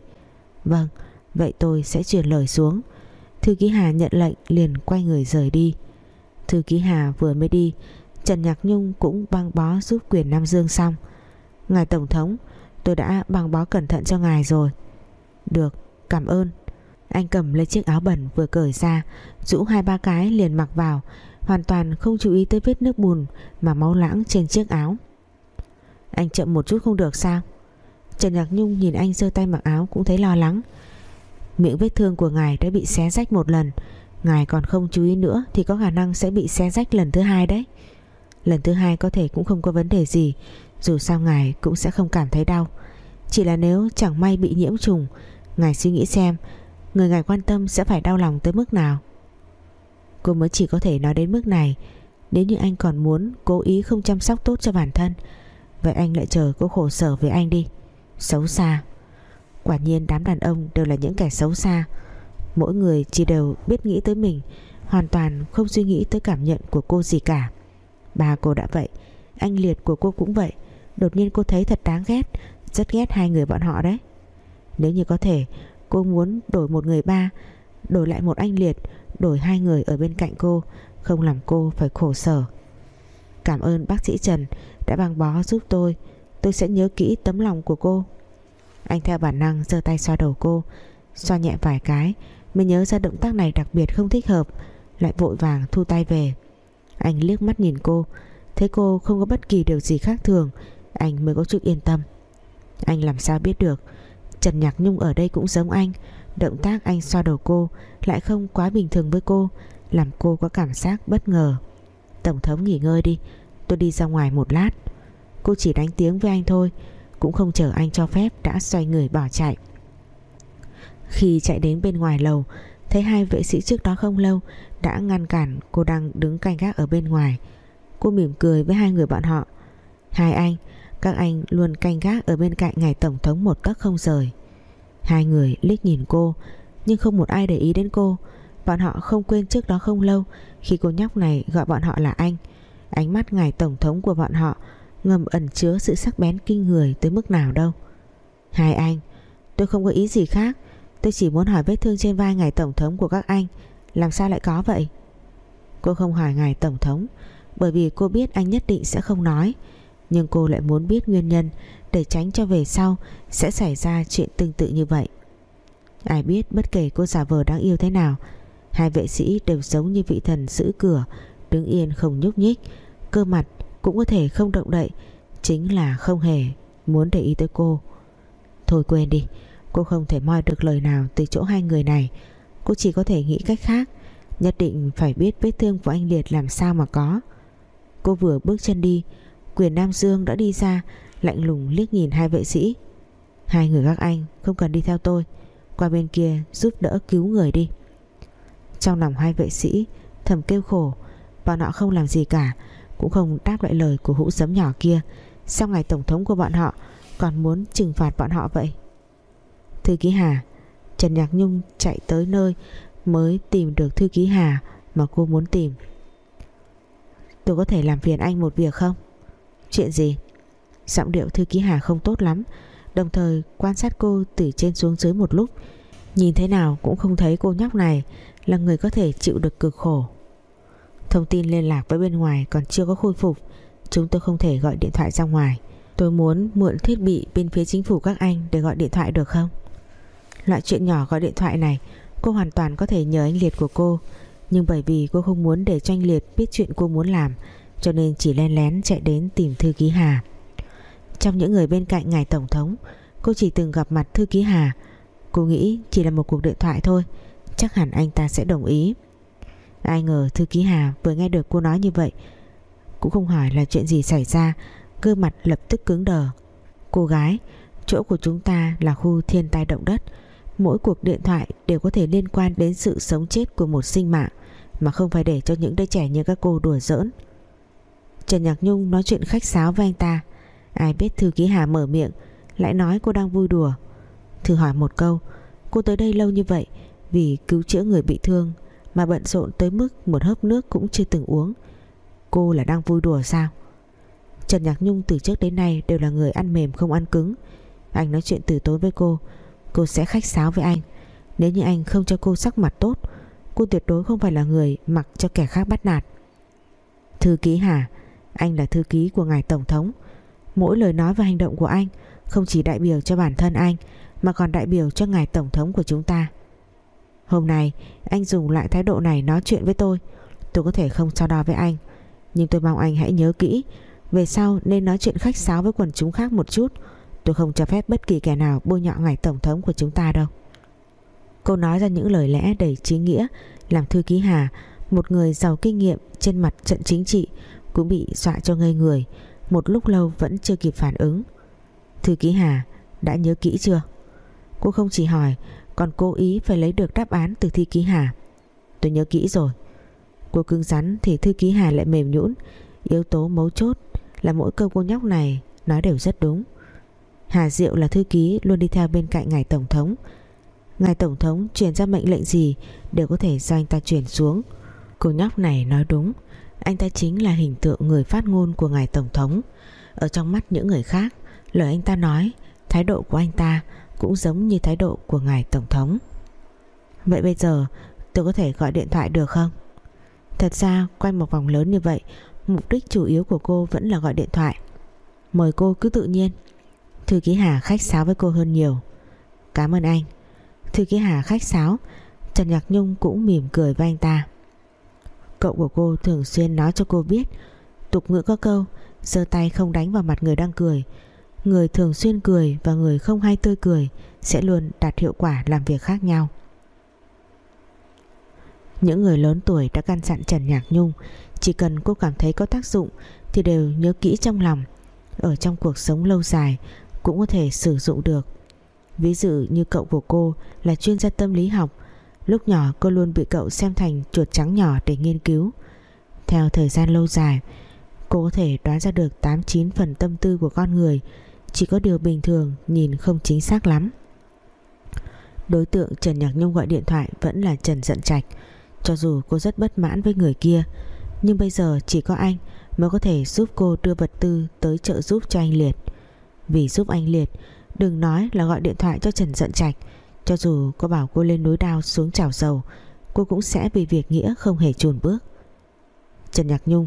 Vâng Vậy tôi sẽ truyền lời xuống. Thư ký Hà nhận lệnh liền quay người rời đi. Thư ký Hà vừa mới đi Trần Nhạc Nhung cũng băng bó giúp quyền Nam Dương xong. Ngài Tổng thống, Tôi đã băng bó cẩn thận cho ngài rồi. Được, cảm ơn. Anh cầm lấy chiếc áo bẩn vừa cởi ra, Rũ hai ba cái liền mặc vào, Hoàn toàn không chú ý tới vết nước bùn Mà máu lãng trên chiếc áo. Anh chậm một chút không được sao? Trần Nhạc Nhung nhìn anh giơ tay mặc áo Cũng thấy lo lắng. Miệng vết thương của ngài đã bị xé rách một lần, Ngài còn không chú ý nữa Thì có khả năng sẽ bị xé rách lần thứ hai đấy. Lần thứ hai có thể cũng không có vấn đề gì, Dù sao ngài cũng sẽ không cảm thấy đau. Chỉ là nếu chẳng may bị nhiễm trùng, Ngài suy nghĩ xem, Người ngài quan tâm sẽ phải đau lòng tới mức nào. Cô mới chỉ có thể nói đến mức này, Nếu như anh còn muốn cố ý không chăm sóc tốt cho bản thân, Vậy anh lại chờ cô khổ sở với anh đi. Xấu xa. Quả nhiên đám đàn ông đều là những kẻ xấu xa. Mỗi người chỉ đều biết nghĩ tới mình, Hoàn toàn không suy nghĩ tới cảm nhận của cô gì cả. Bà cô đã vậy. Anh liệt của cô cũng vậy. Đột nhiên cô thấy thật đáng ghét. Rất ghét hai người bọn họ đấy. Nếu như có thể, Cô muốn đổi một người ba, Đổi lại một anh liệt, Đổi hai người ở bên cạnh cô. Không làm cô phải khổ sở. Cảm ơn bác sĩ Trần Đã băng bó giúp tôi. Tôi sẽ nhớ kỹ tấm lòng của cô. Anh theo bản năng giơ tay xoa đầu cô. Xoa nhẹ vài cái, Mới nhớ ra động tác này đặc biệt không thích hợp. Lại vội vàng thu tay về. Anh liếc mắt nhìn cô. Thấy cô không có bất kỳ điều gì khác thường, Anh mới có chút yên tâm. Anh làm sao biết được, Trần Nhạc Nhung ở đây cũng giống anh. Động tác anh xoa đầu cô Lại không quá bình thường với cô, Làm cô có cảm giác bất ngờ. Tổng thống nghỉ ngơi đi, Tôi đi ra ngoài một lát. Cô chỉ đánh tiếng với anh thôi, Cũng không chờ anh cho phép đã xoay người bỏ chạy. Khi chạy đến bên ngoài lầu, Thấy hai vệ sĩ trước đó không lâu đã ngăn cản cô đang đứng canh gác ở bên ngoài. Cô mỉm cười với hai người bọn họ. Hai anh, Các anh luôn canh gác ở bên cạnh ngài Tổng thống một tấc không rời. Hai người liếc nhìn cô, Nhưng không một ai để ý đến cô. Bọn họ không quên trước đó không lâu, Khi cô nhóc này gọi bọn họ là anh, Ánh mắt ngài tổng thống của bọn họ Ngầm ẩn chứa sự sắc bén kinh người Tới mức nào đâu. Hai anh, Tôi không có ý gì khác, Tôi chỉ muốn hỏi vết thương trên vai ngài tổng thống của các anh làm sao lại có vậy? Cô không hỏi ngài tổng thống, Bởi vì cô biết anh nhất định sẽ không nói. Nhưng cô lại muốn biết nguyên nhân Để tránh cho về sau Sẽ xảy ra chuyện tương tự như vậy. Ai biết bất kể cô giả vờ đáng yêu thế nào, Hai vệ sĩ đều giống như vị thần giữ cửa, Đứng yên không nhúc nhích. Cơ mặt cũng có thể không động đậy, Chính là không hề muốn để ý tới cô. Thôi quên đi, Cô không thể moi được lời nào từ chỗ hai người này. Cô chỉ có thể nghĩ cách khác. Nhất định phải biết vết thương của anh Liệt làm sao mà có. Cô vừa bước chân đi, Quyền Nam Dương đã đi ra, Lạnh lùng liếc nhìn hai vệ sĩ. Hai người các anh không cần đi theo tôi, Qua bên kia giúp đỡ cứu người đi. Trong lòng hai vệ sĩ Thầm kêu khổ, Bọn họ không làm gì cả, Cũng không đáp lại lời của hũ sấm nhỏ kia. Sao ngài tổng thống của bọn họ Còn muốn trừng phạt bọn họ vậy. Thư ký Hà Trần Nhạc Nhung chạy tới nơi Mới tìm được thư ký Hà Mà cô muốn tìm. Tôi có thể làm phiền anh một việc không? Chuyện gì? Giọng điệu thư ký Hà không tốt lắm, Đồng thời quan sát cô từ trên xuống dưới một lúc, Nhìn thế nào cũng không thấy cô nhóc này Là người có thể chịu được cực khổ. Thông tin liên lạc với bên ngoài Còn chưa có khôi phục, Chúng tôi không thể gọi điện thoại ra ngoài. Tôi muốn mượn thiết bị bên phía chính phủ các anh Để gọi điện thoại được không? Loại chuyện nhỏ gọi điện thoại này, Cô hoàn toàn có thể nhờ anh Liệt của cô. Nhưng bởi vì cô không muốn để cho anh Liệt biết chuyện cô muốn làm, Cho nên chỉ len lén chạy đến tìm thư ký Hà. Trong những người bên cạnh ngài Tổng thống, Cô chỉ từng gặp mặt thư ký Hà. Cô nghĩ chỉ là một cuộc điện thoại thôi, Chắc hẳn anh ta sẽ đồng ý. Ai ngờ thư ký Hà vừa nghe được cô nói như vậy, Cũng không hỏi là chuyện gì xảy ra, Gương mặt lập tức cứng đờ. Cô gái, Chỗ của chúng ta là khu thiên tai động đất Mỗi cuộc điện thoại đều có thể liên quan đến sự sống chết của một sinh mạng, Mà không phải để cho những đứa trẻ như các cô đùa giỡn. Trần Nhạc Nhung nói chuyện khách sáo với anh ta. Ai biết thư ký Hà mở miệng, Lại nói cô đang vui đùa. Thử hỏi một câu, Cô tới đây lâu như vậy Vì cứu chữa người bị thương Mà bận rộn tới mức một hớp nước cũng chưa từng uống, Cô là đang vui đùa sao? Trần Nhạc Nhung từ trước đến nay Đều là người ăn mềm không ăn cứng. Anh nói chuyện từ tốn với cô Cô sẽ khách sáo với anh. Nếu như anh không cho cô sắc mặt tốt, Cô tuyệt đối không phải là người mặc cho kẻ khác bắt nạt. Thư ký Hà, Anh là thư ký của ngài Tổng thống. Mỗi lời nói và hành động của anh Không chỉ đại biểu cho bản thân anh, Mà còn đại biểu cho ngài Tổng thống của chúng ta. Hôm nay, Anh dùng lại thái độ này nói chuyện với tôi. Tôi có thể không so đo với anh, Nhưng tôi mong anh hãy nhớ kỹ Về sau nên nói chuyện khách sáo với quần chúng khác một chút. Tôi không cho phép bất kỳ kẻ nào bôi nhọ ngài tổng thống của chúng ta đâu. Cô nói ra những lời lẽ đầy trí nghĩa, Làm thư ký Hà, Một người giàu kinh nghiệm trên mặt trận chính trị, Cũng bị dọa cho ngây người, Một lúc lâu vẫn chưa kịp phản ứng. Thư ký Hà, đã nhớ kỹ chưa? Cô không chỉ hỏi, Còn cố ý phải lấy được đáp án từ thư ký Hà. Tôi nhớ kỹ rồi. Cô cứng rắn thì thư ký Hà lại mềm nhũn, Yếu tố mấu chốt Là mỗi câu cô nhóc này nói đều rất đúng. Hà Diệu là thư ký, luôn đi theo bên cạnh ngài Tổng thống. Ngài Tổng thống truyền ra mệnh lệnh gì Đều có thể do anh ta truyền xuống. Cô nhóc này nói đúng, Anh ta chính là hình tượng người phát ngôn của ngài Tổng thống. Ở trong mắt những người khác, Lời anh ta nói, Thái độ của anh ta Cũng giống như thái độ của ngài Tổng thống. Vậy bây giờ, tôi có thể gọi điện thoại được không? Thật ra, quanh một vòng lớn như vậy, Mục đích chủ yếu của cô vẫn là gọi điện thoại. Mời cô cứ tự nhiên. Thư ký Hà khách sáo với cô hơn nhiều. Cảm ơn anh. Thư ký Hà khách sáo, Trần Nhạc Nhung cũng mỉm cười với anh ta. Cậu của cô thường xuyên nói cho cô biết, Tục ngữ có câu, giơ tay không đánh vào mặt người đang cười. Người thường xuyên cười và người không hay tươi cười Sẽ luôn đạt hiệu quả làm việc khác nhau. Những người lớn tuổi đã căn dặn Trần Nhạc Nhung, Chỉ cần cô cảm thấy có tác dụng Thì đều nhớ kỹ trong lòng. Ở trong cuộc sống lâu dài cũng có thể sử dụng được. Ví dụ như cậu của cô là chuyên gia tâm lý học, lúc nhỏ cô luôn bị cậu xem thành chuột trắng nhỏ để nghiên cứu. Theo thời gian lâu dài, cô có thể đoán ra được 8-9 phần tâm tư của con người, chỉ có điều bình thường, nhìn không chính xác lắm. Đối tượng Trần Nhạc Nhung gọi điện thoại vẫn là Trần Dận Trạch. Cho dù cô rất bất mãn với người kia, nhưng bây giờ chỉ có anh mới có thể giúp cô đưa vật tư tới trợ giúp cho anh Liệt vì giúp anh Liệt. Đừng nói là gọi điện thoại cho Trần Dận Trạch. Cho dù có bảo cô lên núi đao xuống chảo dầu, Cô cũng sẽ vì việc nghĩa không hề chùn bước. Trần Nhạc Nhung,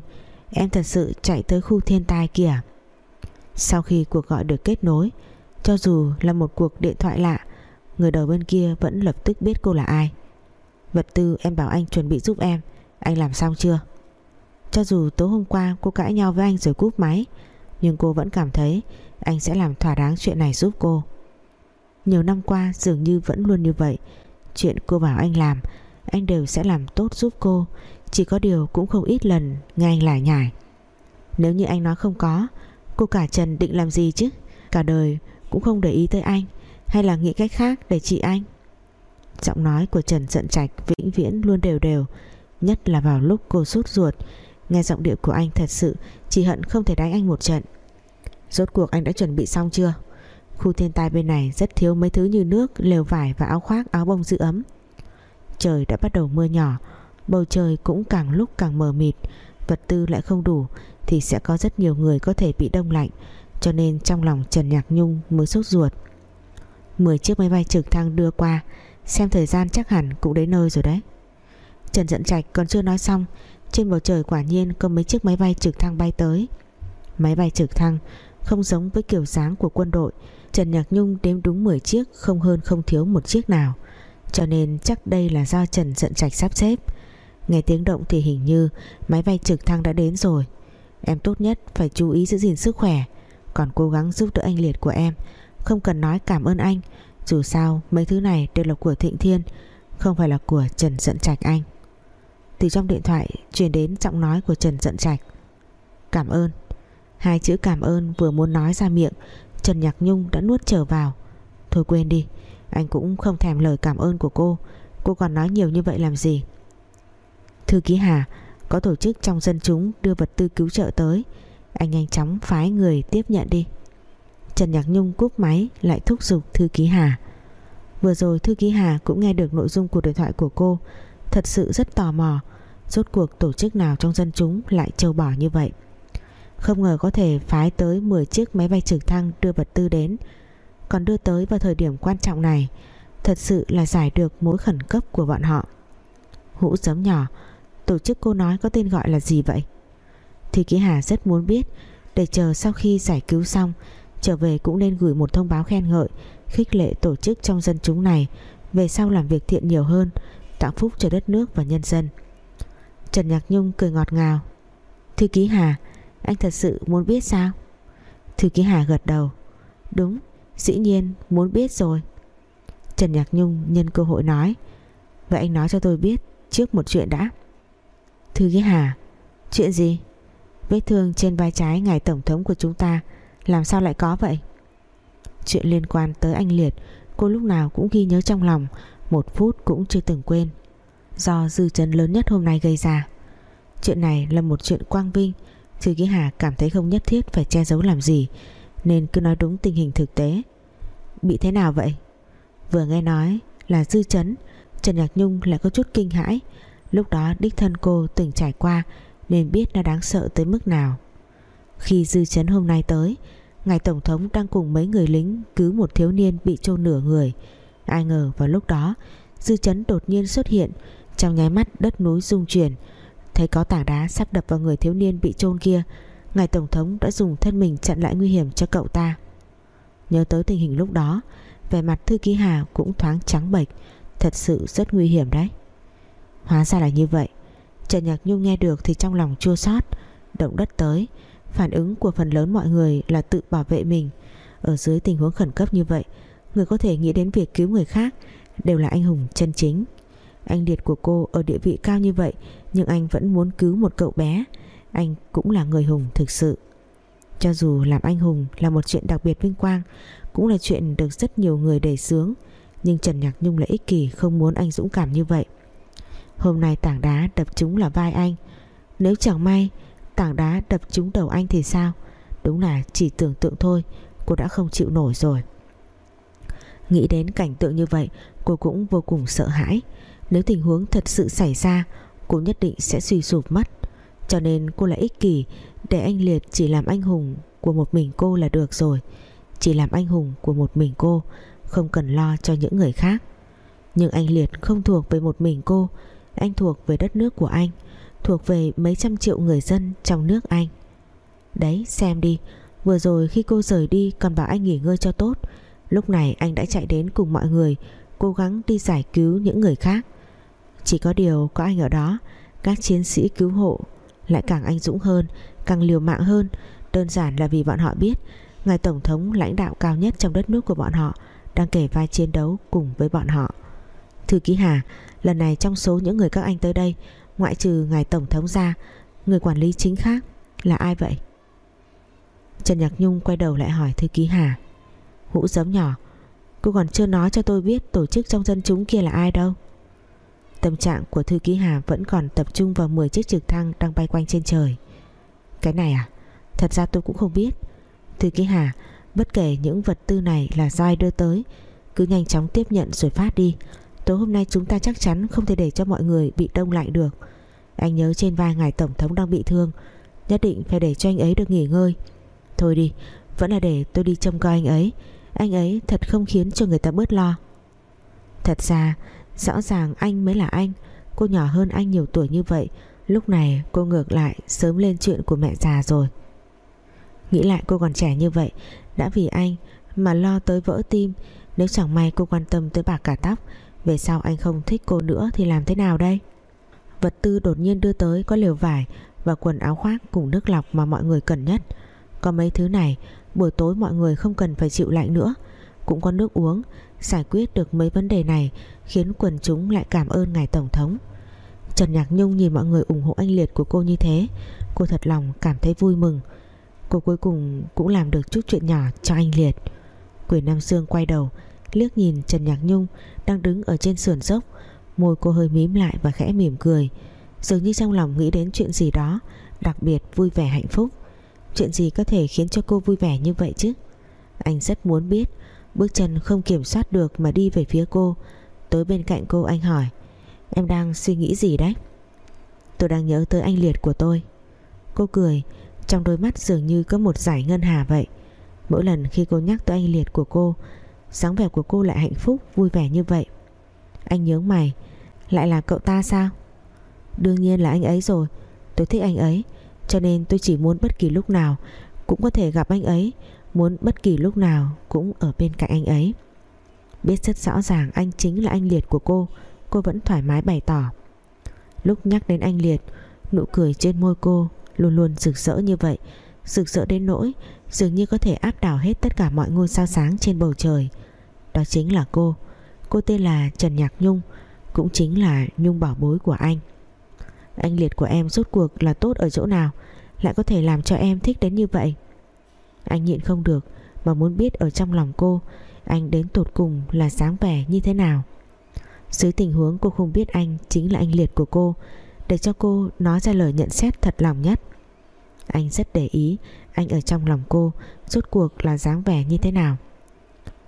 Em thật sự chạy tới khu thiên tai kìa à? Sau khi cuộc gọi được kết nối, Cho dù là một cuộc điện thoại lạ, Người đầu bên kia vẫn lập tức biết cô là ai. Vật tư em bảo anh chuẩn bị giúp em, Anh làm xong chưa? Cho dù tối hôm qua cô cãi nhau với anh rồi cúp máy, Nhưng cô vẫn cảm thấy anh sẽ làm thỏa đáng chuyện này giúp cô. Nhiều năm qua, dường như vẫn luôn như vậy. Chuyện cô bảo anh làm, Anh đều sẽ làm tốt giúp cô. Chỉ có điều cũng không ít lần Nghe anh lải nhải. Nếu như anh nói không có, Cô cả Trần định làm gì chứ? Cả đời cũng không để ý tới anh, Hay là nghĩ cách khác để trị anh? Giọng nói của Trần giận trạch Vĩnh viễn luôn đều đều, Nhất là vào lúc cô sốt ruột. Nghe giọng điệu của anh thật sự Chỉ hận không thể đánh anh một trận. Rốt cuộc anh đã chuẩn bị xong chưa? Khu thiên tai bên này rất thiếu mấy thứ như nước, Lều vải và áo khoác, áo bông giữ ấm. Trời đã bắt đầu mưa nhỏ, Bầu trời cũng càng lúc càng mờ mịt. Vật tư lại không đủ Thì sẽ có rất nhiều người có thể bị đông lạnh, Cho nên trong lòng Trần Nhạc Nhung mới sốt ruột. 10 chiếc máy bay trực thăng đưa qua, Xem thời gian chắc hẳn cũng đến nơi rồi đấy. Trần Dẫn Trạch còn chưa nói xong, Trên bầu trời quả nhiên có mấy chiếc máy bay trực thăng bay tới. Máy bay trực thăng không giống với kiểu dáng của quân đội. Trần Nhạc Nhung đếm đúng 10 chiếc, Không hơn không thiếu một chiếc nào. Cho nên chắc đây là do Trần Dận Trạch sắp xếp. Nghe tiếng động thì hình như Máy bay trực thăng đã đến rồi. Em tốt nhất phải chú ý giữ gìn sức khỏe, Còn cố gắng giúp đỡ anh Liệt của em. Không cần nói cảm ơn anh, Dù sao mấy thứ này đều là của Thịnh Thiên, Không phải là của Trần Dận Trạch anh. Từ trong điện thoại truyền đến giọng nói của Trần Dận Trạch. Cảm ơn. Hai chữ cảm ơn vừa muốn nói ra miệng, Trần Nhạc Nhung đã nuốt trở vào. Thôi quên đi, Anh cũng không thèm lời cảm ơn của cô. Cô còn nói nhiều như vậy làm gì? Thư ký Hà, Có tổ chức trong dân chúng đưa vật tư cứu trợ tới. Anh nhanh chóng phái người tiếp nhận đi. Trần Nhạc Nhung cúp máy, Lại thúc giục Thư ký Hà. Vừa rồi Thư ký Hà cũng nghe được nội dung của điện thoại của cô. Thật sự rất tò mò, Rốt cuộc tổ chức nào trong dân chúng Lại trâu bỏ như vậy? Không ngờ có thể phái tới 10 chiếc máy bay trực thăng đưa vật tư đến. Còn đưa tới vào thời điểm quan trọng này, Thật sự là giải được mối khẩn cấp của bọn họ. Hũ giấm nhỏ, Tổ chức cô nói có tên gọi là gì vậy? Thì Ký Hà rất muốn biết, Để chờ sau khi giải cứu xong, Trở về cũng nên gửi một thông báo khen ngợi, Khích lệ tổ chức trong dân chúng này Về sau làm việc thiện nhiều hơn, Tạo phúc cho đất nước và nhân dân. Trần Nhạc Nhung cười ngọt ngào. Thư ký Hà anh thật sự muốn biết sao? Thư ký Hà gật đầu. Đúng, dĩ nhiên muốn biết rồi. Trần Nhạc Nhung nhân cơ hội nói. Vậy anh nói cho tôi biết Trước một chuyện đã. Thư ký Hà, Chuyện gì? Vết thương trên vai trái ngài tổng thống của chúng ta Làm sao lại có vậy? Chuyện liên quan tới anh Liệt, Cô lúc nào cũng ghi nhớ trong lòng, Một phút cũng chưa từng quên. Do dư chấn lớn nhất hôm nay gây ra. Chuyện này là một chuyện quang vinh Thư ký Hà cảm thấy không nhất thiết phải che giấu làm gì, Nên cứ nói đúng tình hình thực tế. Bị thế nào vậy? Vừa nghe nói là dư chấn, Trần Nhạc Nhung lại có chút kinh hãi. Lúc đó đích thân cô từng trải qua, Nên biết nó đáng sợ tới mức nào. Khi dư chấn hôm nay tới, Ngài Tổng thống đang cùng mấy người lính Cứu một thiếu niên bị trôn nửa người. Ai ngờ vào lúc đó, Dư chấn đột nhiên xuất hiện Trong nháy mắt đất núi rung chuyển Thấy có tảng đá sắp đập vào người thiếu niên bị chôn kia, Ngài Tổng thống đã dùng thân mình chặn lại nguy hiểm cho cậu ta. Nhớ tới tình hình lúc đó Về mặt thư ký Hà cũng thoáng trắng bệch, Thật sự rất nguy hiểm đấy. Hóa ra là như vậy, Trần Nhạc Nhung nghe được thì trong lòng chua xót, Động đất tới, Phản ứng của phần lớn mọi người là tự bảo vệ mình. Ở dưới tình huống khẩn cấp như vậy, Người có thể nghĩ đến việc cứu người khác Đều là anh hùng chân chính. Anh Liệt của cô ở địa vị cao như vậy, nhưng anh vẫn muốn cứu một cậu bé. Anh cũng là người hùng thực sự. Cho dù làm anh hùng là một chuyện đặc biệt vinh quang, Cũng là chuyện được rất nhiều người đề sướng Nhưng Trần Nhạc Nhung lại ích kỷ, Không muốn anh dũng cảm như vậy. Hôm nay tảng đá đập trúng là vai anh. Nếu chẳng may, Tảng đá đập trúng đầu anh thì sao? Đúng là chỉ tưởng tượng thôi, Cô đã không chịu nổi rồi. Nghĩ đến cảnh tượng như vậy, Cô cũng vô cùng sợ hãi. Nếu tình huống thật sự xảy ra, cô nhất định sẽ suy sụp mất. Cho nên cô lại ích kỷ, để anh Liệt chỉ làm anh hùng của một mình cô là được rồi. Chỉ làm anh hùng của một mình cô, không cần lo cho những người khác. Nhưng anh Liệt không thuộc về một mình cô, anh thuộc về đất nước của anh, thuộc về mấy trăm triệu người dân trong nước anh. Đấy, xem đi, vừa rồi khi cô rời đi còn bảo anh nghỉ ngơi cho tốt. Lúc này anh đã chạy đến cùng mọi người, cố gắng đi giải cứu những người khác chỉ có điều có anh ở đó. Các chiến sĩ cứu hộ Lại càng anh dũng hơn, Càng liều mạng hơn. Đơn giản là vì bọn họ biết, Ngài Tổng thống, lãnh đạo cao nhất trong đất nước của bọn họ, Đang kể vai chiến đấu cùng với bọn họ. Thư ký Hà, Lần này trong số những người các anh tới đây, Ngoại trừ ngài Tổng thống ra, Người quản lý chính khác là ai vậy? Trần Nhạc Nhung quay đầu lại hỏi thư ký Hà. Hũ giấm nhỏ, Cô còn chưa nói cho tôi biết tổ chức trong dân chúng kia là ai đâu. Tâm trạng của Thư Ký Hà vẫn còn tập trung vào 10 chiếc trực thăng đang bay quanh trên trời. Cái này à? Thật ra tôi cũng không biết. Thư Ký Hà, Bất kể những vật tư này là do ai đưa tới, Cứ nhanh chóng tiếp nhận rồi phát đi. Tối hôm nay chúng ta chắc chắn không thể để cho mọi người bị đông lạnh được. Anh nhớ trên vai ngài Tổng thống đang bị thương, Nhất định phải để cho anh ấy được nghỉ ngơi. Thôi đi, Vẫn là để tôi đi trông coi anh ấy. Anh ấy thật không khiến cho người ta bớt lo. Thật ra Rõ ràng anh mới là anh. Cô nhỏ hơn anh nhiều tuổi như vậy. Lúc này cô ngược lại, sớm lên chuyện của mẹ già rồi. Nghĩ lại cô còn trẻ như vậy, Đã vì anh mà lo tới vỡ tim. Nếu chẳng may cô quan tâm tới bà cả tóc, Về sau anh không thích cô nữa Thì làm thế nào đây? Vật tư đột nhiên đưa tới có liều vải Và quần áo khoác cùng nước lọc mà mọi người cần nhất. Có mấy thứ này, Buổi tối mọi người không cần phải chịu lạnh nữa. Cũng có nước uống Giải quyết được mấy vấn đề này, Khiến quần chúng lại cảm ơn ngài Tổng thống. Trần Nhạc Nhung nhìn mọi người ủng hộ anh Liệt của cô như thế, Cô thật lòng cảm thấy vui mừng. Cô cuối cùng cũng làm được chút chuyện nhỏ cho anh Liệt. Quyền Nam Dương quay đầu, Liếc nhìn Trần Nhạc Nhung Đang đứng ở trên sườn dốc, Môi cô hơi mím lại và khẽ mỉm cười. Dường như trong lòng nghĩ đến chuyện gì đó, Đặc biệt vui vẻ hạnh phúc. Chuyện gì có thể khiến cho cô vui vẻ như vậy chứ? Anh rất muốn biết Bước chân không kiểm soát được mà đi về phía cô. Tới bên cạnh cô anh hỏi, Em đang suy nghĩ gì đấy? Tôi đang nhớ tới anh Liệt của tôi. Cô cười, Trong đôi mắt dường như có một giải ngân hà vậy. Mỗi lần khi cô nhắc tới anh Liệt của cô, dáng vẻ của cô lại hạnh phúc, Vui vẻ như vậy. Anh nhớ mày, Lại là cậu ta sao? Đương nhiên là anh ấy rồi. Tôi thích anh ấy, Cho nên tôi chỉ muốn bất kỳ lúc nào Cũng có thể gặp anh ấy. Muốn bất kỳ lúc nào cũng ở bên cạnh anh ấy. Biết rất rõ ràng anh chính là anh Liệt của cô Cô vẫn thoải mái bày tỏ. Lúc nhắc đến anh Liệt, Nụ cười trên môi cô Luôn luôn rực rỡ như vậy, Rực rỡ đến nỗi Dường như có thể áp đảo hết tất cả mọi ngôi sao sáng trên bầu trời. Đó chính là cô. Cô tên là Trần Nhạc Nhung, Cũng chính là Nhung bảo bối của anh. Anh Liệt của em rốt cuộc là tốt ở chỗ nào? Lại có thể làm cho em thích đến như vậy? Anh nhịn không được, Mà muốn biết ở trong lòng cô, Anh đến tột cùng là sáng vẻ như thế nào. Dưới tình huống cô không biết anh chính là anh liệt của cô, Để cho cô nói ra lời nhận xét thật lòng nhất. Anh rất để ý Anh ở trong lòng cô Rốt cuộc là dáng vẻ như thế nào.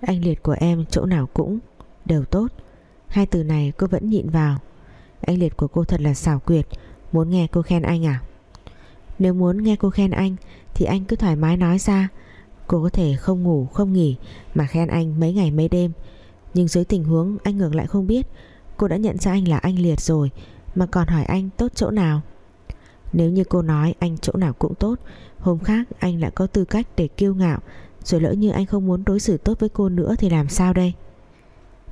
Anh liệt của em chỗ nào cũng Đều tốt, Hai từ này cô vẫn nhịn vào. Anh liệt của cô thật là xảo quyệt, Muốn nghe cô khen anh à? Nếu muốn nghe cô khen anh, Thì anh cứ thoải mái nói ra. Cô có thể không ngủ, không nghỉ, Mà khen anh mấy ngày mấy đêm. Nhưng dưới tình huống anh ngược lại không biết, Cô đã nhận ra anh là anh Liệt rồi, Mà còn hỏi anh tốt chỗ nào. Nếu như cô nói anh chỗ nào cũng tốt, Hôm khác anh lại có tư cách để kiêu ngạo, Rồi lỡ như anh không muốn đối xử tốt với cô nữa Thì làm sao đây?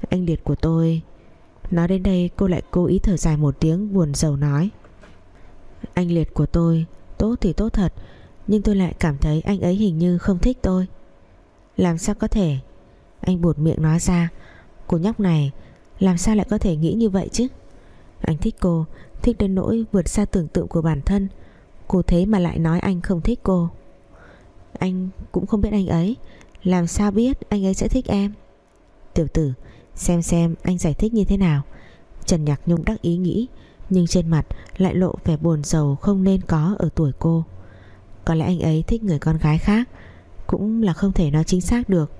Anh Liệt của tôi, Nói đến đây cô lại cố ý thở dài một tiếng Buồn rầu nói. Anh Liệt của tôi Tốt thì tốt thật, Nhưng tôi lại cảm thấy anh ấy hình như không thích tôi. Làm sao có thể? Anh buột miệng nói ra. Cô nhóc này, Làm sao lại có thể nghĩ như vậy chứ? Anh thích cô, Thích đến nỗi vượt xa tưởng tượng của bản thân. Cô thế mà lại nói anh không thích cô. Anh cũng không biết anh ấy. Làm sao biết anh ấy sẽ thích em? Tiểu tử, Xem xem anh giải thích như thế nào. Trần Nhạc Nhung đắc ý nghĩ. Nhưng trên mặt lại lộ vẻ buồn sầu Không nên có ở tuổi cô. Có lẽ anh ấy thích người con gái khác, Cũng là không thể nói chính xác được.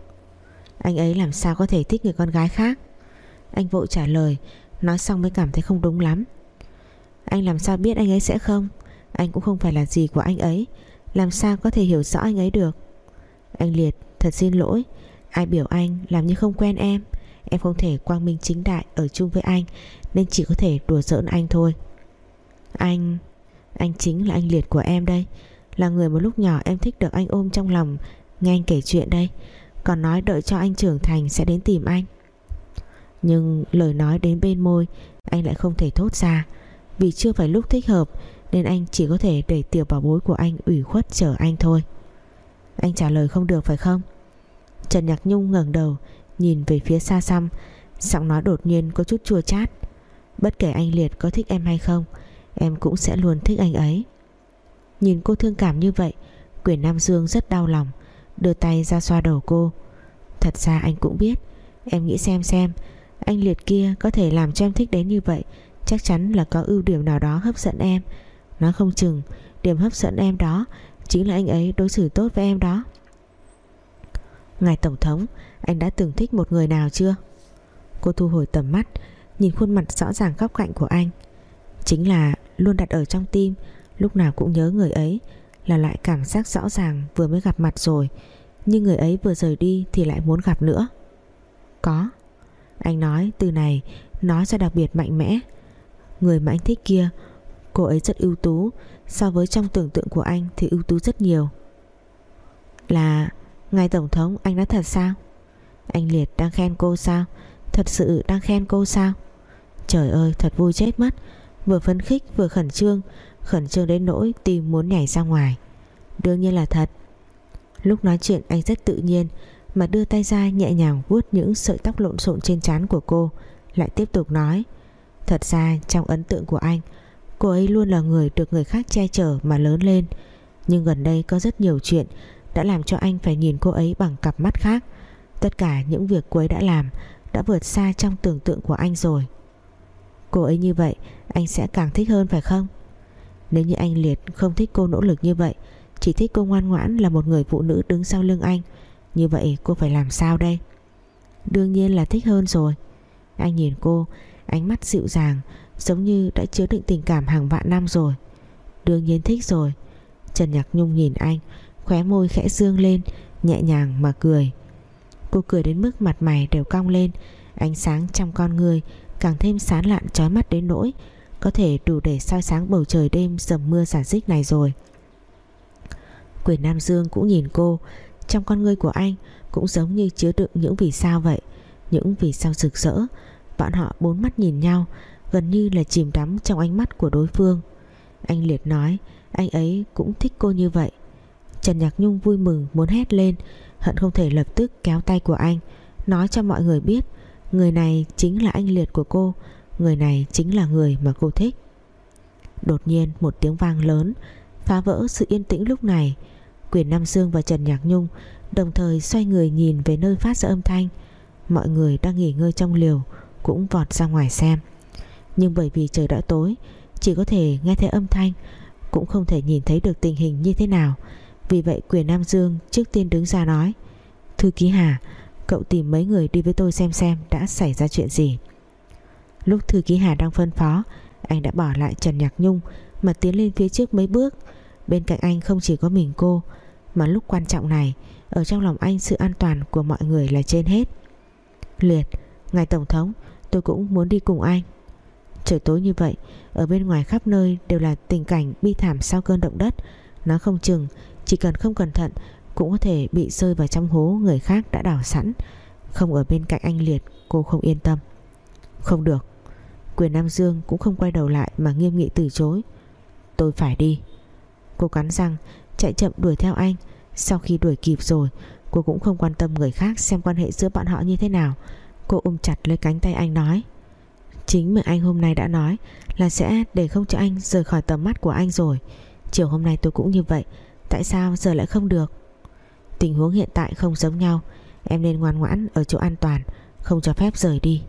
Anh ấy làm sao có thể thích người con gái khác? Anh vội trả lời, Nói xong mới cảm thấy không đúng lắm. Anh làm sao biết anh ấy sẽ không? Anh cũng không phải là gì của anh ấy. Làm sao có thể hiểu rõ anh ấy được? Anh Liệt, thật xin lỗi. Ai biểu anh làm như không quen em. Em không thể quang minh chính đại Ở chung với anh. Nên chỉ có thể đùa giỡn anh thôi. Anh Anh chính là anh Liệt của em đây. Là người một lúc nhỏ em thích được anh ôm trong lòng, Nghe anh kể chuyện đây. Còn nói đợi cho anh trưởng thành sẽ đến tìm anh. Nhưng lời nói đến bên môi, Anh lại không thể thốt ra. Vì chưa phải lúc thích hợp, Nên anh chỉ có thể để tiểu bảo bối của anh ủy khuất chờ anh thôi. Anh trả lời không được phải không? Trần Nhạc Nhung ngẩng đầu, Nhìn về phía xa xăm. Giọng nói đột nhiên có chút chua chát. Bất kể anh Liệt có thích em hay không, Em cũng sẽ luôn thích anh ấy. Nhìn cô thương cảm như vậy, Quyền Nam Dương rất đau lòng, Đưa tay ra xoa đầu cô. Thật ra anh cũng biết, Em nghĩ xem xem, Anh Liệt kia có thể làm cho em thích đến như vậy, Chắc chắn là có ưu điểm nào đó hấp dẫn em. Nó không chừng, Điểm hấp dẫn em đó Chính là anh ấy đối xử tốt với em đó. Ngài Tổng thống, Anh đã từng thích một người nào chưa? Cô thu hồi tầm mắt Nhìn khuôn mặt rõ ràng góc cạnh của anh. Chính là luôn đặt ở trong tim, Lúc nào cũng nhớ người ấy, Là lại cảm giác rõ ràng vừa mới gặp mặt rồi, Nhưng người ấy vừa rời đi Thì lại muốn gặp nữa. Có. Anh nói, từ này, Nói ra đặc biệt mạnh mẽ. Người mà anh thích kia, Cô ấy rất ưu tú, So với trong tưởng tượng của anh thì ưu tú rất nhiều. Là, Ngài Tổng thống anh nói thật sao? Anh Liệt đang khen cô sao? Thật sự đang khen cô sao? Trời ơi, thật vui chết mất. Vừa phấn khích, vừa khẩn trương. Khẩn trương đến nỗi tim muốn nhảy ra ngoài. Đương nhiên là thật. Lúc nói chuyện, anh rất tự nhiên, Mà đưa tay ra nhẹ nhàng vuốt những sợi tóc lộn xộn trên trán của cô, Lại tiếp tục nói. Thật ra, trong ấn tượng của anh, Cô ấy luôn là người được người khác che chở mà lớn lên. Nhưng gần đây có rất nhiều chuyện Đã làm cho anh phải nhìn cô ấy bằng cặp mắt khác. Tất cả những việc cô ấy đã làm đã vượt xa trong tưởng tượng của anh rồi. Cô ấy như vậy, Anh sẽ càng thích hơn phải không? Nếu như anh Liệt không thích cô nỗ lực như vậy, Chỉ thích cô ngoan ngoãn là một người phụ nữ đứng sau lưng anh, Như vậy cô phải làm sao đây? Đương nhiên là thích hơn rồi. Anh nhìn cô, Ánh mắt dịu dàng, Giống như đã chứa đựng tình cảm hàng vạn năm rồi. Đương nhiên thích rồi. Trần Nhạc Nhung nhìn anh, Khóe môi khẽ dương lên, Nhẹ nhàng mà cười. Cô cười đến mức mặt mày đều cong lên. Ánh sáng trong con người Càng thêm sán lạn trói mắt đến nỗi Có thể đủ để soi sáng bầu trời đêm Dầm mưa giả dích này rồi. Quyền Nam Dương cũng nhìn cô. Trong con ngươi của anh Cũng giống như chứa đựng những vì sao vậy, Những vì sao rực rỡ. Bọn họ bốn mắt nhìn nhau, Gần như là chìm đắm trong ánh mắt của đối phương. Anh Liệt nói, Anh ấy cũng thích cô như vậy. Trần Nhạc Nhung vui mừng muốn hét lên Hận không thể lập tức kéo tay của anh, Nói cho mọi người biết, Người này chính là anh Liệt của cô, Người này chính là người mà cô thích. Đột nhiên một tiếng vang lớn, Phá vỡ sự yên tĩnh lúc này. Quyền Nam Dương và Trần Nhạc Nhung Đồng thời xoay người nhìn về nơi phát ra âm thanh. Mọi người đang nghỉ ngơi trong liều Cũng vọt ra ngoài xem. Nhưng bởi vì trời đã tối, Chỉ có thể nghe thấy âm thanh, Cũng không thể nhìn thấy được tình hình như thế nào. Vì vậy quyền Nam Dương trước tiên đứng ra nói, Thư ký Hà, Cậu tìm mấy người đi với tôi xem xem Đã xảy ra chuyện gì. Lúc thư ký Hà đang phân phó, Anh đã bỏ lại Trần Nhạc Nhung Mà tiến lên phía trước mấy bước. Bên cạnh anh không chỉ có mình cô, Mà lúc quan trọng này, Ở trong lòng anh sự an toàn của mọi người là trên hết. Liệt, Ngài Tổng thống, Tôi cũng muốn đi cùng anh. Trời tối như vậy, Ở bên ngoài khắp nơi đều là tình cảnh bi thảm sau cơn động đất. Nó không chừng chỉ cần không cẩn thận, Cũng có thể bị rơi vào trong hố người khác đã đào sẵn. Không ở bên cạnh anh Liệt, Cô không yên tâm. Không được. Quyền Nam Dương cũng không quay đầu lại Mà nghiêm nghị từ chối. Tôi phải đi. Cô cắn răng, chạy chậm đuổi theo anh. Sau khi đuổi kịp rồi, Cô cũng không quan tâm người khác xem quan hệ giữa bọn họ như thế nào. Cô ôm chặt lấy cánh tay anh nói, Chính mà anh hôm nay đã nói Là sẽ để không cho anh rời khỏi tầm mắt của anh rồi. Chiều hôm nay tôi cũng như vậy Tại sao giờ lại không được? Tình huống hiện tại không giống nhau. Em nên ngoan ngoãn ở chỗ an toàn, Không cho phép rời đi.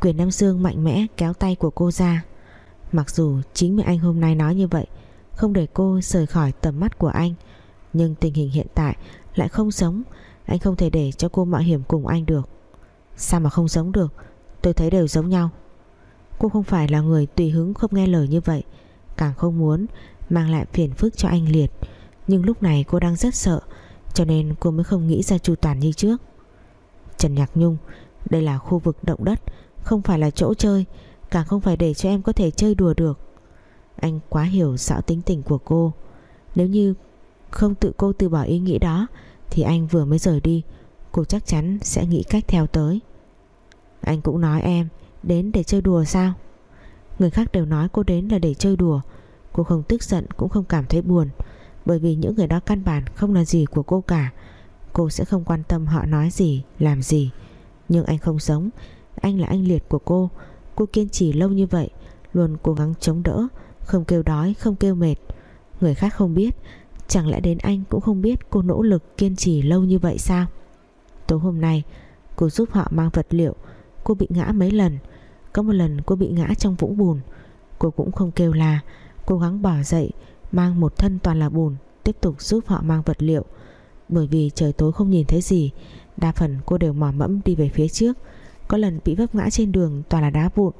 Quyền Nam Dương mạnh mẽ kéo tay của cô ra. Mặc dù chính miệng anh hôm nay nói như vậy, Không để cô rời khỏi tầm mắt của anh, Nhưng tình hình hiện tại Lại không giống. Anh không thể để cho cô mạo hiểm cùng anh được. Sao mà không giống được? Tôi thấy đều giống nhau. Cô không phải là người tùy hứng không nghe lời như vậy, Càng không muốn Mang lại phiền phức cho anh Liệt. Nhưng lúc này cô đang rất sợ, Cho nên cô mới không nghĩ ra chu toàn như trước. Trần Nhạc Nhung, Đây là khu vực động đất, Không phải là chỗ chơi, Càng không phải để cho em có thể chơi đùa được. Anh quá hiểu rõ tính tình của cô. Nếu như không tự cô từ bỏ ý nghĩ đó, Thì anh vừa mới rời đi, Cô chắc chắn sẽ nghĩ cách theo tới. Anh cũng nói em, Đến để chơi đùa sao? Người khác đều nói cô đến là để chơi đùa. Cô không tức giận, cũng không cảm thấy buồn. Bởi vì những người đó căn bản không là gì của cô cả. Cô sẽ không quan tâm họ nói gì Làm gì. Nhưng anh không giống Anh là anh liệt của cô. Cô kiên trì lâu như vậy Luôn cố gắng chống đỡ Không kêu đói không kêu mệt. Người khác không biết. Chẳng lẽ đến anh cũng không biết cô nỗ lực kiên trì lâu như vậy sao? Tối hôm nay Cô giúp họ mang vật liệu. Cô bị ngã mấy lần. Có một lần cô bị ngã trong vũng bùn. Cô cũng không kêu là, Cố gắng bỏ dậy. Mang một thân toàn là bùn, Tiếp tục giúp họ mang vật liệu. Bởi vì trời tối không nhìn thấy gì, Đa phần cô đều mò mẫm đi về phía trước. Có lần bị vấp ngã trên đường toàn là đá vụn,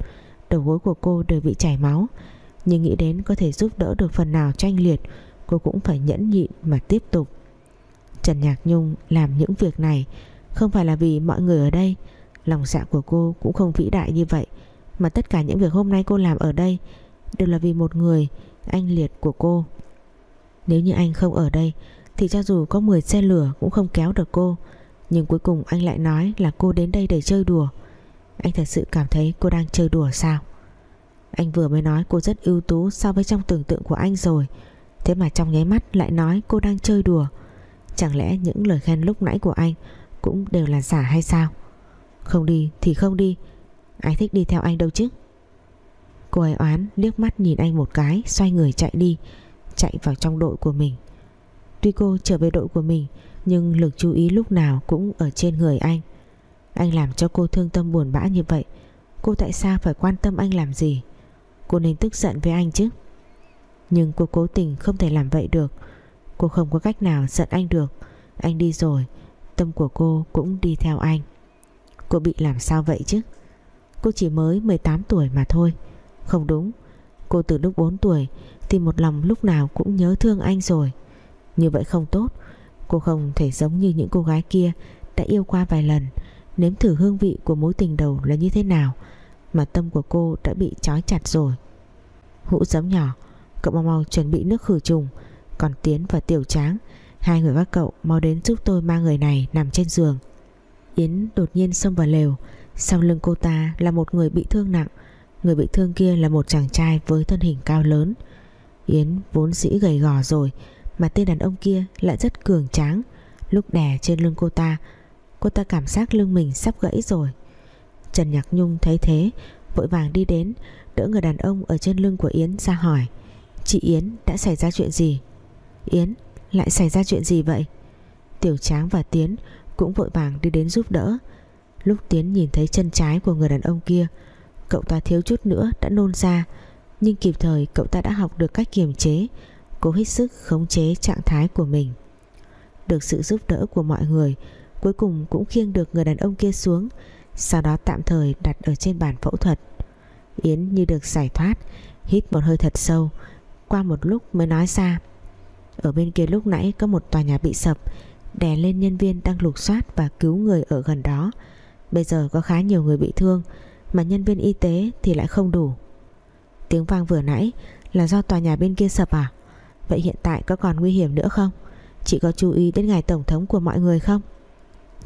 Đầu gối của cô đều bị chảy máu. Nhưng nghĩ đến có thể giúp đỡ được phần nào tranh liệt, Cô cũng phải nhẫn nhịn mà tiếp tục. Trần Nhạc Nhung làm những việc này Không phải là vì mọi người ở đây, Lòng dạ của cô cũng không vĩ đại như vậy. Mà tất cả những việc hôm nay cô làm ở đây Đều là vì một người anh Liệt của cô. Nếu như anh không ở đây, Thì cho dù có 10 xe lửa cũng không kéo được cô. Nhưng cuối cùng anh lại nói là cô đến đây để chơi đùa. Anh thật sự cảm thấy cô đang chơi đùa sao? Anh vừa mới nói cô rất ưu tú So với trong tưởng tượng của anh rồi. Thế mà trong nháy mắt lại nói cô đang chơi đùa. Chẳng lẽ những lời khen lúc nãy của anh Cũng đều là giả hay sao? Không đi thì không đi. Ai thích đi theo anh đâu chứ? Cô ấy oán, liếc mắt nhìn anh một cái, Xoay người chạy đi, Chạy vào trong đội của mình. Tuy cô trở về đội của mình, Nhưng lực chú ý lúc nào cũng ở trên người anh. Anh làm cho cô thương tâm buồn bã như vậy, Cô tại sao phải quan tâm anh làm gì? Cô nên tức giận với anh chứ? Nhưng cô cố tình không thể làm vậy được. Cô không có cách nào giận anh được. Anh đi rồi, Tâm của cô cũng đi theo anh. Cô bị làm sao vậy chứ? Cô chỉ mới 18 tuổi mà thôi. Không đúng. Cô từ lúc 4 tuổi Thì một lòng lúc nào cũng nhớ thương anh rồi. Như vậy không tốt. Cô không thể giống như những cô gái kia Đã yêu qua vài lần. Nếm thử hương vị của mối tình đầu là như thế nào Mà tâm của cô đã bị trói chặt rồi. Hũ giấm nhỏ, Cậu mau mau chuẩn bị nước khử trùng. Còn Tiến và Tiểu Tráng, Hai người các cậu mau đến giúp tôi mang người này nằm trên giường. Yến đột nhiên xông vào lều. Sau lưng cô ta là một người bị thương nặng. Người bị thương kia là một chàng trai với thân hình cao lớn. Yến vốn dĩ gầy gò rồi, Mà tên đàn ông kia lại rất cường tráng. Lúc đè trên lưng cô ta Cô ta cảm giác lưng mình sắp gãy rồi. Trần Nhạc Nhung thấy thế, Vội vàng đi đến, Đỡ người đàn ông ở trên lưng của Yến ra hỏi, Chị Yến, đã xảy ra chuyện gì? Yến, lại xảy ra chuyện gì vậy? Tiểu Tráng và Tiến cũng vội vàng đi đến giúp đỡ. Lúc Tiến nhìn thấy chân trái của người đàn ông kia Cậu ta thiếu chút nữa đã nôn ra. Nhưng kịp thời, cậu ta đã học được cách kiềm chế. Cố hết sức khống chế trạng thái của mình. Được sự giúp đỡ của mọi người, Cuối cùng cũng khiêng được người đàn ông kia xuống, Sau đó tạm thời đặt ở trên bàn phẫu thuật. Yến như được giải thoát, Hít một hơi thật sâu, Qua một lúc mới nói ra. Ở bên kia lúc nãy có một tòa nhà bị sập, Đè lên nhân viên đang lục soát Và cứu người ở gần đó. Bây giờ có khá nhiều người bị thương mà nhân viên y tế thì lại không đủ. Tiếng vang vừa nãy Là do tòa nhà bên kia sập à? Vậy hiện tại có còn nguy hiểm nữa không? Chị có chú ý đến ngài tổng thống của mọi người không?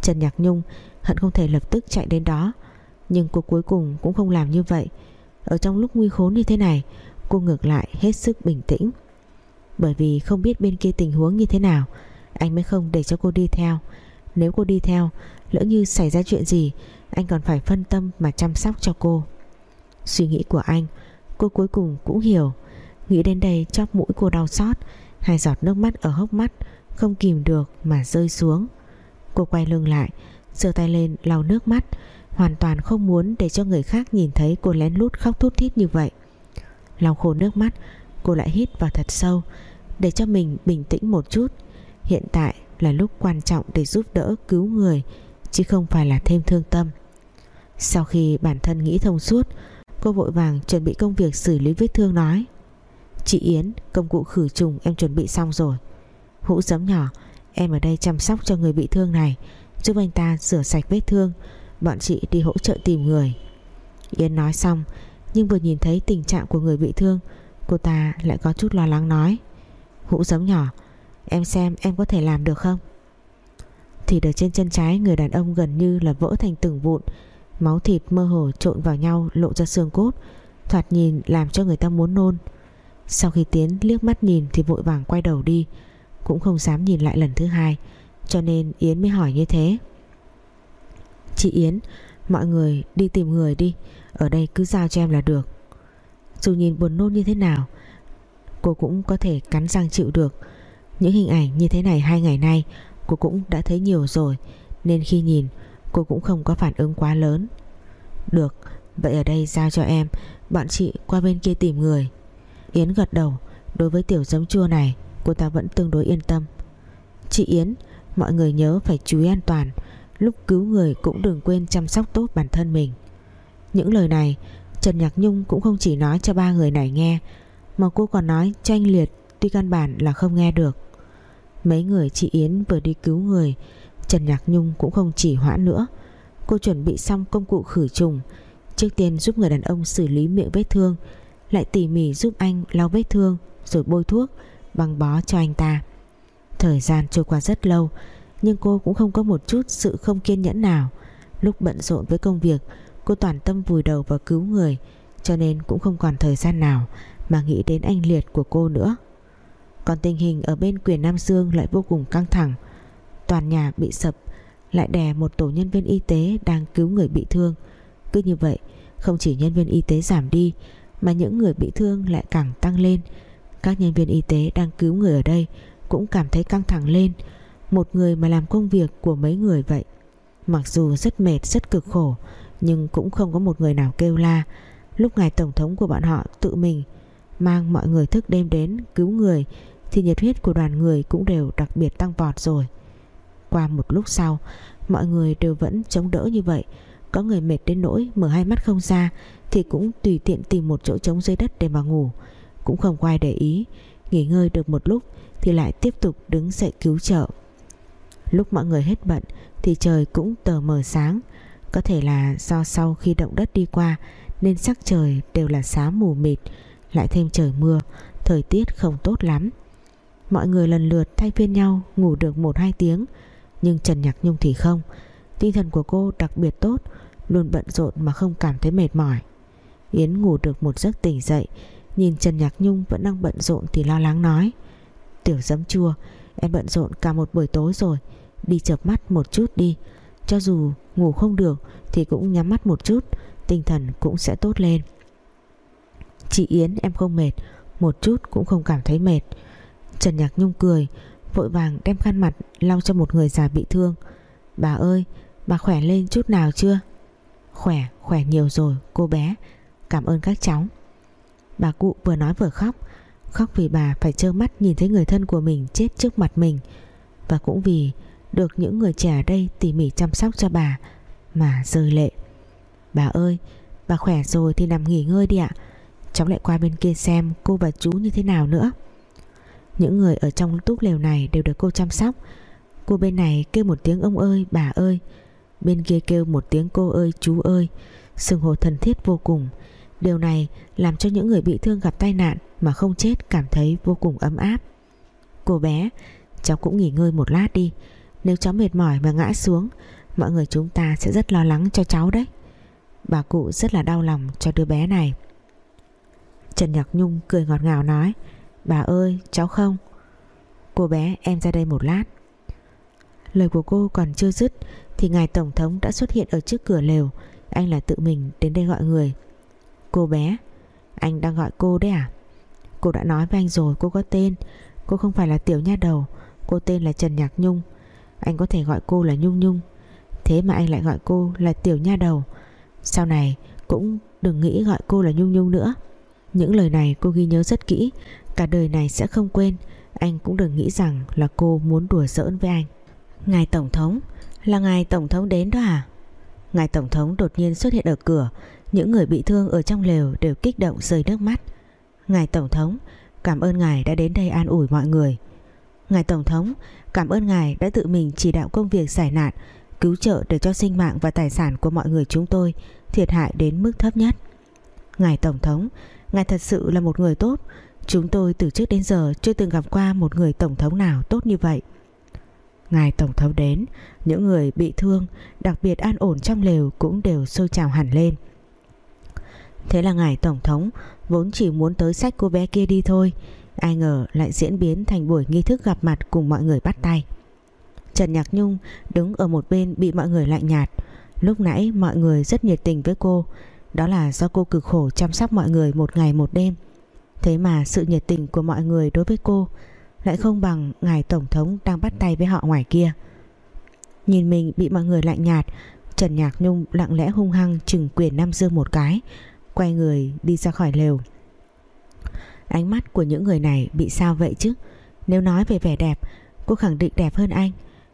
Trần Nhạc Nhung Hận không thể lập tức chạy đến đó, Nhưng cô cuối cùng cũng không làm như vậy. Ở trong lúc nguy khốn như thế này, Cô ngược lại hết sức bình tĩnh. Bởi vì không biết bên kia tình huống như thế nào, Anh mới không để cho cô đi theo. Nếu cô đi theo, Lỡ như xảy ra chuyện gì anh còn phải phân tâm mà chăm sóc cho cô. Suy nghĩ của anh, Cô cuối cùng cũng hiểu. Nghĩ đến đây chóp mũi cô đau xót, Hai giọt nước mắt ở hốc mắt, Không kìm được mà rơi xuống. Cô quay lưng lại, giơ tay lên lau nước mắt, Hoàn toàn không muốn để cho người khác nhìn thấy cô lén lút khóc thút thít như vậy. Lau khô nước mắt, Cô lại hít vào thật sâu, Để cho mình bình tĩnh một chút. Hiện tại là lúc quan trọng để giúp đỡ cứu người, Chứ không phải là thêm thương tâm. Sau khi bản thân nghĩ thông suốt, Cô vội vàng chuẩn bị công việc xử lý vết thương nói. Chị Yến, Công cụ khử trùng em chuẩn bị xong rồi. Hũ giấm nhỏ, Em ở đây chăm sóc cho người bị thương này, Giúp anh ta rửa sạch vết thương, Bọn chị đi hỗ trợ tìm người. Yến nói xong, Nhưng vừa nhìn thấy tình trạng của người bị thương, Cô ta lại có chút lo lắng nói. Hũ giấm nhỏ, Em xem em có thể làm được không? Thì ở trên chân trái người đàn ông gần như là vỡ thành từng vụn Máu thịt mơ hồ trộn vào nhau lộ ra xương cốt, Thoạt nhìn làm cho người ta muốn nôn. Sau khi Tiến liếc mắt nhìn Thì vội vàng quay đầu đi, Cũng không dám nhìn lại lần thứ hai, Cho nên Yến mới hỏi như thế. Chị Yến, Mọi người đi tìm người đi, Ở đây cứ giao cho em là được. Dù nhìn buồn nôn như thế nào, Cô cũng có thể cắn răng chịu được. Những hình ảnh như thế này hai ngày nay, Cô cũng đã thấy nhiều rồi, Nên khi nhìn cô cũng không có phản ứng quá lớn. Được, Vậy ở đây giao cho em, Bọn chị qua bên kia tìm người. Yến gật đầu, Đối với tiểu giấm chua này, Cô ta vẫn tương đối yên tâm. Chị Yến, Mọi người nhớ phải chú ý an toàn, Lúc cứu người cũng đừng quên chăm sóc tốt bản thân mình. Những lời này, Trần Nhạc Nhung cũng không chỉ nói cho ba người này nghe, Mà cô còn nói cho anh Liệt, Tuy căn bản là không nghe được. Mấy người chị Yến vừa đi cứu người Trần Nhạc Nhung cũng không chỉ hoãn nữa. Cô chuẩn bị xong công cụ khử trùng, Trước tiên giúp người đàn ông xử lý miệng vết thương, Lại tỉ mỉ giúp anh lau vết thương Rồi bôi thuốc, Băng bó cho anh ta. Thời gian trôi qua rất lâu, Nhưng cô cũng không có một chút sự không kiên nhẫn nào. Lúc bận rộn với công việc, Cô toàn tâm vùi đầu vào cứu người, Cho nên cũng không còn thời gian nào Mà nghĩ đến anh liệt của cô nữa. Còn tình hình ở bên quyền Nam Dương Lại vô cùng căng thẳng. Toàn nhà bị sập, Lại đè một tổ nhân viên y tế Đang cứu người bị thương. Cứ như vậy, không chỉ nhân viên y tế giảm đi, Mà những người bị thương lại càng tăng lên. Các nhân viên y tế đang cứu người ở đây Cũng cảm thấy căng thẳng lên. Một người mà làm công việc của mấy người vậy, Mặc dù rất mệt, rất cực khổ, Nhưng cũng không có một người nào kêu la. Lúc ngài tổng thống của bọn họ tự mình Mang mọi người thức đêm đến cứu người, Thì nhiệt huyết của đoàn người cũng đều đặc biệt tăng vọt rồi. Qua một lúc sau, Mọi người đều vẫn chống đỡ như vậy. Có người mệt đến nỗi mở hai mắt không ra, Thì cũng tùy tiện tìm một chỗ trống dưới đất để mà ngủ. Cũng không quay để ý, Nghỉ ngơi được một lúc Thì lại tiếp tục đứng dậy cứu trợ. Lúc mọi người hết bận Thì trời cũng tờ mờ sáng. Có thể là do sau khi động đất đi qua Nên sắc trời đều là xám mù mịt, Lại thêm trời mưa, Thời tiết không tốt lắm. Mọi người lần lượt thay phiên nhau Ngủ được một hai tiếng nhưng Trần Nhạc Nhung thì không. Tinh thần của cô đặc biệt tốt, Luôn bận rộn mà không cảm thấy mệt mỏi. Yến ngủ được một giấc tỉnh dậy, Nhìn Trần Nhạc Nhung vẫn đang bận rộn Thì lo lắng nói, Tiểu dấm chua, Em bận rộn cả một buổi tối rồi, Đi chợp mắt một chút đi. Cho dù ngủ không được Thì cũng nhắm mắt một chút, Tinh thần cũng sẽ tốt lên. Chị Yến, em không mệt, Một chút cũng không cảm thấy mệt. Trần Nhạc Nhung cười Vội vàng đem khăn mặt lau cho một người già bị thương. Bà ơi Bà khỏe lên chút nào chưa? Khỏe, khỏe nhiều rồi cô bé. Cảm ơn các cháu. Bà cụ vừa nói vừa khóc. Khóc vì bà phải trơ mắt nhìn thấy người thân của mình chết trước mặt mình. Và cũng vì được những người trẻ ở đây tỉ mỉ chăm sóc cho bà Mà rơi lệ. Bà ơi Bà khỏe rồi thì nằm nghỉ ngơi đi ạ. Cháu lại qua bên kia xem cô và chú như thế nào nữa. Những người ở trong túp lều này đều được cô chăm sóc. Cô bên này kêu một tiếng ông ơi, bà ơi. Bên kia kêu một tiếng cô ơi, chú ơi. Sừng hồ thân thiết vô cùng. Điều này làm cho những người bị thương gặp tai nạn Mà không chết cảm thấy vô cùng ấm áp. Cô bé, Cháu cũng nghỉ ngơi một lát đi. Nếu cháu mệt mỏi mà ngã xuống, Mọi người chúng ta sẽ rất lo lắng cho cháu đấy. Bà cụ rất là đau lòng cho đứa bé này. Trần Nhạc Nhung cười ngọt ngào nói Bà ơi, cháu không. Cô bé, em ra đây một lát. Lời của cô còn chưa dứt Thì ngài Tổng thống đã xuất hiện ở trước cửa lều. Anh là tự mình đến đây gọi người. Cô bé, Anh đang gọi cô đấy à? Cô đã nói với anh rồi, cô có tên. Cô không phải là tiểu nha đầu, Cô tên là Trần Nhạc Nhung. Anh có thể gọi cô là Nhung Nhung. Thế mà anh lại gọi cô là tiểu nha đầu. Sau này cũng đừng nghĩ gọi cô là Nhung Nhung nữa. Những lời này cô ghi nhớ rất kỹ. Cả đời này sẽ không quên Anh cũng đừng nghĩ rằng là cô muốn đùa giỡn với anh. Ngài Tổng thống Là ngài Tổng thống đến đó à? Ngài Tổng thống đột nhiên xuất hiện ở cửa Những người bị thương ở trong lều đều kích động rơi nước mắt. Ngài Tổng thống Cảm ơn ngài đã đến đây an ủi mọi người. Ngài Tổng thống Cảm ơn ngài đã tự mình chỉ đạo công việc giải nạn Cứu trợ để cho sinh mạng và tài sản của mọi người chúng tôi Thiệt hại đến mức thấp nhất. Ngài Tổng thống Ngài thật sự là một người tốt Chúng tôi từ trước đến giờ chưa từng gặp qua một người Tổng thống nào tốt như vậy. Ngài Tổng thống đến, Những người bị thương, Đặc biệt an ổn trong lều cũng đều sôi trào hẳn lên. Thế là ngài Tổng thống Vốn chỉ muốn tới sách cô bé kia đi thôi, Ai ngờ lại diễn biến thành buổi nghi thức gặp mặt Cùng mọi người bắt tay. Trần Nhạc Nhung đứng ở một bên Bị mọi người lạnh nhạt. Lúc nãy mọi người rất nhiệt tình với cô, Đó là do cô cực khổ chăm sóc mọi người Một ngày một đêm. Thế mà sự nhiệt tình của mọi người đối với cô lại không bằng ngài tổng thống đang bắt tay với họ ngoài kia. Nhìn mình bị mọi người lạnh nhạt, Trần Nhạc Nhung lặng lẽ hung hăng chừng quyền Nam Dương một cái, Quay người đi ra khỏi lều. Ánh mắt của những người này bị sao vậy chứ? Nếu nói về vẻ đẹp, Cô khẳng định đẹp hơn anh.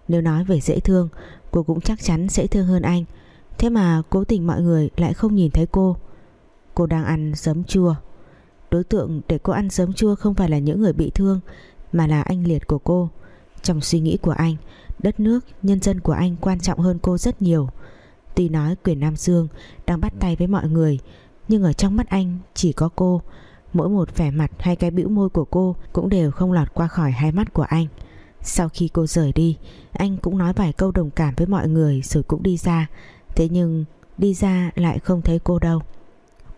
Nếu nói về dễ thương, Cô cũng chắc chắn dễ thương hơn anh. Thế mà cố tình mọi người lại không nhìn thấy cô. Cô đang ăn giấm chua. Đối tượng để cô ăn giấm chua không phải là những người bị thương Mà là anh liệt của cô. Trong suy nghĩ của anh Đất nước, nhân dân của anh quan trọng hơn cô rất nhiều. Tuy nói quyền Nam Dương Đang bắt tay với mọi người Nhưng ở trong mắt anh chỉ có cô. Mỗi một vẻ mặt hay cái bĩu môi của cô Cũng đều không lọt qua khỏi hai mắt của anh. Sau khi cô rời đi Anh cũng nói vài câu đồng cảm với mọi người Rồi cũng đi ra. Thế nhưng đi ra lại không thấy cô đâu.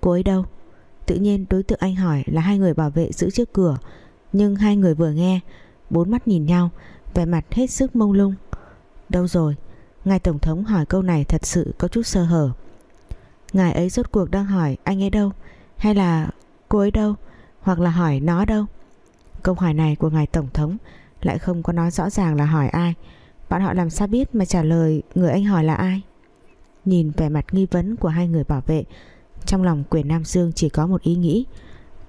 Cô ấy đâu? Tự nhiên đối tượng anh hỏi là hai người bảo vệ giữ trước cửa. Nhưng hai người vừa nghe, Bốn mắt nhìn nhau, Vẻ mặt hết sức mông lung. Đâu rồi? Ngài Tổng thống hỏi câu này thật sự có chút sơ hở. Ngài ấy rốt cuộc đang hỏi anh ấy đâu? Hay là cô ấy đâu? Hoặc là hỏi nó đâu? Câu hỏi này của Ngài Tổng thống Lại không có nói rõ ràng là hỏi ai. Bạn họ làm sao biết mà trả lời Người anh hỏi là ai? Nhìn vẻ mặt nghi vấn của hai người bảo vệ trong lòng quyền Nam Dương chỉ có một ý nghĩ.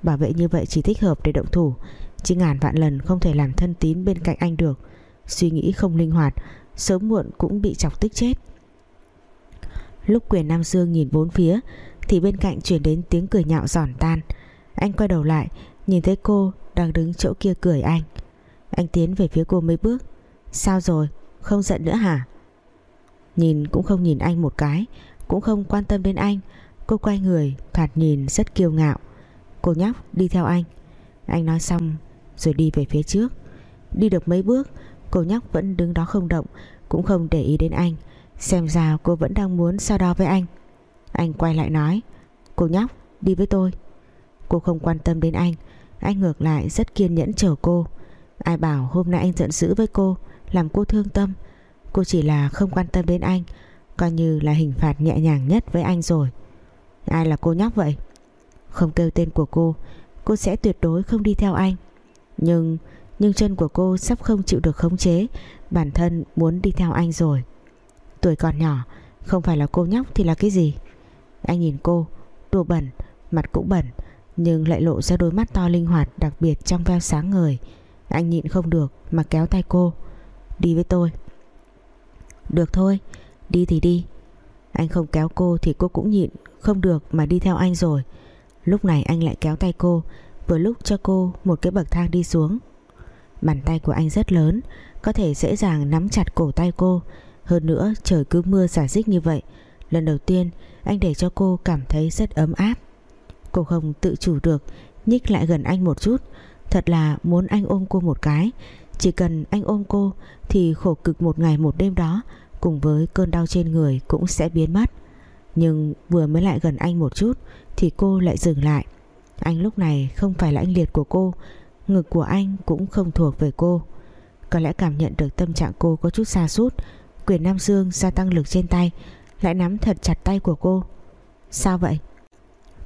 Bảo vệ như vậy chỉ thích hợp để động thủ. Chỉ ngàn vạn lần không thể làm thân tín bên cạnh anh được. Suy nghĩ không linh hoạt, Sớm muộn cũng bị chọc tức chết. Lúc quyền Nam Dương nhìn bốn phía, Thì bên cạnh chuyển đến tiếng cười nhạo giòn tan. Anh quay đầu lại, Nhìn thấy cô đang đứng chỗ kia cười anh. Anh tiến về phía cô mấy bước. Sao rồi? Không giận nữa hả? Nhìn cũng không nhìn anh một cái, Cũng không quan tâm đến anh. Cô quay người, thoạt nhìn rất kiêu ngạo. Cô nhóc, đi theo anh. Anh nói xong, rồi đi về phía trước. Đi được mấy bước, Cô nhóc vẫn đứng đó không động, Cũng không để ý đến anh. Xem ra cô vẫn đang muốn so đo với anh. Anh quay lại nói, Cô nhóc, đi với tôi. Cô không quan tâm đến anh. Anh ngược lại rất kiên nhẫn chờ cô. Ai bảo hôm nay anh giận dữ với cô, Làm cô thương tâm. Cô chỉ là không quan tâm đến anh, Coi như là hình phạt nhẹ nhàng nhất với anh rồi. Ai là cô nhóc vậy? Không kêu tên của cô Cô sẽ tuyệt đối không đi theo anh. Nhưng Nhưng chân của cô sắp không chịu được khống chế, Bản thân muốn đi theo anh rồi. Tuổi còn nhỏ, Không phải là cô nhóc thì là cái gì? Anh nhìn cô, Đồ bẩn, Mặt cũng bẩn, Nhưng lại lộ ra đôi mắt to linh hoạt Đặc biệt trong veo sáng ngời. Anh nhịn không được mà kéo tay cô. Đi với tôi. Được thôi, Đi thì đi anh không kéo cô thì cô cũng nhịn, Không được, mà đi theo anh rồi. Lúc này anh lại kéo tay cô, Vừa lúc cho cô một cái bậc thang đi xuống. Bàn tay của anh rất lớn, Có thể dễ dàng nắm chặt cổ tay cô. Hơn nữa, trời cứ mưa giả dích như vậy. Lần đầu tiên, anh để cho cô cảm thấy rất ấm áp. Cô không tự chủ được, Nhích lại gần anh một chút. Thật là muốn anh ôm cô một cái. Chỉ cần anh ôm cô Thì khổ cực một ngày một đêm đó cùng với cơn đau trên người cũng sẽ biến mất. Nhưng vừa mới lại gần anh một chút thì cô lại dừng lại. Anh lúc này không phải là anh liệt của cô, ngực của anh cũng không thuộc về cô. Có lẽ cảm nhận được tâm trạng cô có chút xa sút, quyền Nam Dương gia tăng lực trên tay, lại nắm thật chặt tay của cô. Sao vậy?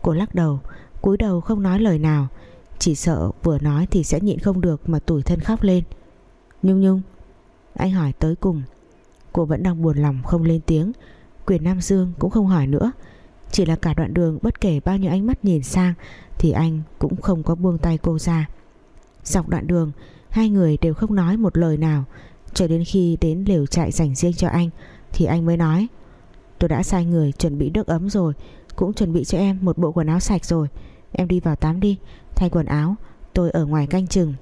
Cô lắc đầu, cúi đầu không nói lời nào, chỉ sợ vừa nói thì sẽ nhịn không được mà tủi thân khóc lên. Nhung Nhung, Anh hỏi tới cùng. Cô vẫn đang buồn lòng không lên tiếng. Quyền Nam Dương cũng không hỏi nữa. Chỉ là cả đoạn đường bất kể bao nhiêu ánh mắt nhìn sang Thì anh cũng không có buông tay cô ra. Dọc đoạn đường, Hai người đều không nói một lời nào. Cho đến khi đến lều trại dành riêng cho anh Thì anh mới nói, Tôi đã sai người chuẩn bị nước ấm rồi, Cũng chuẩn bị cho em một bộ quần áo sạch rồi. Em đi vào tắm đi, Thay quần áo, Tôi ở ngoài canh chừng.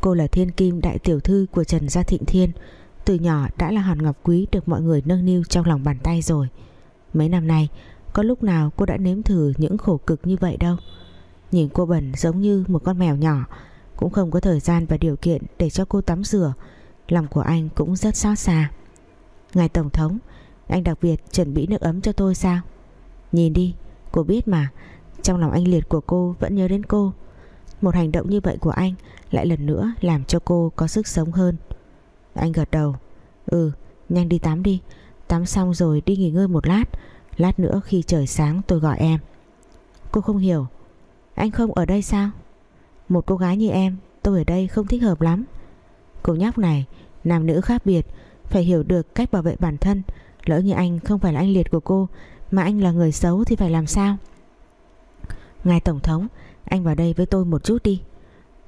Cô là thiên kim đại tiểu thư của Trần Gia Thịnh Thiên từ nhỏ đã là hòn ngọc quý được mọi người nâng niu trong lòng bàn tay rồi. Mấy năm nay, Có lúc nào cô đã nếm thử những khổ cực như vậy đâu. Nhìn cô bẩn giống như một con mèo nhỏ, Cũng không có thời gian và điều kiện để cho cô tắm rửa. Lòng của anh cũng rất xót xa. Ngài Tổng thống, Anh đặc biệt chuẩn bị nước ấm cho tôi sao? Nhìn đi, Cô biết mà, Trong lòng anh liệt của cô vẫn nhớ đến cô. Một hành động như vậy của anh Lại lần nữa làm cho cô có sức sống hơn anh gật đầu. Ừ nhanh đi tắm đi. Tắm xong rồi đi nghỉ ngơi một lát. Lát nữa khi trời sáng tôi gọi em. Cô không hiểu. Anh không ở đây sao? Một cô gái như em, tôi ở đây không thích hợp lắm. Cô nhóc này, Nam nữ khác biệt, Phải hiểu được cách bảo vệ bản thân. Lỡ như anh không phải là anh Liệt của cô, Mà anh là người xấu thì phải làm sao? Ngài Tổng thống, Anh vào đây với tôi một chút đi.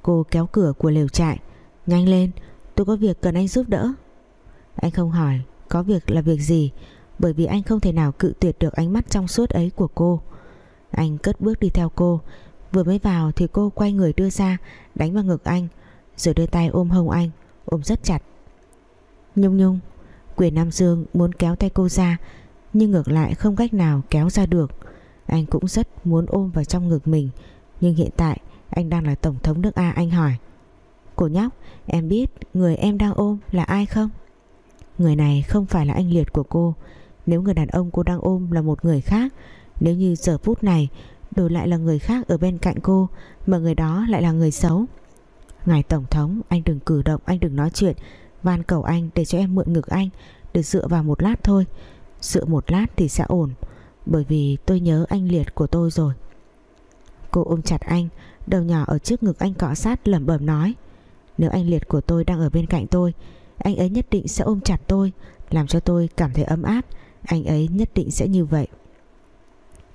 Cô kéo cửa của lều trại, Nhanh lên tôi có việc cần anh giúp đỡ. Anh không hỏi có việc là việc gì, Bởi vì anh không thể nào cự tuyệt được ánh mắt trong suốt ấy của cô. Anh cất bước đi theo cô. Vừa mới vào thì cô quay người đưa ra, Đánh vào ngực anh, Rồi đưa tay ôm hông anh, Ôm rất chặt. Nhung nhung, Quyền Nam Dương muốn kéo tay cô ra, Nhưng ngược lại không cách nào kéo ra được. Anh cũng rất muốn ôm vào trong ngực mình, Nhưng hiện tại anh đang là Tổng thống nước A, anh hỏi. Cô nhóc Em biết người em đang ôm là ai không? Người này không phải là anh Liệt của cô. Nếu người đàn ông cô đang ôm là một người khác, Nếu như giờ phút này Đổi lại là người khác ở bên cạnh cô, Mà người đó lại là người xấu. Ngài Tổng thống, Anh đừng cử động, Anh đừng nói chuyện. Van cầu anh để cho em mượn ngực anh, Để dựa vào một lát thôi. Dựa một lát thì sẽ ổn, Bởi vì tôi nhớ anh Liệt của tôi rồi. Cô ôm chặt anh, Đầu nhỏ ở trước ngực anh cọ sát lẩm bẩm nói. Nếu anh Liệt của tôi đang ở bên cạnh tôi, Anh ấy nhất định sẽ ôm chặt tôi, Làm cho tôi cảm thấy ấm áp. Anh ấy nhất định sẽ như vậy.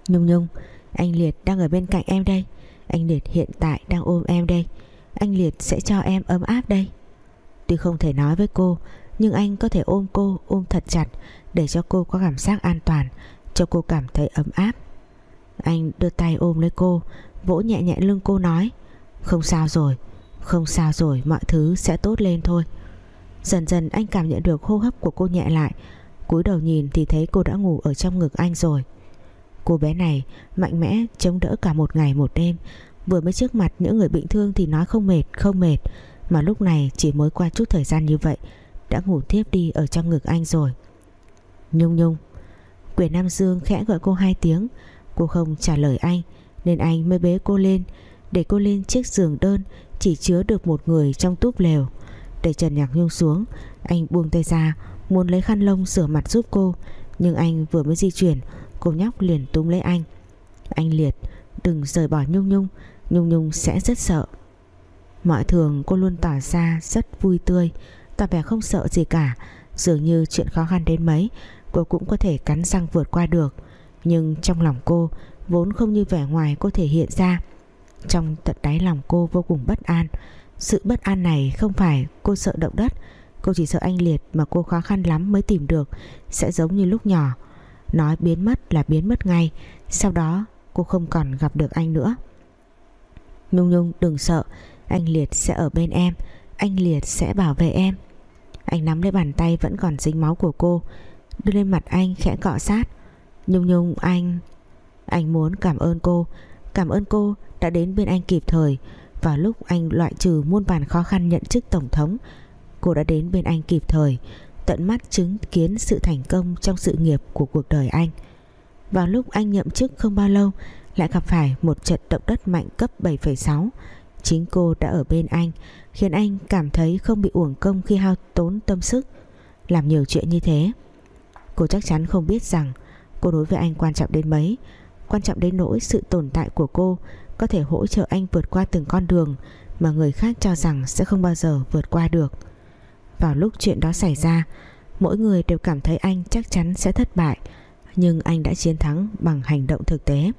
Nhung Nhung, Anh Liệt đang ở bên cạnh em đây. Anh Liệt hiện tại đang ôm em đây. Anh Liệt sẽ cho em ấm áp đây. Tuy không thể nói với cô, Nhưng anh có thể ôm cô, Ôm thật chặt, Để cho cô có cảm giác an toàn, Cho cô cảm thấy ấm áp. Anh đưa tay ôm lấy cô, Vỗ nhẹ nhẹ lưng cô nói, Không sao rồi không sao rồi, mọi thứ sẽ tốt lên thôi. Dần dần anh cảm nhận được hô hấp của cô nhẹ lại. Cúi đầu nhìn thì thấy cô đã ngủ ở trong ngực anh rồi. Cô bé này mạnh mẽ chống đỡ cả một ngày một đêm. Vừa mới trước mặt những người bị thương thì nói không mệt không mệt. Mà lúc này chỉ mới qua chút thời gian như vậy, Đã ngủ tiếp đi ở trong ngực anh rồi. Nhung nhung. Quyền Nam Dương khẽ gọi cô hai tiếng. Cô không trả lời anh, Nên anh mới bế cô lên. Để cô lên chiếc giường đơn chỉ chứa được một người trong túp lều. Để Trần Nhạc Nhung xuống, Anh buông tay ra, Muốn lấy khăn lông rửa mặt giúp cô, Nhưng anh vừa mới di chuyển, Cô nhóc liền túm lấy anh. Anh liệt, đừng rời bỏ Nhung Nhung Nhung Nhung sẽ rất sợ. Mọi thường cô luôn tỏ ra rất vui tươi, Tỏ vẻ không sợ gì cả, Dường như chuyện khó khăn đến mấy, Cô cũng có thể cắn răng vượt qua được. Nhưng trong lòng cô, Vốn không như vẻ ngoài cô thể hiện ra trong tận đáy lòng cô vô cùng bất an. Sự bất an này không phải cô sợ động đất. Cô chỉ sợ anh Liệt mà cô khó khăn lắm mới tìm được. Sẽ giống như lúc nhỏ. Nói biến mất là biến mất ngay. Sau đó, cô không còn gặp được anh nữa. Nhung Nhung, đừng sợ. Anh Liệt sẽ ở bên em. Anh Liệt sẽ bảo vệ em. Anh nắm lấy bàn tay vẫn còn dính máu của cô. Đưa lên mặt anh khẽ cọ sát. Nhung Nhung, anh Anh muốn cảm ơn cô. Cảm ơn cô đã đến bên anh kịp thời Vào lúc anh loại trừ muôn vàn khó khăn nhận chức Tổng thống Cô đã đến bên anh kịp thời tận mắt chứng kiến sự thành công trong sự nghiệp của cuộc đời anh. Vào lúc anh nhậm chức không bao lâu lại gặp phải một trận động đất mạnh cấp 7,6. Chính cô đã ở bên anh khiến anh cảm thấy không bị uổng công khi hao tốn tâm sức làm nhiều chuyện như thế. Cô chắc chắn không biết rằng cô đối với anh quan trọng đến mấy, quan trọng đến nỗi sự tồn tại của cô có thể hỗ trợ anh vượt qua từng con đường mà người khác cho rằng sẽ không bao giờ vượt qua được. Vào lúc chuyện đó xảy ra, Mỗi người đều cảm thấy anh chắc chắn sẽ thất bại, Nhưng anh đã chiến thắng bằng hành động thực tế.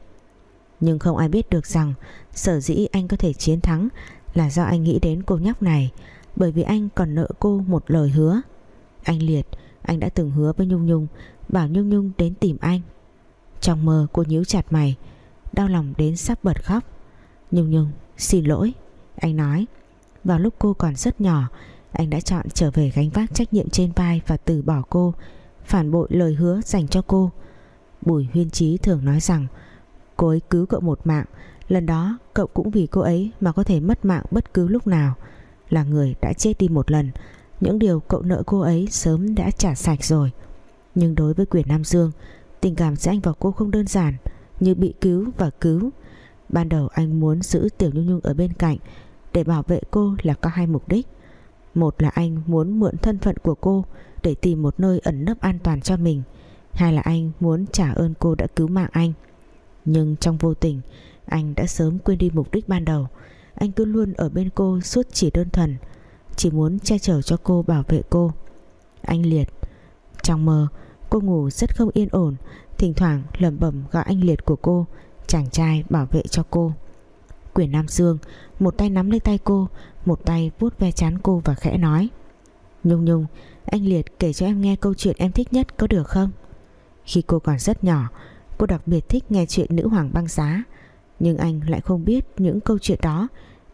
Nhưng không ai biết được rằng Sở dĩ anh có thể chiến thắng Là do anh nghĩ đến cô nhóc này, Bởi vì anh còn nợ cô một lời hứa. Anh Liệt, Anh đã từng hứa với Nhung Nhung, Bảo Nhung Nhung đến tìm anh. Trong mơ cô nhíu chặt mày, Đau lòng đến sắp bật khóc. Nhung Nhung, xin lỗi, Anh nói. Vào lúc cô còn rất nhỏ, anh đã chọn trở về gánh vác trách nhiệm trên vai và từ bỏ cô, phản bội lời hứa dành cho cô. Bùi huyên trí thường nói rằng, cô ấy cứu cậu một mạng, lần đó cậu cũng vì cô ấy mà có thể mất mạng bất cứ lúc nào. Là người đã chết đi một lần, những điều cậu nợ cô ấy sớm đã trả sạch rồi. Nhưng đối với quyền Nam Dương tình cảm giữa anh và cô không đơn giản, như bị cứu và cứu. Ban đầu anh muốn giữ Tiểu Nhung Nhung ở bên cạnh để bảo vệ cô là có hai mục đích. Một là anh muốn mượn thân phận của cô Để tìm một nơi ẩn nấp an toàn cho mình. Hai là anh muốn trả ơn cô đã cứu mạng anh. Nhưng trong vô tình, Anh đã sớm quên đi mục đích ban đầu. Anh cứ luôn ở bên cô suốt chỉ đơn thuần, Chỉ muốn che chở cho cô bảo vệ cô. Anh liệt, Trong mơ Cô ngủ rất không yên ổn. Thỉnh thoảng lẩm bẩm gọi anh liệt của cô, Chàng trai bảo vệ cho cô. Quyền Nam Dương Một tay nắm lấy tay cô, Một tay vuốt ve chán cô và khẽ nói. Nhung Nhung, Anh Liệt kể cho em nghe câu chuyện em thích nhất có được không? Khi cô còn rất nhỏ, Cô đặc biệt thích nghe chuyện nữ hoàng băng giá. Nhưng anh lại không biết những câu chuyện đó,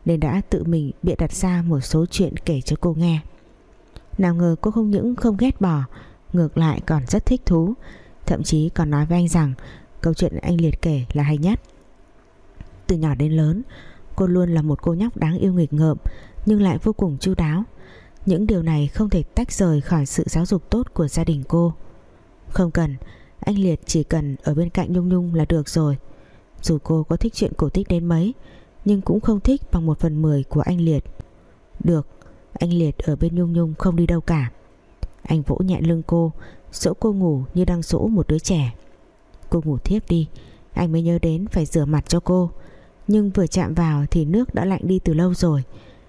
Nên đã tự mình bịa đặt ra một số chuyện kể cho cô nghe. Nào ngờ cô không những không ghét bỏ Ngược lại còn rất thích thú. Thậm chí còn nói với anh rằng, Câu chuyện anh Liệt kể là hay nhất. Từ nhỏ đến lớn, Cô luôn là một cô nhóc đáng yêu nghịch ngợm, Nhưng lại vô cùng chu đáo. Những điều này không thể tách rời khỏi sự giáo dục tốt của gia đình cô. Không cần, Anh Liệt chỉ cần ở bên cạnh Nhung Nhung là được rồi. Dù cô có thích chuyện cổ tích đến mấy, Nhưng cũng không thích bằng một phần mười của anh Liệt. Được, Anh Liệt ở bên Nhung Nhung không đi đâu cả. Anh vỗ nhẹ lưng cô, Dỗ cô ngủ như đang dỗ một đứa trẻ. Cô ngủ thiếp đi, Anh mới nhớ đến phải rửa mặt cho cô. Nhưng vừa chạm vào thì nước đã lạnh đi từ lâu rồi.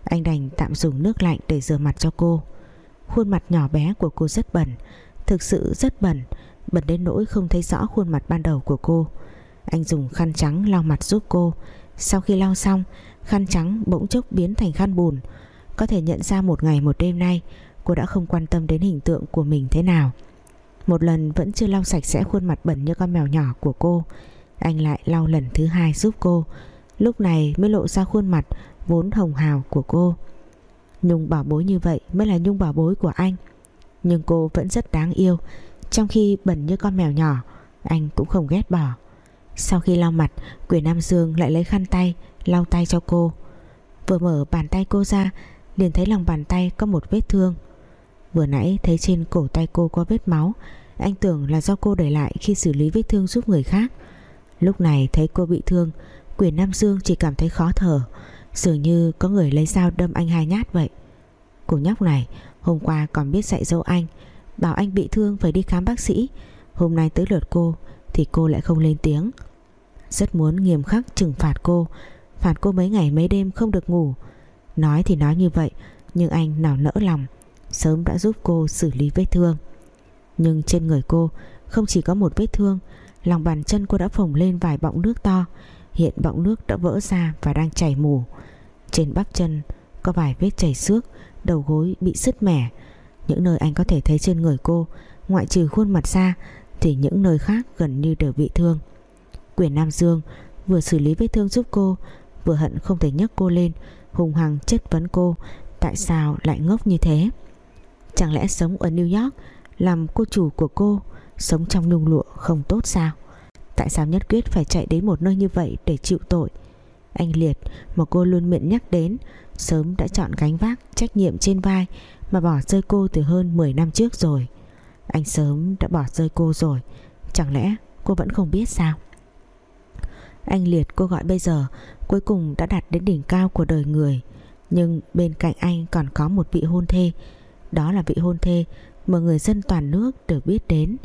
Anh đành tạm dùng nước lạnh để rửa mặt cho cô. Khuôn mặt nhỏ bé của cô rất bẩn, Thực sự rất bẩn Bẩn đến nỗi không thấy rõ khuôn mặt ban đầu của cô. Anh dùng khăn trắng lau mặt giúp cô. Sau khi lau xong, Khăn trắng bỗng chốc biến thành khăn bùn. Có thể nhận ra một ngày một đêm nay Cô đã không quan tâm đến hình tượng của mình thế nào. Một lần vẫn chưa lau sạch sẽ khuôn mặt bẩn như con mèo nhỏ của cô, Anh lại lau lần thứ hai giúp cô. Lúc này mới lộ ra khuôn mặt vốn hồng hào của cô. Nhung bảo bối như vậy mới là Nhung bảo bối của anh. Nhưng cô vẫn rất đáng yêu. Trong khi bẩn như con mèo nhỏ, Anh cũng không ghét bỏ. Sau khi lau mặt Quyền Nam Dương lại lấy khăn tay, Lau tay cho cô. Vừa mở bàn tay cô ra, liền thấy lòng bàn tay có một vết thương. Vừa nãy thấy trên cổ tay cô có vết máu. Anh tưởng là do cô để lại khi xử lý vết thương giúp người khác. Lúc này thấy cô bị thương, Quyền Nam Dương chỉ cảm thấy khó thở. Dường như có người lấy dao đâm anh hai nhát vậy. Cô nhóc này, Hôm qua còn biết dạy dỗ anh, Bảo anh bị thương phải đi khám bác sĩ. Hôm nay tới lượt cô, Thì cô lại không lên tiếng. Rất muốn nghiêm khắc trừng phạt cô Phạt cô mấy ngày mấy đêm không được ngủ. Nói thì nói như vậy, Nhưng anh nào nỡ lòng sớm đã giúp cô xử lý vết thương. Nhưng trên người cô không chỉ có một vết thương, lòng bàn chân cô đã phồng lên vài bọng nước to. Hiện bọng nước đã vỡ ra và đang chảy mù. Trên bắp chân có vài vết chảy xước, đầu gối bị sứt mẻ. Những nơi anh có thể thấy trên người cô, ngoại trừ khuôn mặt ra, thì những nơi khác gần như đều bị thương. Quyền Nam Dương vừa xử lý vết thương giúp cô, vừa hận không thể nhấc cô lên, hùng hằng chất vấn cô, tại sao lại ngốc như thế. Chẳng lẽ sống ở New York, Làm cô chủ của cô, Sống trong nhung lụa không tốt sao? Tại sao nhất quyết phải chạy đến một nơi như vậy Để chịu tội? Anh Liệt, mà cô luôn miệng nhắc đến, Sớm đã chọn gánh vác trách nhiệm trên vai Mà bỏ rơi cô từ hơn 10 năm trước rồi. Anh sớm đã bỏ rơi cô rồi, Chẳng lẽ cô vẫn không biết sao? Anh Liệt, cô gọi bây giờ, Cuối cùng đã đạt đến đỉnh cao của đời người. Nhưng bên cạnh anh còn có một vị hôn thê đó là vị hôn thê mà người dân toàn nước đều biết đến.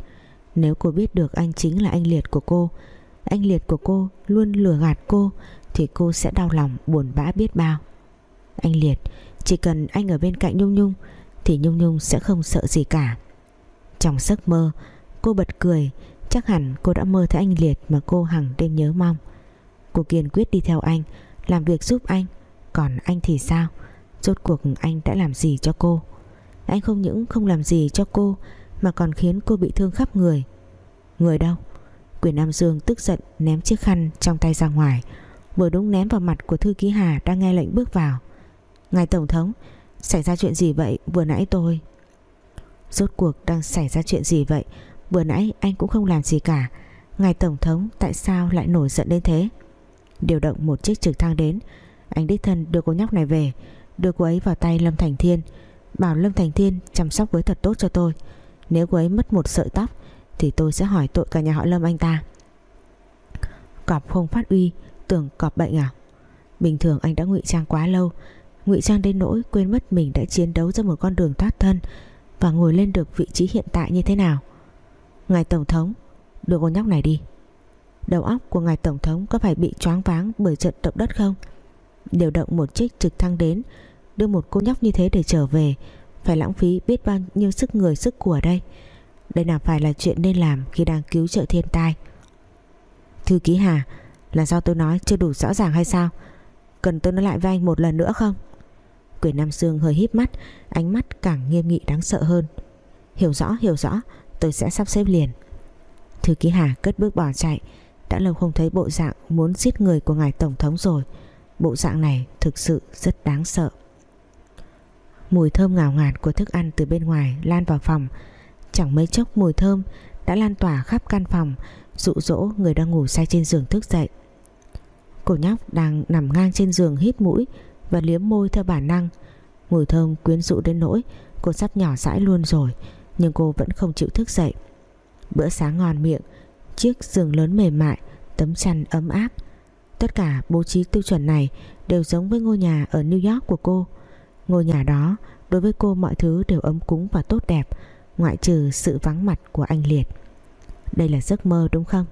Nếu cô biết được anh chính là anh Liệt của cô, Anh Liệt của cô luôn lừa gạt cô, Thì cô sẽ đau lòng buồn bã biết bao. Anh Liệt, Chỉ cần anh ở bên cạnh Nhung Nhung, Thì Nhung Nhung sẽ không sợ gì cả. Trong giấc mơ, Cô bật cười, Chắc hẳn cô đã mơ thấy anh Liệt Mà cô hằng đêm nhớ mong. Cô kiên quyết đi theo anh, Làm việc giúp anh, Còn anh thì sao? Rốt cuộc anh đã làm gì cho cô? Anh không những không làm gì cho cô, Mà còn khiến cô bị thương khắp người. Người đâu? Quyền Nam Dương tức giận ném chiếc khăn trong tay ra ngoài, Vừa đúng ném vào mặt của thư ký Hà Đang nghe lệnh bước vào. Ngài Tổng thống, Xảy ra chuyện gì vậy? Vừa nãy tôi Rốt cuộc đang xảy ra chuyện gì vậy? Vừa nãy anh cũng không làm gì cả. Ngài Tổng thống tại sao lại nổi giận đến thế? Điều động một chiếc trực thăng đến. Anh đích thân đưa cô nhóc này về, Đưa cô ấy vào tay Lâm Thành Thiên. Bảo Lâm Thành Thiên chăm sóc với thật tốt cho tôi. Nếu cô ấy mất một sợi tóc, Thì tôi sẽ hỏi tội cả nhà họ Lâm anh ta. Cọp không phát uy, Tưởng cọp bệnh à? Bình thường anh đã ngụy trang quá lâu, ngụy trang đến nỗi quên mất mình đã chiến đấu ra một con đường thoát thân Và ngồi lên được vị trí hiện tại như thế nào. Ngài Tổng thống, Đưa con nhóc này đi. Đầu óc của ngài Tổng thống có phải bị choáng váng Bởi trận động đất không? Điều động một chiếc trực thăng đến đưa một cô nhóc như thế để trở về. Phải lãng phí biết bao nhiêu sức người, sức của đây. Đây nào phải là chuyện nên làm Khi đang cứu trợ thiên tai. Thư ký Hà, Là do tôi nói chưa đủ rõ ràng hay sao? Cần tôi nói lại với anh một lần nữa không? Quyền Nam sương hơi híp mắt, Ánh mắt càng nghiêm nghị đáng sợ hơn. Hiểu rõ hiểu rõ, Tôi sẽ sắp xếp liền. Thư ký Hà cất bước bỏ chạy. Đã lâu không thấy bộ dạng muốn giết người của ngài Tổng thống rồi. Bộ dạng này thực sự rất đáng sợ. Mùi thơm ngào ngạt của thức ăn từ bên ngoài lan vào phòng. Chẳng mấy chốc mùi thơm đã lan tỏa khắp căn phòng, dụ dỗ người đang ngủ say trên giường thức dậy. Cô nhóc đang nằm ngang trên giường hít mũi và liếm môi theo bản năng. Mùi thơm quyến rũ đến nỗi cô sắp nhỏ dãi luôn rồi, nhưng cô vẫn không chịu thức dậy. Bữa sáng ngon miệng, chiếc giường lớn mềm mại, tấm chăn ấm áp. Tất cả bố trí tiêu chuẩn này đều giống với ngôi nhà ở New York của cô ngôi nhà đó, đối với cô mọi thứ đều ấm cúng và tốt đẹp, ngoại trừ sự vắng mặt của anh Liệt. Đây là giấc mơ, đúng không?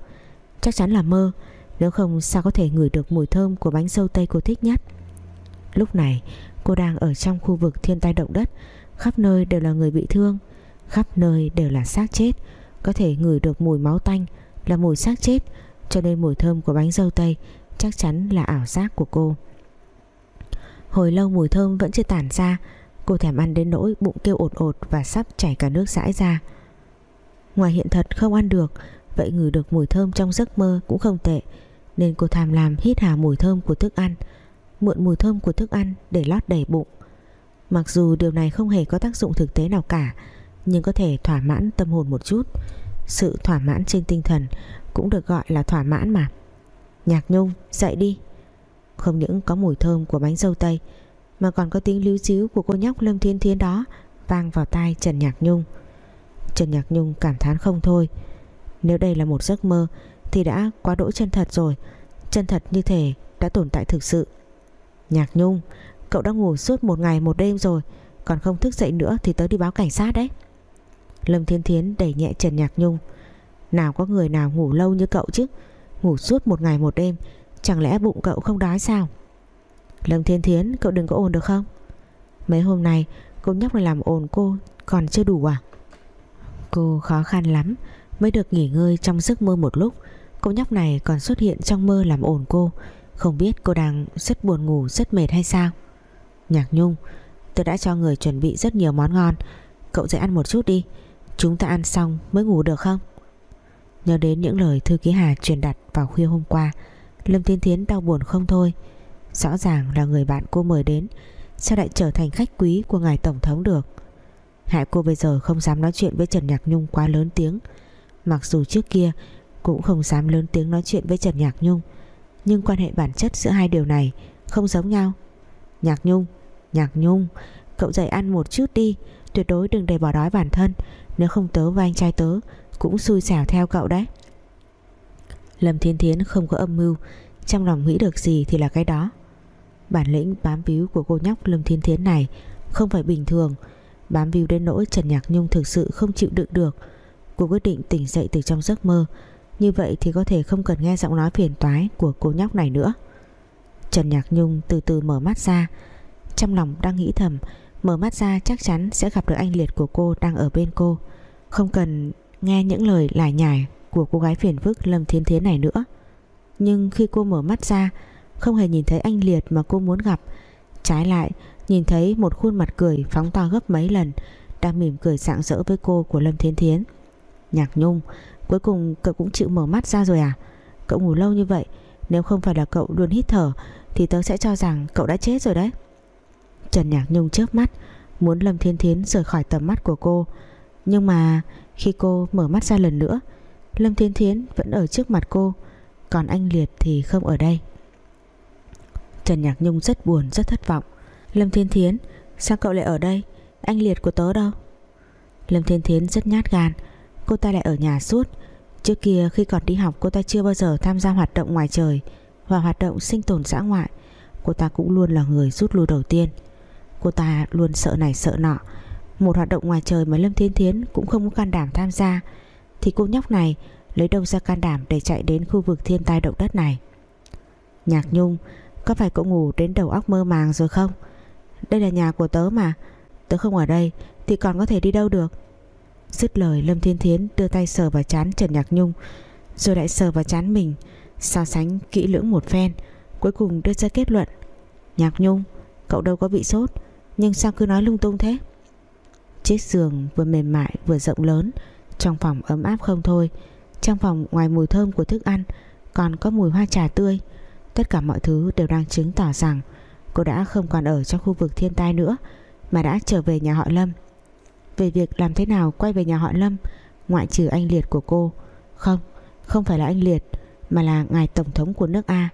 Chắc chắn là mơ, nếu không sao có thể ngửi được mùi thơm của bánh dâu tây cô thích nhất. Lúc này, cô đang ở trong khu vực thiên tai động đất, Khắp nơi đều là người bị thương, Khắp nơi đều là xác chết, Có thể ngửi được mùi máu tanh Là mùi xác chết, Cho nên mùi thơm của bánh dâu tây Chắc chắn là ảo giác của cô. Hồi lâu mùi thơm vẫn chưa tản ra. Cô thèm ăn đến nỗi bụng kêu ột ột Và sắp chảy cả nước rãi ra. Ngoài hiện thật không ăn được, Vậy ngửi được mùi thơm trong giấc mơ cũng không tệ, Nên cô tham làm hít hà mùi thơm của thức ăn, Mượn mùi thơm của thức ăn để lót đầy bụng. Mặc dù điều này không hề có tác dụng thực tế nào cả, Nhưng có thể thỏa mãn tâm hồn một chút. Sự thỏa mãn trên tinh thần Cũng được gọi là thỏa mãn mà. Nhạc nhung, dậy đi. Không những có mùi thơm của bánh dâu tây, Mà còn có tiếng lưu xíu của cô nhóc Lâm Thiên Thiên đó Vang vào tai Trần Nhạc Nhung. Trần Nhạc Nhung cảm thán không thôi, Nếu đây là một giấc mơ Thì đã quá đỗi chân thật rồi, Chân thật như thể đã tồn tại thực sự. Nhạc Nhung, Cậu đã ngủ suốt một ngày một đêm rồi, Còn không thức dậy nữa thì tới đi báo cảnh sát đấy. Lâm Thiên Thiến đẩy nhẹ Trần Nhạc Nhung, Nào có người nào ngủ lâu như cậu chứ, Ngủ suốt một ngày một đêm Chẳng lẽ bụng cậu không đói sao? Lâm Thiên Thiến, cậu đừng có ồn được không? Mấy hôm nay, cô nhóc này làm ồn cô Còn chưa đủ à? Cô khó khăn lắm Mới được nghỉ ngơi trong giấc mơ một lúc. Cô nhóc này còn xuất hiện trong mơ làm ồn cô. Không biết cô đang rất buồn ngủ, Rất mệt hay sao? Nhạc Nhung, Tôi đã cho người chuẩn bị rất nhiều món ngon. Cậu dậy ăn một chút đi. Chúng ta ăn xong mới ngủ được không? Nhớ đến những lời thư ký Hà truyền đặt vào khuya hôm qua Lâm Thiên Thiến đau buồn không thôi. Rõ ràng là người bạn cô mời đến, Sao lại trở thành khách quý của ngài Tổng thống được? Hại cô bây giờ không dám nói chuyện với Trần Nhạc Nhung quá lớn tiếng. Mặc dù trước kia Cũng không dám lớn tiếng nói chuyện với Trần Nhạc Nhung, Nhưng quan hệ bản chất giữa hai điều này Không giống nhau. Nhạc Nhung Nhạc Nhung, Cậu dậy ăn một chút đi, Tuyệt đối đừng để bỏ đói bản thân, Nếu không tớ và anh trai tớ Cũng xui xẻo theo cậu đấy. Lâm Thiên Thiến không có âm mưu, Trong lòng nghĩ được gì thì là cái đó. Bản lĩnh bám víu của cô nhóc Lâm Thiên Thiến này Không phải bình thường, Bám víu đến nỗi Trần Nhạc Nhung thực sự không chịu đựng được. Cô quyết định tỉnh dậy từ trong giấc mơ, Như vậy thì có thể không cần nghe giọng nói phiền toái Của cô nhóc này nữa. Trần Nhạc Nhung từ từ mở mắt ra, Trong lòng đang nghĩ thầm, Mở mắt ra chắc chắn sẽ gặp được anh Liệt của cô Đang ở bên cô. Không cần nghe những lời lải nhải của cô gái phiền phức Lâm Thiên Thiến này nữa. Nhưng khi cô mở mắt ra, Không hề nhìn thấy anh Liệt mà cô muốn gặp. Trái lại, Nhìn thấy một khuôn mặt cười phóng to gấp mấy lần, Đang mỉm cười sạng rỡ với cô của Lâm Thiên Thiến. Nhạc Nhung, Cuối cùng cậu cũng chịu mở mắt ra rồi à? Cậu ngủ lâu như vậy, Nếu không phải là cậu luôn hít thở, Thì tớ sẽ cho rằng cậu đã chết rồi đấy. Trần Nhạc Nhung chớp mắt, Muốn Lâm Thiên Thiến rời khỏi tầm mắt của cô. Nhưng mà khi cô mở mắt ra lần nữa Lâm Thiên Thiến vẫn ở trước mặt cô, Còn anh Liệt thì không ở đây. Trần Nhạc Nhung rất buồn, rất thất vọng. Lâm Thiên Thiến, Sao cậu lại ở đây? Anh Liệt của tớ đâu? Lâm Thiên Thiến rất nhát gan. Cô ta lại ở nhà suốt. Trước kia khi còn đi học, cô ta chưa bao giờ tham gia hoạt động ngoài trời Và hoạt động sinh tồn xã ngoại. Cô ta cũng luôn là người rút lui đầu tiên. Cô ta luôn sợ này sợ nọ. Một hoạt động ngoài trời mà Lâm Thiên Thiến Cũng không có can đảm tham gia. Thì cô nhóc này lấy đâu ra can đảm Để chạy đến khu vực thiên tai động đất này? Nhạc Nhung, Có phải cậu ngủ đến đầu óc mơ màng rồi không? Đây là nhà của tớ mà. Tớ không ở đây Thì còn có thể đi đâu được? Dứt lời, Lâm Thiên Thiến đưa tay sờ vào chán Trần Nhạc Nhung, Rồi lại sờ vào chán mình, So sánh kỹ lưỡng một phen, Cuối cùng đưa ra kết luận. Nhạc Nhung, Cậu đâu có bị sốt, Nhưng sao cứ nói lung tung thế? Chiếc giường vừa mềm mại vừa rộng lớn trong phòng ấm áp không thôi Trong phòng ngoài mùi thơm của thức ăn Còn có mùi hoa trà tươi. Tất cả mọi thứ đều đang chứng tỏ rằng Cô đã không còn ở trong khu vực thiên tai nữa Mà đã trở về nhà họ Lâm. Về việc làm thế nào quay về nhà họ Lâm Ngoại trừ anh Liệt của cô. Không, không phải là anh Liệt Mà là ngài tổng thống của nước A.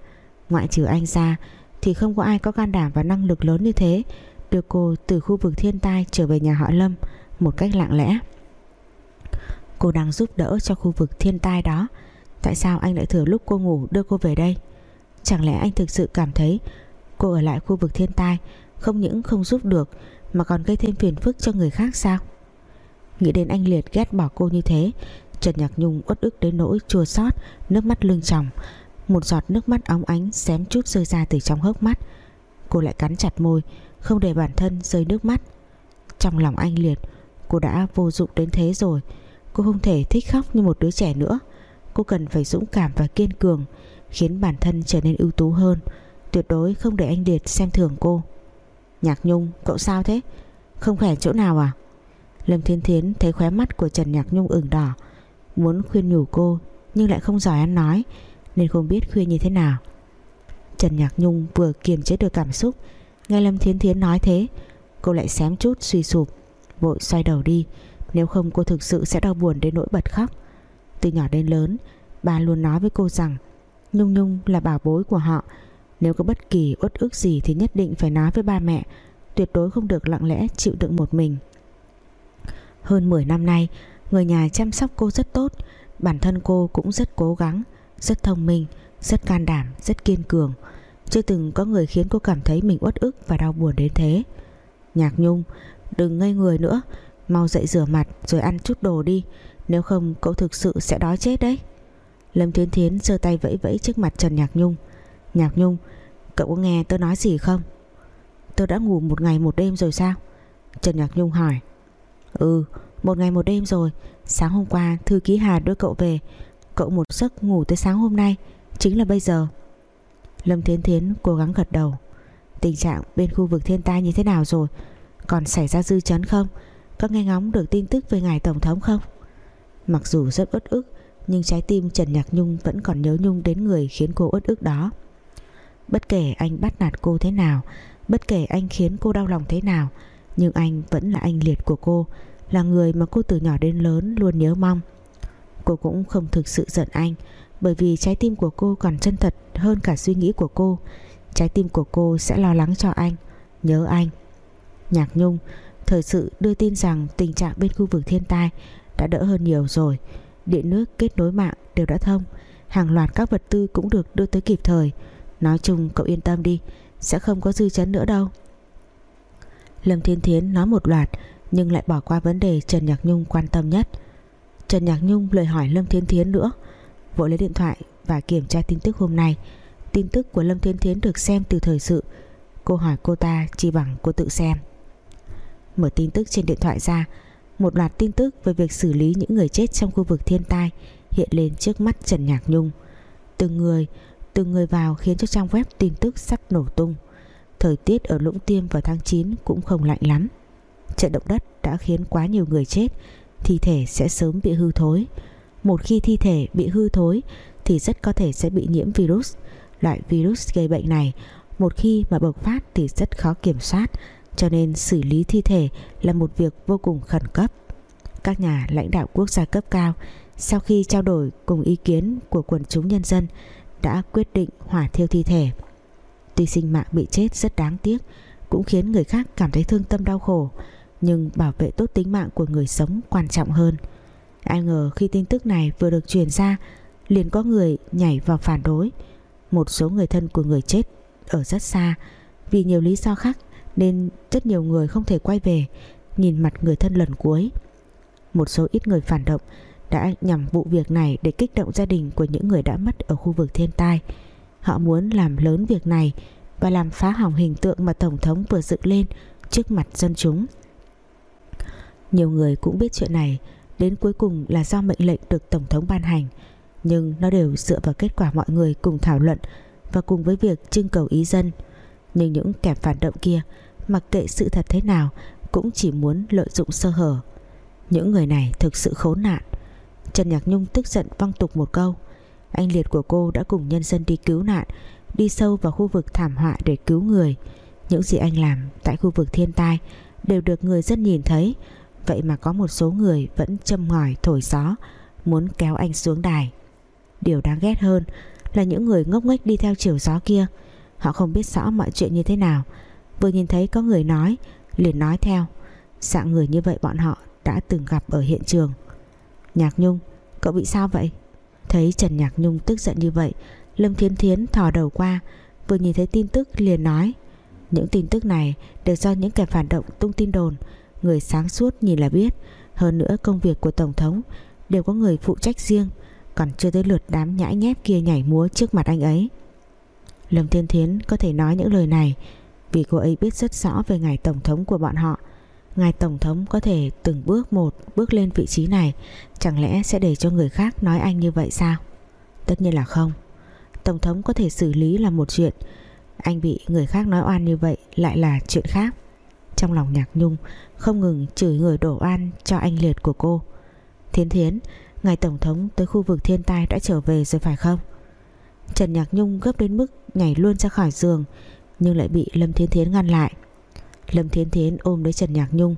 Ngoại trừ anh ra Thì không có ai có can đảm và năng lực lớn như thế Đưa cô từ khu vực thiên tai trở về nhà họ Lâm Một cách lặng lẽ. Cô đang giúp đỡ cho khu vực thiên tai đó. Tại sao anh lại thừa lúc cô ngủ đưa cô về đây? Chẳng lẽ anh thực sự cảm thấy Cô ở lại khu vực thiên tai Không những không giúp được Mà còn gây thêm phiền phức cho người khác sao? Nghĩ đến anh Liệt ghét bỏ cô như thế, Trần Nhạc Nhung uất ức đến nỗi chua xót, Nước mắt lưng tròng. Một giọt nước mắt óng ánh xém chút rơi ra từ trong hốc mắt. Cô lại cắn chặt môi, Không để bản thân rơi nước mắt. Trong lòng anh Liệt, Cô đã vô dụng đến thế rồi. Cô không thể thích khóc như một đứa trẻ nữa. Cô cần phải dũng cảm và kiên cường, Khiến bản thân trở nên ưu tú hơn. Tuyệt đối không để anh điệt xem thường cô. Nhạc Nhung, cậu sao thế? Không khỏe chỗ nào à? Lâm Thiên Thiến thấy khóe mắt của Trần Nhạc Nhung ửng đỏ. Muốn khuyên nhủ cô, Nhưng lại không giỏi ăn nói, Nên không biết khuyên như thế nào. Trần Nhạc Nhung vừa kiềm chế được cảm xúc. Nghe Lâm Thiên Thiến nói thế, Cô lại xém chút suy sụp, Vội xoay đầu đi. Nếu không cô thực sự sẽ đau buồn đến nỗi bật khóc. Từ nhỏ đến lớn Bà luôn nói với cô rằng Nhung Nhung là bảo bối của họ. Nếu có bất kỳ uất ức gì thì nhất định phải nói với ba mẹ Tuyệt đối không được lặng lẽ chịu đựng một mình. Hơn 10 năm nay Người nhà chăm sóc cô rất tốt. Bản thân cô cũng rất cố gắng Rất thông minh, rất can đảm, rất kiên cường. Chưa từng có người khiến cô cảm thấy mình uất ức và đau buồn đến thế. Nhạc Nhung Đừng ngây người nữa. Mau dậy rửa mặt rồi ăn chút đồ đi. Nếu không, cậu thực sự sẽ đói chết đấy. Lâm Thiến Thiến giơ tay vẫy vẫy trước mặt Trần Nhạc Nhung. Nhạc Nhung, Cậu có nghe tôi nói gì không? Tôi đã ngủ một ngày một đêm rồi sao? Trần Nhạc Nhung hỏi. Ừ một ngày một đêm rồi. Sáng hôm qua, thư ký Hà đưa cậu về. Cậu một giấc ngủ tới sáng hôm nay, Chính là bây giờ. Lâm Thiến Thiến cố gắng gật đầu. Tình trạng bên khu vực thiên tai như thế nào rồi? Còn xảy ra dư chấn không? Có nghe ngóng được tin tức về ngài Tổng thống không? Mặc dù rất uất ức, nhưng trái tim Trần Nhạc Nhung vẫn còn nhớ Nhung đến người khiến cô uất ức đó. Bất kể anh bắt nạt cô thế nào, Bất kể anh khiến cô đau lòng thế nào, Nhưng anh vẫn là anh liệt của cô, Là người mà cô từ nhỏ đến lớn luôn nhớ mong. Cô cũng không thực sự giận anh, Bởi vì trái tim của cô còn chân thật hơn cả suy nghĩ của cô. Trái tim của cô sẽ lo lắng cho anh, Nhớ anh. Nhạc Nhung Thời sự đưa tin rằng tình trạng bên khu vực thiên tai Đã đỡ hơn nhiều rồi. Điện nước kết nối mạng đều đã thông. Hàng loạt các vật tư cũng được đưa tới kịp thời. Nói chung, cậu yên tâm đi, Sẽ không có dư chấn nữa đâu. Lâm Thiên Thiến nói một loạt, Nhưng lại bỏ qua vấn đề Trần Nhạc Nhung quan tâm nhất. Trần Nhạc Nhung lời hỏi Lâm Thiên Thiến nữa. Vội lấy điện thoại và kiểm tra tin tức hôm nay. Tin tức của Lâm Thiên Thiến được xem từ thời sự. Cô hỏi cô ta chỉ bằng cô tự xem. Mở tin tức trên điện thoại ra một loạt tin tức về việc xử lý những người chết trong khu vực thiên tai hiện lên trước mắt Trần Nhạc Nhung. Từng người, từng người vào khiến cho trang web tin tức sắp nổ tung. Thời tiết ở Lũng Tiêm vào tháng 9 cũng không lạnh lắm. Trận động đất đã khiến quá nhiều người chết, thi thể sẽ sớm bị hư thối. Một khi thi thể bị hư thối thì rất có thể sẽ bị nhiễm virus. Loại virus gây bệnh này một khi mà bộc phát thì rất khó kiểm soát cho nên xử lý thi thể là một việc vô cùng khẩn cấp. Các nhà lãnh đạo quốc gia cấp cao, sau khi trao đổi cùng ý kiến của quần chúng nhân dân, đã quyết định hỏa thiêu thi thể. Tuy sinh mạng bị chết rất đáng tiếc, cũng khiến người khác cảm thấy thương tâm đau khổ, nhưng bảo vệ tốt tính mạng của người sống quan trọng hơn. Ai ngờ khi tin tức này vừa được truyền ra, liền có người nhảy vào phản đối. Một số người thân của người chết ở rất xa, vì nhiều lý do khác nên rất nhiều người không thể quay về, nhìn mặt người thân lần cuối. Một số ít người phản động đã nhằm vụ việc này để kích động gia đình của những người đã mất ở khu vực thiên tai. Họ muốn làm lớn việc này và làm phá hỏng hình tượng mà Tổng thống vừa dựng lên trước mặt dân chúng. Nhiều người cũng biết chuyện này, Đến cuối cùng là do mệnh lệnh được Tổng thống ban hành, Nhưng nó đều dựa vào kết quả mọi người cùng thảo luận Và cùng với việc trưng cầu ý dân. Nhưng những kẻ phản động kia, Mặc kệ sự thật thế nào, Cũng chỉ muốn lợi dụng sơ hở. Những người này thực sự khốn nạn. Trần Nhạc Nhung tức giận văng tục một câu. Anh liệt của cô đã cùng nhân dân đi cứu nạn, Đi sâu vào khu vực thảm họa để cứu người. Những gì anh làm tại khu vực thiên tai Đều được người dân nhìn thấy. Vậy mà có một số người vẫn châm ngòi, thổi gió, Muốn kéo anh xuống đài. Điều đáng ghét hơn Là những người ngốc nghếch đi theo chiều gió kia Họ không biết rõ mọi chuyện như thế nào. Vừa nhìn thấy có người nói, Liền nói theo. Dạng người như vậy bọn họ đã từng gặp ở hiện trường. Nhạc Nhung, Cậu bị sao vậy? Thấy Trần Nhạc Nhung tức giận như vậy, Lâm Thiến Thiến thò đầu qua, Vừa nhìn thấy tin tức liền nói, Những tin tức này đều do những kẻ phản động tung tin đồn. Người sáng suốt nhìn là biết. Hơn nữa công việc của Tổng thống Đều có người phụ trách riêng, Còn chưa tới lượt đám nhãi nhép kia nhảy múa trước mặt anh ấy. Lâm Thiên Thiến có thể nói những lời này Vì cô ấy biết rất rõ về ngài Tổng thống của bọn họ. Ngài Tổng thống có thể từng bước một bước lên vị trí này, Chẳng lẽ sẽ để cho người khác nói anh như vậy sao? Tất nhiên là không. Tổng thống có thể xử lý là một chuyện. Anh bị người khác nói oan như vậy Lại là chuyện khác. Trong lòng nhạc nhung Không ngừng chửi người đổ oan cho anh liệt của cô. Thiên thiến, Ngài Tổng thống tới khu vực thiên tai đã trở về rồi phải không? Trần Nhạc Nhung gấp đến mức Nhảy luôn ra khỏi giường, Nhưng lại bị Lâm Thiến Thiến ngăn lại. Lâm Thiến Thiến ôm lấy Trần Nhạc Nhung.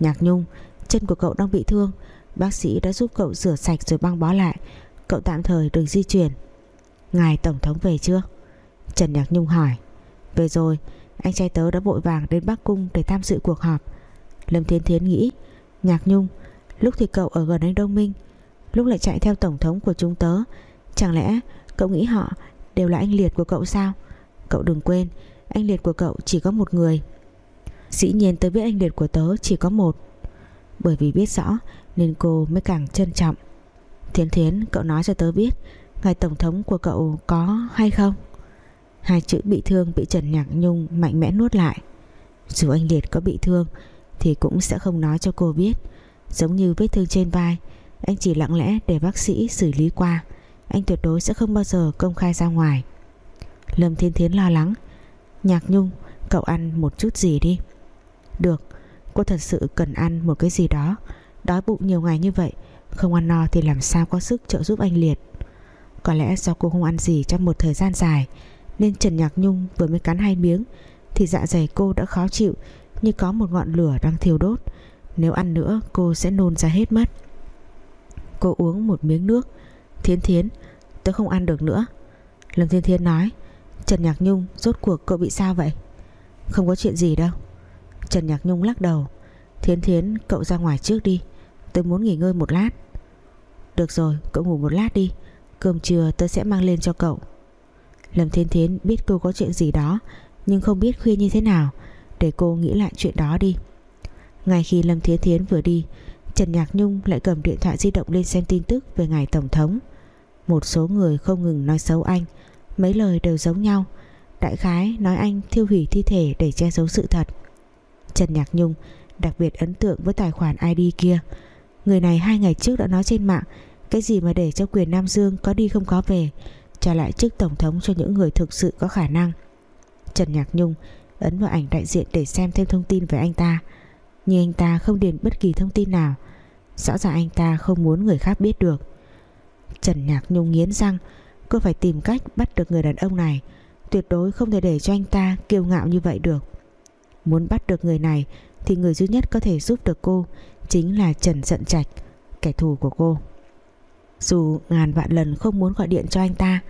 Nhạc Nhung, Chân của cậu đang bị thương. Bác sĩ đã giúp cậu rửa sạch rồi băng bó lại. Cậu tạm thời đừng di chuyển. Ngài Tổng thống về chưa? Trần Nhạc Nhung hỏi. Về rồi. Anh trai tớ đã vội vàng đến Bắc Cung Để tham dự cuộc họp. Lâm Thiên Thiến nghĩ. Nhạc Nhung, Lúc thì cậu ở gần anh Đông Minh, Lúc lại chạy theo Tổng thống của chúng tớ, Chẳng lẽ cậu nghĩ họ Đều là anh liệt của cậu sao? Cậu đừng quên, Anh liệt của cậu chỉ có một người. Dĩ nhiên tớ biết anh liệt của tớ chỉ có một. Bởi vì biết rõ, Nên cô mới càng trân trọng. Thiến Thiến, cậu nói cho tớ biết, Ngài Tổng thống của cậu có hay không? Hai chữ bị thương Bị Trần Nhạc Nhung mạnh mẽ nuốt lại. Dù anh Liệt có bị thương, Thì cũng sẽ không nói cho cô biết. Giống như vết thương trên vai, Anh chỉ lặng lẽ để bác sĩ xử lý qua. Anh tuyệt đối sẽ không bao giờ công khai ra ngoài. Lâm Thiên Thiến lo lắng. Nhạc Nhung, Cậu ăn một chút gì đi. Được, Cô thật sự cần ăn một cái gì đó. Đói bụng nhiều ngày như vậy, Không ăn no thì làm sao có sức trợ giúp anh Liệt? Có lẽ do cô không ăn gì trong một thời gian dài, Nên Trần Nhạc Nhung vừa mới cắn hai miếng, Thì dạ dày cô đã khó chịu Như có một ngọn lửa đang thiêu đốt. Nếu ăn nữa, cô sẽ nôn ra hết mất. Cô uống một miếng nước. Thiến thiến, Tôi không ăn được nữa. Lâm Thiên Thiên nói, Trần Nhạc Nhung, rốt cuộc cậu bị sao vậy? Không có chuyện gì đâu. Trần Nhạc Nhung lắc đầu, Thiến thiến, cậu ra ngoài trước đi, Tôi muốn nghỉ ngơi một lát. Được rồi, cậu ngủ một lát đi, Cơm trưa tôi sẽ mang lên cho cậu. Lâm Thiên Thiến biết cô có chuyện gì đó, Nhưng không biết khuya như thế nào, Để cô nghĩ lại chuyện đó đi. Ngay khi Lâm Thiên Thiến vừa đi, Trần Nhạc Nhung lại cầm điện thoại di động lên xem tin tức về ngài Tổng thống. Một số người không ngừng nói xấu anh. Mấy lời đều giống nhau. Đại khái nói anh thiêu hủy thi thể để che giấu sự thật. Trần Nhạc Nhung đặc biệt ấn tượng với tài khoản ID kia. Người này hai ngày trước đã nói trên mạng, cái gì mà để cho quyền Nam Dương có đi không có về, Trả lại chức Tổng thống cho những người thực sự có khả năng. Trần Nhạc Nhung ấn vào ảnh đại diện để xem thêm thông tin về anh ta. Nhưng anh ta không điền bất kỳ thông tin nào. Rõ ràng anh ta không muốn người khác biết được. Trần Nhạc Nhung nghiến răng, Cô phải tìm cách bắt được người đàn ông này, Tuyệt đối không thể để cho anh ta kiêu ngạo như vậy được. Muốn bắt được người này Thì người duy nhất có thể giúp được cô Chính là Trần Dận Trạch, Kẻ thù của cô. Dù ngàn vạn lần không muốn gọi điện cho anh ta,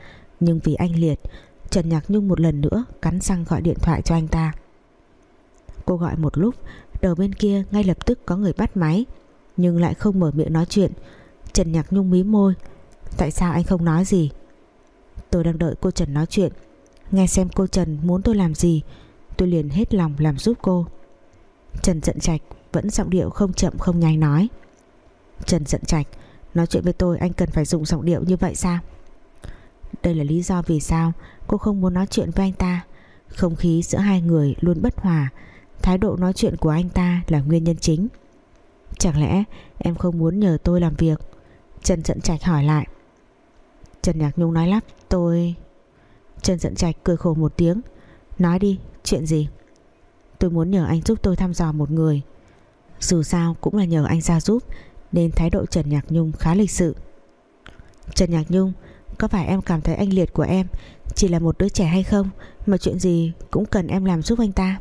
Nhưng vì anh Liệt, Trần Nhạc Nhung một lần nữa cắn răng gọi điện thoại cho anh ta. Cô gọi một lúc, Đầu bên kia ngay lập tức có người bắt máy, Nhưng lại không mở miệng nói chuyện. Trần Nhạc Nhung mí môi Tại sao anh không nói gì? Tôi đang đợi cô Trần nói chuyện. Nghe xem cô Trần muốn tôi làm gì, Tôi liền hết lòng làm giúp cô. Trần giận trạch Vẫn giọng điệu không chậm, không nhanh nói. Trần giận trạch, Nói chuyện với tôi anh cần phải dùng giọng điệu như vậy sao? Đây là lý do vì sao Cô không muốn nói chuyện với anh ta. Không khí giữa hai người luôn bất hòa. Thái độ nói chuyện của anh ta là nguyên nhân chính. Chẳng lẽ em không muốn nhờ tôi làm việc? Trần giận Trạch hỏi lại. Trần Nhạc Nhung nói lắp, Tôi Trần Dận Trạch cười khổ một tiếng, Nói đi, chuyện gì? Tôi muốn nhờ anh giúp tôi thăm dò một người. Dù sao cũng là nhờ anh ra giúp, Nên thái độ Trần Nhạc Nhung khá lịch sự. Trần Nhạc Nhung, Có phải em cảm thấy anh Liệt của em Chỉ là một đứa trẻ hay không, Mà chuyện gì cũng cần em làm giúp anh ta?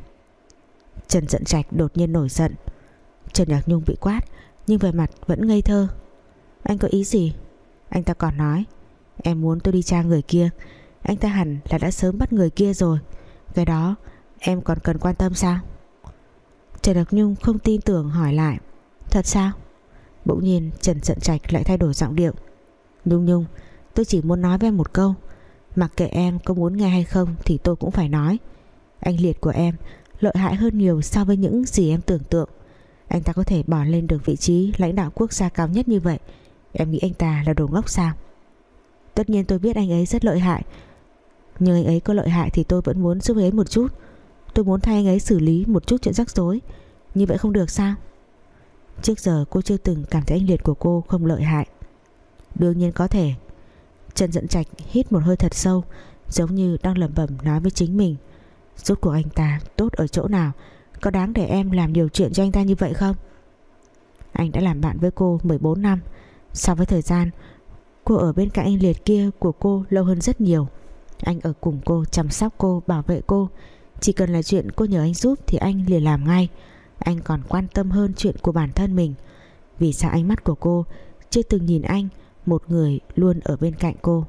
Trần Dận Trạch đột nhiên nổi giận. Trần Nhạc Nhung bị quát, Nhưng về mặt vẫn ngây thơ. Anh có ý gì? Anh ta còn nói Em muốn tôi đi tra người kia. Anh ta hẳn là đã sớm bắt người kia rồi. Cái đó, em còn cần quan tâm sao? Trần Nhạc Nhung không tin tưởng hỏi lại. Thật sao? Bỗng nhiên, Trần trận Trạch lại thay đổi giọng điệu. Nhung Nhung, Tôi chỉ muốn nói với em một câu. Mặc kệ em có muốn nghe hay không Thì tôi cũng phải nói. Anh Liệt của em lợi hại hơn nhiều so với những gì em tưởng tượng. Anh ta có thể bỏ lên được vị trí Lãnh đạo quốc gia cao nhất như vậy. Em nghĩ anh ta là đồ ngốc sao? Tất nhiên tôi biết anh ấy rất lợi hại. Nhưng anh ấy có lợi hại Thì tôi vẫn muốn giúp anh ấy một chút. Tôi muốn thay anh ấy xử lý một chút chuyện rắc rối. Như vậy không được sao? Trước giờ cô chưa từng cảm thấy anh Liệt của cô không lợi hại. Đương nhiên có thể. Trần Dẫn Trạch hít một hơi thật sâu, Giống như đang lẩm bẩm nói với chính mình. Rốt cuộc anh ta tốt ở chỗ nào? Có đáng để em làm nhiều chuyện cho anh ta như vậy không? Anh đã làm bạn với cô 14 năm. So với thời gian Cô ở bên cạnh anh liệt kia của cô lâu hơn rất nhiều. Anh ở cùng cô, chăm sóc cô, Bảo vệ cô. Chỉ cần là chuyện cô nhờ anh giúp Thì anh liền làm ngay. Anh còn quan tâm hơn chuyện của bản thân mình. Vì sao ánh mắt của cô Chưa từng nhìn anh, Một người luôn ở bên cạnh cô?